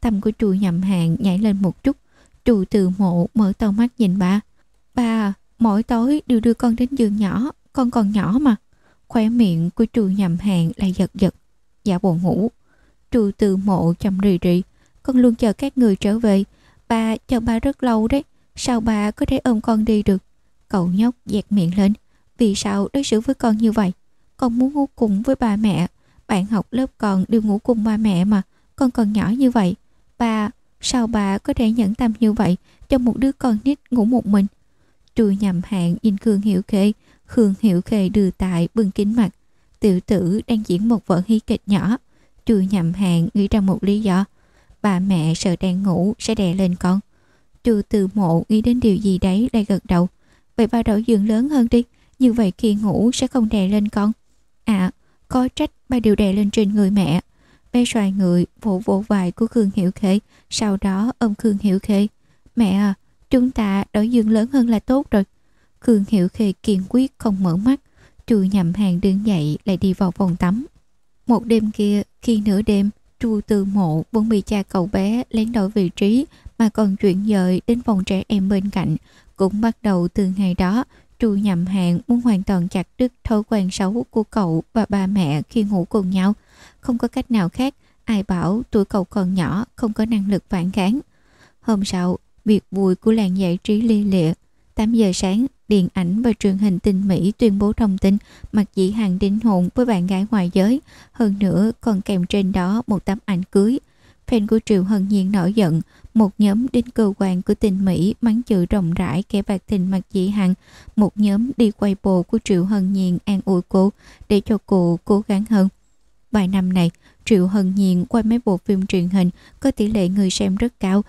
Speaker 1: Tâm của chu nhầm hàng nhảy lên một chút. Chu từ mộ mở to mắt nhìn bà. Ba, mỗi tối đều đưa con đến giường nhỏ, con còn nhỏ mà. Khóe miệng của chu nhầm hàng lại giật giật, dạ giả bộ ngủ. Chu từ mộ chầm rì rì, con luôn chờ các người trở về. Ba chờ ba rất lâu đấy. Sao ba có thể ôm con đi được? Cậu nhóc dẹt miệng lên. Vì sao đối xử với con như vậy? Con muốn ngủ cùng với ba mẹ. Bạn học lớp con đều ngủ cùng ba mẹ mà. Con còn nhỏ như vậy. Ba, sao bà có thể nhẫn tâm như vậy cho một đứa con nít ngủ một mình? Trùi nhầm hạn nhìn Khương hiệu Khê. Khương hiệu Khê đưa tại bưng kính mặt. Tiểu tử đang diễn một vở hí kịch nhỏ. Trùi nhầm hạn nghĩ ra một lý do. Bà mẹ sợ đang ngủ sẽ đè lên con. Trừ từ mộ nghĩ đến điều gì đấy lại gật đầu. Vậy ba đổi giường lớn hơn đi. Như vậy khi ngủ sẽ không đè lên con. À, có trách ba đều đè lên trên người mẹ. Bé xoài người vỗ vỗ vai của Khương Hiểu Khê. Sau đó ôm Khương Hiểu Khê. Mẹ à, chúng ta đổi giường lớn hơn là tốt rồi. Khương Hiểu Khê kiên quyết không mở mắt. Trừ nhầm hàng đứng dậy lại đi vào phòng tắm. Một đêm kia, khi nửa đêm, Chu Từ Mộ vẫn bị cha cậu bé lén đổi vị trí mà còn chuyển dời đến phòng trẻ em bên cạnh. Cũng bắt đầu từ ngày đó, Chu nhầm hàng muốn hoàn toàn chặt đứt thói quen xấu của cậu và ba mẹ khi ngủ cùng nhau. Không có cách nào khác, Ai bảo tuổi cậu còn nhỏ Không có năng lực phản kháng Hôm sau Việc vui của làng giải trí ly lịa 8 giờ sáng điện ảnh và truyền hình tình Mỹ tuyên bố thông tin mặc Dĩ Hằng đính hôn với bạn gái ngoài giới. Hơn nữa còn kèm trên đó một tấm ảnh cưới. Fan của Triệu Hân Nhiên nổi giận. Một nhóm đến cơ quan của tình Mỹ mắng chửi rộng rãi kẻ bạc tình mặc Dĩ Hằng. Một nhóm đi quay bộ của Triệu Hân Nhiên an ủi cô để cho cô cố gắng hơn. Vài năm này, Triệu Hân Nhiên quay mấy bộ phim truyền hình có tỷ lệ người xem rất cao.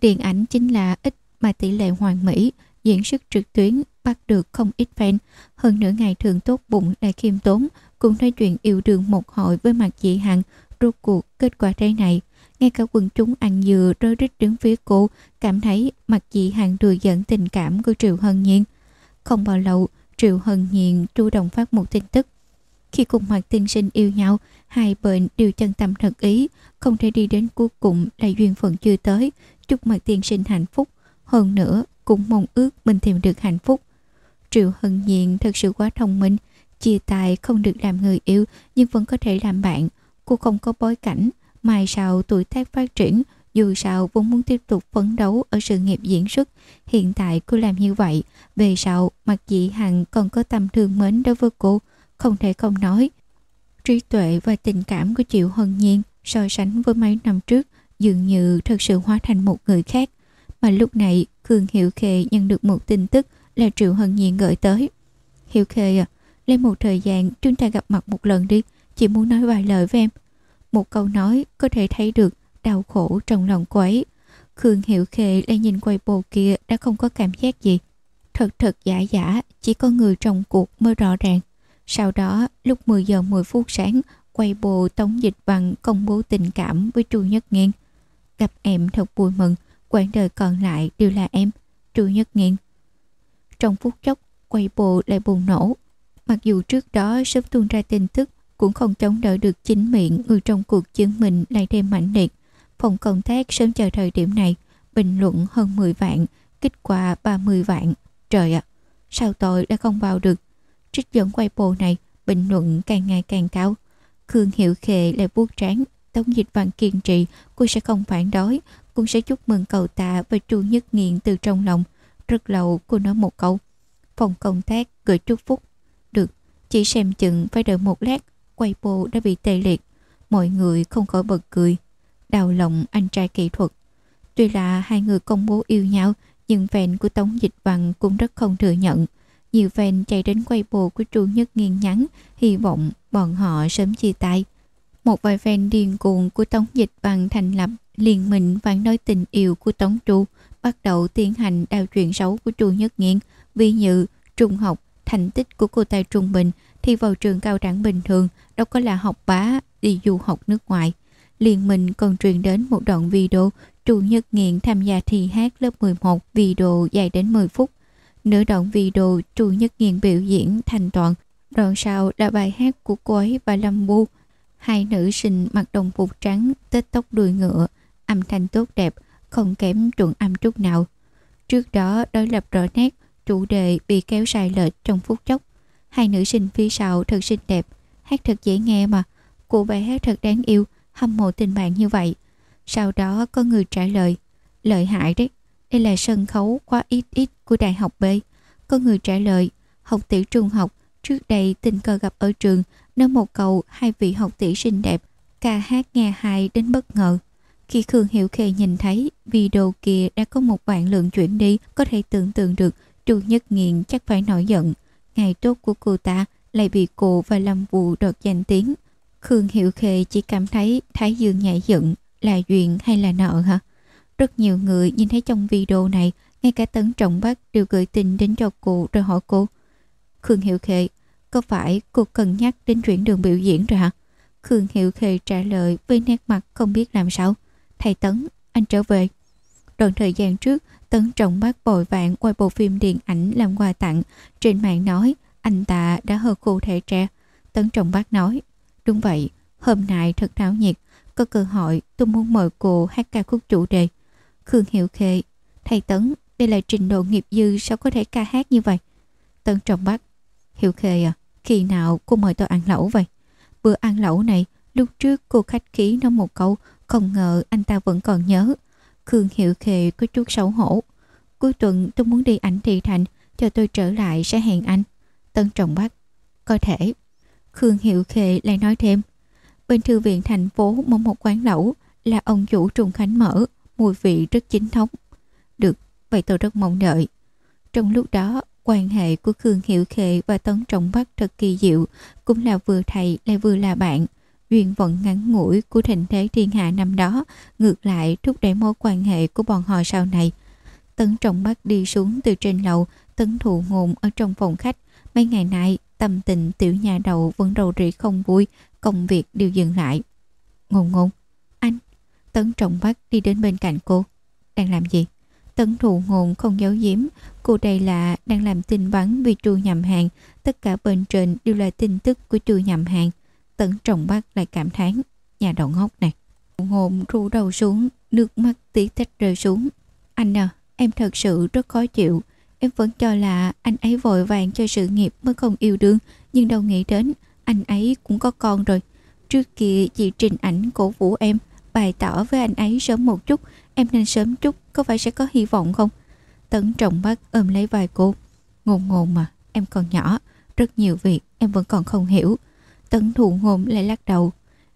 Speaker 1: Điện ảnh chính là ít mà tỷ lệ hoàn mỹ, diễn xuất trực tuyến bắt được không ít fan. Hơn nửa ngày thường tốt bụng lại khiêm tốn, cũng nói chuyện yêu đương một hội với mặt dị hằng. Rốt cuộc kết quả đây này, ngay cả quần chúng ăn dừa rơi rít đứng phía cô, cảm thấy mặt dị hằng đùa dẫn tình cảm của Triệu Hân Nhiên. Không bao lâu, Triệu Hân Nhiên chủ động phát một tin tức. Khi cùng mặt tiên sinh yêu nhau, hai bên đều chân tâm thật ý, không thể đi đến cuối cùng là duyên phận chưa tới. Chúc mặt tiên sinh hạnh phúc. Hơn nữa, cũng mong ước mình tìm được hạnh phúc. Triệu Hân Nhiên thật sự quá thông minh, chia tay không được làm người yêu nhưng vẫn có thể làm bạn. Cô không có bối cảnh, mai sau tuổi tác phát triển, dù sao vốn muốn tiếp tục phấn đấu ở sự nghiệp diễn xuất. Hiện tại cô làm như vậy, về sau mặc dị hằng còn có tâm thương mến đối với cô, không thể không nói. Trí tuệ và tình cảm của Triệu Hân Nhiên so sánh với mấy năm trước dường như thật sự hóa thành một người khác. Mà lúc này Khương Hiệu Khê nhận được một tin tức là Triệu Hân Nhiên gửi tới. Hiệu Khê à, lấy một thời gian chúng ta gặp mặt một lần đi, chỉ muốn nói vài lời với em. Một câu nói có thể thấy được đau khổ trong lòng cô ấy. Khương Hiệu Khê lại nhìn quay bộ kia đã không có cảm giác gì. Thật thật giả giả, chỉ có người trong cuộc mới rõ ràng. Sau đó, lúc 10 giờ 10 phút sáng, quay bộ tống dịch bằng công bố tình cảm với Chu Nhất Nghiên. Gặp em thật vui mừng, quãng đời còn lại đều là em. Chu Nhất Nghiên trong phút chốc, quay bộ lại bùng nổ. Mặc dù trước đó sớm tuôn ra tin tức cũng không chống đỡ được chính miệng người trong cuộc chứng minh lại thêm mạnh liệt. Phòng công tác sớm chờ thời điểm này, bình luận hơn 10 vạn, kết quả 30 vạn. Trời ạ, sao tôi đã không vào được? Trích dẫn quay bộ này, bình luận càng ngày càng cao. Khương Hiệu Khệ lại buốt trán, Tống Dịch Văn kiên trì, cô sẽ không phản đối, cũng sẽ chúc mừng cậu ta và Chu Nhất Nghiện từ trong lòng. Rất lâu cô nói một câu. Phòng công tác gửi chúc phúc. Được, chỉ xem chừng phải đợi một lát Quay bộ đã bị tê liệt. Mọi người không khỏi bật cười. Đào lòng anh trai kỹ thuật. Tuy là hai người công bố yêu nhau Nhưng fan của Tống Dịch Văn cũng rất không thừa nhận. Nhiều fan chạy đến quay bộ của Chu Nhất Nghiên nhắn Hy vọng bọn họ sớm chia tay. Một vài fan điên cuồng của Tống Dịch Văn thành lập liên minh phản đối tình yêu của Tống Tru bắt đầu tiến hành đào chuyện xấu của Chu Nhất Nghiên. Vì như trung học, thành tích của cô ta trung bình thì vào trường cao đẳng bình thường đâu có là học bá đi du học nước ngoài. Liên minh còn truyền đến một đoạn video Chu Nhất Nghiện tham gia thi hát lớp 11 video dài đến 10 phút. Nửa đoạn video Chu Nhất Nghiện biểu diễn thành toàn. Đoạn sau là bài hát của cô ấy và Lâm Bu. Hai nữ sinh mặc đồng phục trắng, tết tóc đuôi ngựa, âm thanh tốt đẹp, không kém chuẩn âm chút nào. Trước đó đối lập rõ nét, chủ đề bị kéo sai lệch trong phút chốc. Hai nữ sinh phía sau thật xinh đẹp, hát thật dễ nghe mà. Cô bài hát thật đáng yêu, hâm mộ tình bạn như vậy. Sau đó có người trả lời, lợi hại đấy, đây là sân khấu quá ít ít của đại học B. Có người trả lời, học tỷ trung học, trước đây tình cờ gặp ở trường, nói một câu hai vị học tỷ xinh đẹp, ca hát nghe hài đến bất ngờ. Khi Khương Hiểu Khê nhìn thấy video kia đã có một vạn lượng chuyển đi, có thể tưởng tượng được Chu Nhất Nghiện chắc phải nổi giận. Ngày tốt của cô ta lại bị cô và Lâm Vũ đột danh tiếng. Khương Hiểu Khê chỉ cảm thấy Thái Dương nhảy dựng là duyên hay là nợ hả? Rất nhiều người nhìn thấy trong video này, ngay cả Tấn Trọng Bắc đều gửi tin đến cho cô rồi hỏi cô. Khương Hiểu Khê, có phải cô cần nhắc đến chuyển đường biểu diễn rồi hả? Khương Hiểu Khê trả lời với nét mặt không biết làm sao. Thầy Tấn, anh trở về. Đoạn thời gian trước, Tấn trọng bác vội vạn quay bộ phim điện ảnh làm quà tặng. Trên mạng nói, anh ta đã hơ khô thể trẻ. Tấn trọng bác nói, đúng vậy, hôm nay thật náo nhiệt. Có cơ hội tôi muốn mời cô hát ca khúc chủ đề. Khương Hiệu Khê, thầy Tấn, đây là trình độ nghiệp dư sao có thể ca hát như vậy? Tấn trọng bác, Hiệu Khê à, khi nào cô mời tôi ăn lẩu vậy? Bữa ăn lẩu này Lúc trước cô khách khí nói một câu, không ngờ anh ta vẫn còn nhớ. Khương Hiệu Khề có chút xấu hổ. Cuối tuần tôi muốn đi ảnh thị thành, cho tôi trở lại sẽ hẹn anh. Tân Trọng Bắc. Có thể. Khương Hiệu Khề lại nói thêm. Bên thư viện thành phố mong một quán lẩu là ông chủ Trung Khánh mở, mùi vị rất chính thống. Được, vậy tôi rất mong đợi. Trong lúc đó, quan hệ của Khương Hiệu Khệ và Tấn Trọng Bắc thật kỳ diệu, cũng là vừa thầy lại vừa là bạn. Duyên vận ngắn ngủi của thịnh thế thiên hạ năm đó, ngược lại thúc đẩy mối quan hệ của bọn họ sau này. Tấn Trọng mắt đi xuống từ trên lầu, Tấn thụ ngụm ở trong phòng khách. Mấy ngày nay, tâm tình tiểu nhà đầu vẫn rầu rĩ không vui, công việc đều dừng lại. Ngôn ngôn, anh. Tấn Trọng mắt đi đến bên cạnh cô. Đang làm gì? Tấn thụ ngụm không giấu giếm, cô đây là đang làm tin vắn vì chu nhầm hàng, tất cả bên trên đều là tin tức của chu nhầm hàng. Tấn trọng bác lại cảm thán, nhà đầu ngốc này. Hồn ru đầu xuống, nước mắt tí tách rơi xuống. Anh à, em thật sự rất khó chịu. Em vẫn cho là anh ấy vội vàng cho sự nghiệp mới không yêu đương, nhưng đâu nghĩ đến anh ấy cũng có con rồi. Trước kia chị trình ảnh cổ vũ em, bày tỏ với anh ấy sớm một chút, em nên sớm chút, có phải sẽ có hy vọng không? Tấn trọng bắt ôm lấy vai cô. Ngồn ngồn mà, em còn nhỏ, rất nhiều việc em vẫn còn không hiểu. Tấn thụ ngôn lại lắc đầu.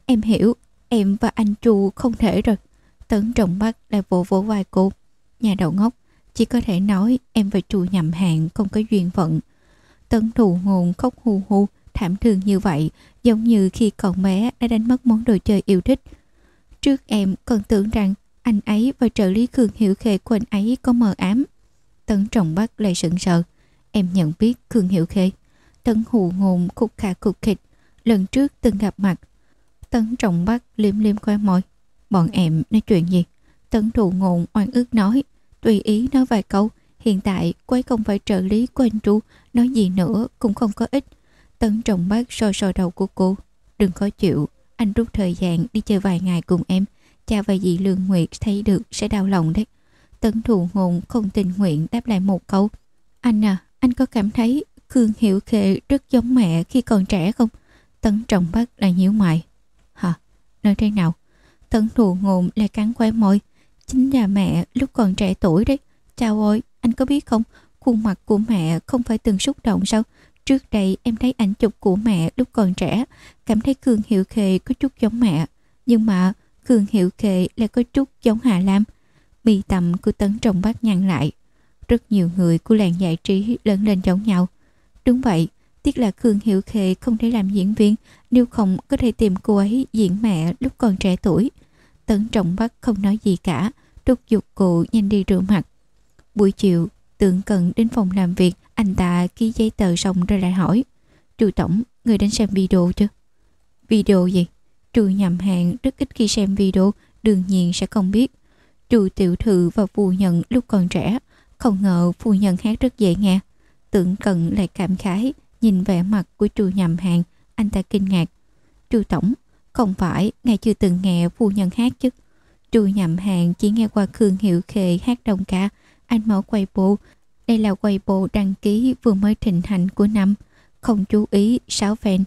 Speaker 1: Em hiểu, em và anh Chu không thể rồi. Tấn trọng mắt lại vỗ vỗ vai cô. Nhà đầu ngốc, chỉ có thể nói em và Chu nhầm hàng không có duyên phận. Tấn thụ ngôn khóc hu hu, thảm thương như vậy, giống như khi còn bé đã đánh mất món đồ chơi yêu thích. Trước em còn tưởng rằng anh ấy và trợ lý Khương Hiểu Khê của anh ấy có mờ ám. Tấn Trọng bắt lại sững sờ. Em nhận biết Khương Hiểu Khê. Tấn hù ngôn khúc khả cục khịch. Lần trước từng gặp mặt. Tấn Trọng Bắc liếm liếm khoe môi. Bọn em nói chuyện gì? Tấn thụ ngộn oan ức nói. Tùy ý nói vài câu. Hiện tại quấy không phải trợ lý của anh Tru. Nói gì nữa cũng không có ích. Tấn Trọng Bắc soi soi đầu của cô. Đừng có chịu. Anh rút thời gian đi chơi vài ngày cùng em cha và dì Lương Nguyệt thấy được sẽ đau lòng đấy. Tấn thù ngôn không tình nguyện đáp lại một câu. Anh à, anh có cảm thấy Khương Hiểu Khệ rất giống mẹ khi còn trẻ không? Tấn trọng bắt là nhíu mày. Hả? nơi thế nào? Tấn thù ngụm lại cắn quay môi. Chính là mẹ lúc còn trẻ tuổi đấy. Chào ơi, anh có biết không? Khuôn mặt của mẹ không phải từng xúc động sao? Trước đây em thấy ảnh chụp của mẹ lúc còn trẻ, cảm thấy Cường Hiệu Khề có chút giống mẹ. Nhưng mà cường Hiệu Khề lại có chút giống Hà Lam. Mì tầm của Tấn Trọng Bác nhăn lại. Rất nhiều người của làng giải trí lớn lên giống nhau. Đúng vậy, tiếc là Khương Hiệu Khệ không thể làm diễn viên, nếu không có thể tìm cô ấy diễn mẹ lúc còn trẻ tuổi. Tấn Trọng Bắc không nói gì cả, trúc giục cô nhanh đi rửa mặt. Buổi chiều, tượng cận đến phòng làm việc, anh ta ký giấy tờ xong rồi lại hỏi. Trù Tổng, người đến xem video chưa? Video gì? Trừ nhầm hàng rất ít khi xem video, đương nhiên sẽ không biết. Trừ tiểu thư và phù nhận lúc còn trẻ, không ngờ phù nhận hát rất dễ nghe. Tượng cận lại cảm khái, nhìn vẻ mặt của chu nhầm hàng, anh ta kinh ngạc. chu tổng, không phải ngài chưa từng nghe phu nhân hát chứ. chu nhầm hàng chỉ nghe qua Khương Hiệu Khề hát đồng ca, anh mở quay bộ. Đây là quay bộ đăng ký vừa mới thịnh hành của năm. Không chú ý, sáu fan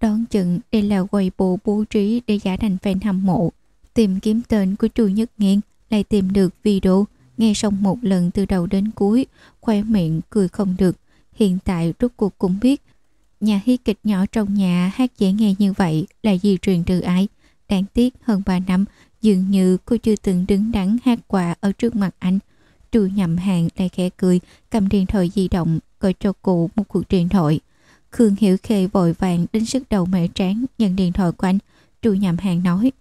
Speaker 1: Đoán chừng đây là quầy bộ bố trí để giả thành fan hâm mộ. Tìm kiếm tên của Chu Nhất Nghiên lại tìm được video, nghe xong một lần từ đầu đến cuối, khoe miệng cười không được. Hiện tại rốt cuộc cũng biết nhà hí kịch nhỏ trong nhà hát dễ nghe như vậy là di truyền từ ai. Đáng tiếc hơn 3 năm, dường như cô chưa từng đứng đắn hát quà ở trước mặt anh. Trù nhậm hàng lại khẽ cười, cầm điện thoại di động, gọi cho cụ một cuộc điện thoại. Khương Hiểu Khê vội vàng đến sức đầu mẹ tráng nhận điện thoại của anh. Trù nhầm hàng nói.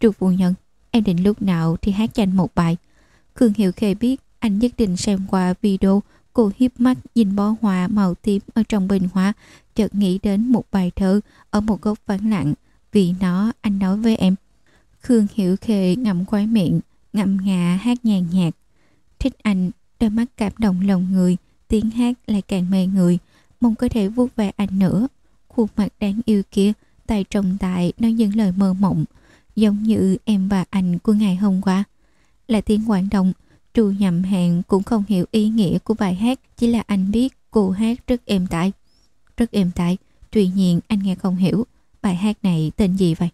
Speaker 1: Trù phu nhân, em định lúc nào thì hát cho anh một bài. Khương Hiểu Khê biết anh nhất định xem qua video cô hiếp mắt nhìn bó hoa màu tím ở trong bình hoa chợt nghĩ đến một bài thơ ở một góc vắng lặng vì nó anh nói với em khương hiểu khê ngậm quái miệng ngậm ngà hát nhàn nhạt thích anh đôi mắt cảm động lòng người tiếng hát lại càng mê người mong có thể vuốt về anh nữa. Khuôn mặt đáng yêu kia, tay trọng tại nói những lời mơ mộng, giống như em và anh của ngày hôm qua. Là tiếng Quảng động trù nhầm hẹn cũng không hiểu ý nghĩa của bài hát, chỉ là anh biết cô hát rất êm tai. Rất êm tai, tuy nhiên anh nghe không hiểu. Bài hát này tên gì vậy?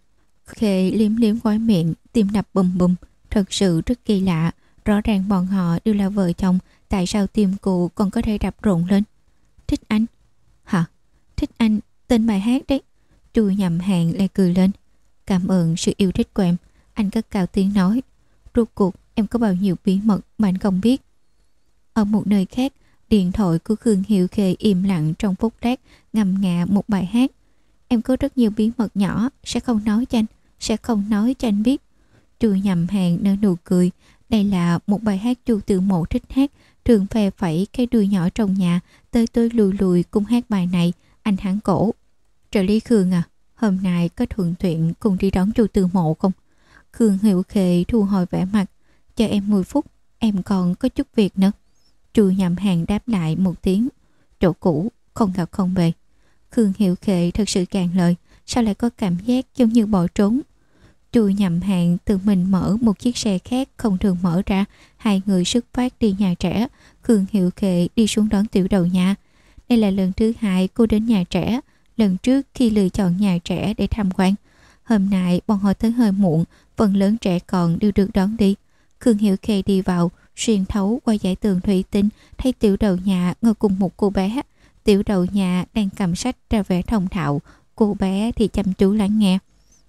Speaker 1: Khê liếm liếm khói miệng, tim đập bùm bùm, thật sự rất kỳ lạ. Rõ ràng bọn họ đều là vợ chồng, tại sao tim cụ còn có thể đập rộn lên? Thích anh? Hả? Thích anh, tên bài hát đấy. Chu nhầm hàng lại cười lên. Cảm ơn sự yêu thích của em. Anh cất cao tiếng nói. Rốt cuộc em có bao nhiêu bí mật mà anh không biết. Ở một nơi khác, điện thoại của Khương Hiệu Khê im lặng trong phút lát ngầm ngạ một bài hát. Em có rất nhiều bí mật nhỏ, sẽ không nói cho anh, sẽ không nói cho anh biết. Chu nhầm hàng nở nụ cười. Đây là một bài hát chu tự mộ thích hát, thường phè phẩy cái đuôi nhỏ trong nhà, tới tôi lùi lùi cùng hát bài này, anh hắn cổ. Trợ lý Khương à, hôm nay có thuận tiện cùng đi đón chu tự mộ không? Khương Hiệu Khê thu hồi vẻ mặt, cho em 10 phút, em còn có chút việc nữa. Chu nhầm hàng đáp lại một tiếng, chỗ cũ, không gặp không về. Khương Hiệu Khệ thật sự càng lời, sao lại có cảm giác giống như bỏ trốn. Chu nhầm hàng tự mình mở một chiếc xe khác không thường mở ra, hai người xuất phát đi nhà trẻ, Khương Hiệu Khệ đi xuống đón tiểu đầu nhà. Đây là lần thứ hai cô đến nhà trẻ, lần trước khi lựa chọn nhà trẻ để tham quan. Hôm nay bọn họ tới hơi muộn, phần lớn trẻ còn đều được đón đi. Khương Hiệu Khê đi vào, xuyên thấu qua dải tường thủy tinh, thấy tiểu đầu nhà ngồi cùng một cô bé. Tiểu đầu nhà đang cầm sách ra vẻ thông thạo, cô bé thì chăm chú lắng nghe.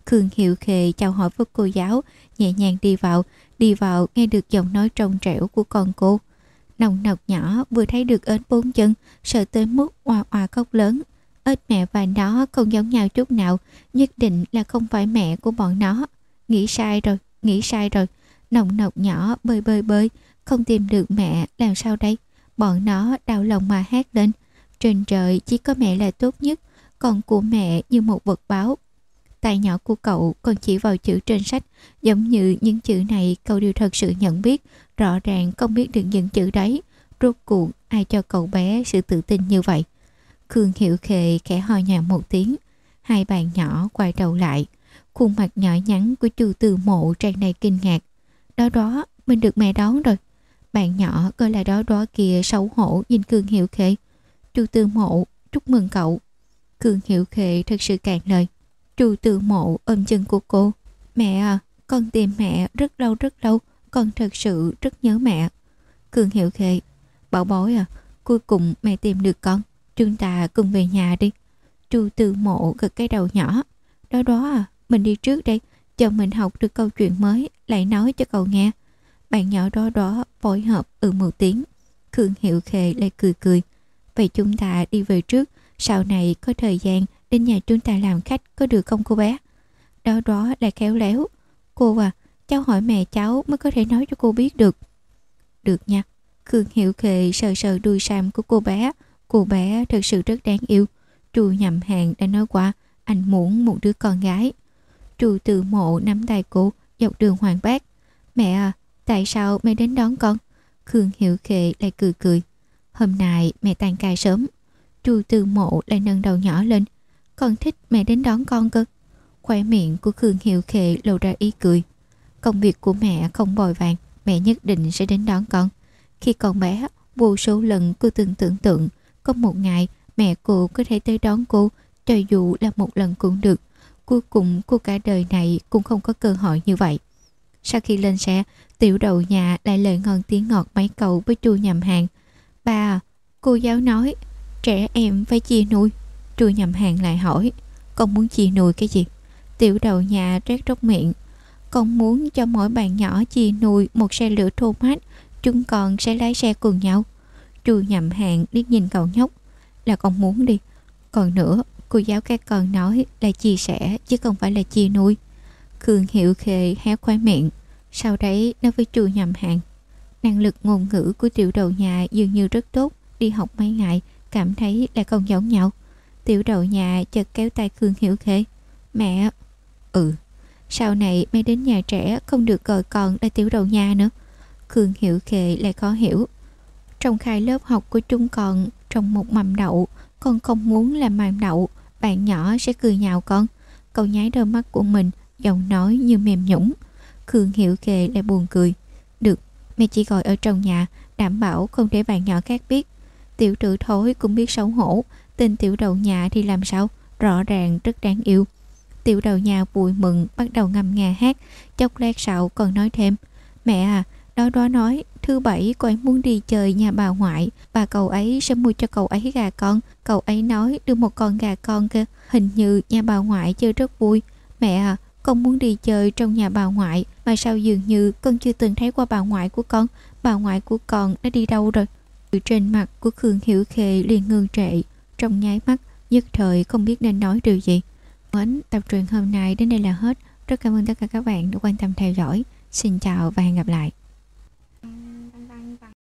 Speaker 1: Khương Hiệu Khê chào hỏi với cô giáo, nhẹ nhàng đi vào, đi vào nghe được giọng nói trong trẻo của con cô. Nồng nọc nhỏ vừa thấy được ếch bốn chân, sợ tới mức oa oa khóc lớn. Ếch mẹ và nó không giống nhau chút nào, nhất định là không phải mẹ của bọn nó. Nghĩ sai rồi, nghĩ sai rồi. Nồng nọc nhỏ bơi bơi bơi, không tìm được mẹ, làm sao đây? Bọn nó đau lòng mà hát lên. Trên trời chỉ có mẹ là tốt nhất, còn của mẹ như một vật báo. tài nhỏ của cậu còn chỉ vào chữ trên sách, giống như những chữ này cậu đều thật sự nhận biết, rõ ràng không biết được những chữ đấy. Rốt cuộc ai cho cậu bé sự tự tin như vậy? Khương Hiệu Khề khẽ ho nhàn một tiếng. Hai bạn nhỏ quay đầu lại. Khuôn mặt nhỏ nhắn của chu từ mộ tràn đầy kinh ngạc. Đó đó, mình được mẹ đón rồi. Bạn nhỏ gọi là đó đó kìa xấu hổ nhìn cường Hiệu Khệ. Chu Tư Mộ, chúc mừng cậu. cường Hiệu Khệ thật sự cạn lời. Chu Tư Mộ ôm chân của cô. Mẹ à, con tìm mẹ rất lâu rất lâu, con thật sự rất nhớ mẹ. cường Hiệu Khệ, bảo bối à, cuối cùng mẹ tìm được con. Chúng ta cùng về nhà đi. Chu Tư Mộ gật cái đầu nhỏ. Đó đó à, mình đi trước đây, Chờ mình học được câu chuyện mới, lại nói cho cậu nghe. Bạn nhỏ đó đó phối hợp ừ một tiếng. Khương Hiệu Khệ lại cười cười. Vậy chúng ta đi về trước, sau này có thời gian đến nhà chúng ta làm khách có được không cô bé? Đó đó lại khéo léo. Cô à, cháu hỏi mẹ cháu mới có thể nói cho cô biết được. Được nha. Khương Hiệu Khệ sờ sờ đuôi sam của cô bé. Cô bé thật sự rất đáng yêu. chu nhầm hàng đã nói qua anh muốn một đứa con gái. Trù tự mộ nắm tay cô dọc đường hoàng bác. Mẹ à, tại sao mẹ đến đón con? Khương Hiệu Khệ lại cười cười. Hôm nay mẹ tan ca sớm. Trù từ mộ lại nâng đầu nhỏ lên. Con thích mẹ đến đón con cơ. Khỏe miệng của Khương Hiệu Khệ lộ ra ý cười. Công việc của mẹ không bồi vàng, mẹ nhất định sẽ đến đón con. Khi còn bé, vô số lần cô từng tưởng tượng có một ngày mẹ cô có thể tới đón cô cho dù là một lần cũng được. Cuối cùng cô cả đời này cũng không có cơ hội như vậy. Sau khi lên xe, tiểu đầu nhà lại lời ngon tiếng ngọt mấy câu với chu nhầm hàng. bà, cô giáo nói, trẻ em phải chia nuôi. Chu nhầm hàng lại hỏi, con muốn chia nuôi cái gì? Tiểu đầu nhà rét rốc miệng. Con muốn cho mỗi bạn nhỏ chia nuôi một xe lửa thô mát, chúng còn sẽ lái xe cùng nhau. Chu nhầm hàng liếc nhìn cậu nhóc. Là con muốn đi. Còn nữa, cô giáo các còn nói là chia sẻ chứ không phải là chia nuôi. Khương Hiệu Khê hé khoái miệng. Sau đấy nói với chu nhầm hàng. Năng lực ngôn ngữ của tiểu đầu nhà dường như rất tốt. Đi học mấy ngày, cảm thấy là không giống nhau. Tiểu đầu nhà chợt kéo tay Khương Hiểu Khê. Mẹ... Ừ, sau này mẹ đến nhà trẻ không được gọi con là tiểu đầu nhà nữa. Khương Hiểu Khê lại khó hiểu. Trong khai lớp học của chúng còn trong một mầm đậu, con không muốn làm màn đậu, bạn nhỏ sẽ cười nhạo con. Cậu nháy đôi mắt của mình, giọng nói như mềm nhũng. Khương Hiểu kệ lại buồn cười. Được, mẹ chỉ gọi ở trong nhà, đảm bảo không để bạn nhỏ khác biết. Tiểu tử thối cũng biết xấu hổ, tên tiểu đầu nhà thì làm sao, rõ ràng rất đáng yêu. tiểu đầu nhà vui mừng bắt đầu ngâm nga hát chốc lát sau còn nói thêm mẹ à đó đó nói thứ bảy cô ấy muốn đi chơi nhà bà ngoại. Bà cậu ấy sẽ mua cho cậu ấy gà con. Cậu ấy nói đưa một con gà con kia, hình như nhà bà ngoại chơi rất vui. Mẹ à con muốn đi chơi trong nhà bà ngoại mà sao dường như con chưa từng thấy qua bà ngoại của con? Bà ngoại của con đã đi đâu rồi? Trên mặt của khương hiểu khê liền ngưng trệ. Trong nháy mắt nhất thời không biết nên nói điều gì. Mến tập truyện hôm nay đến đây là hết. Rất cảm ơn tất cả các bạn đã quan tâm theo dõi. Xin chào và hẹn gặp lại.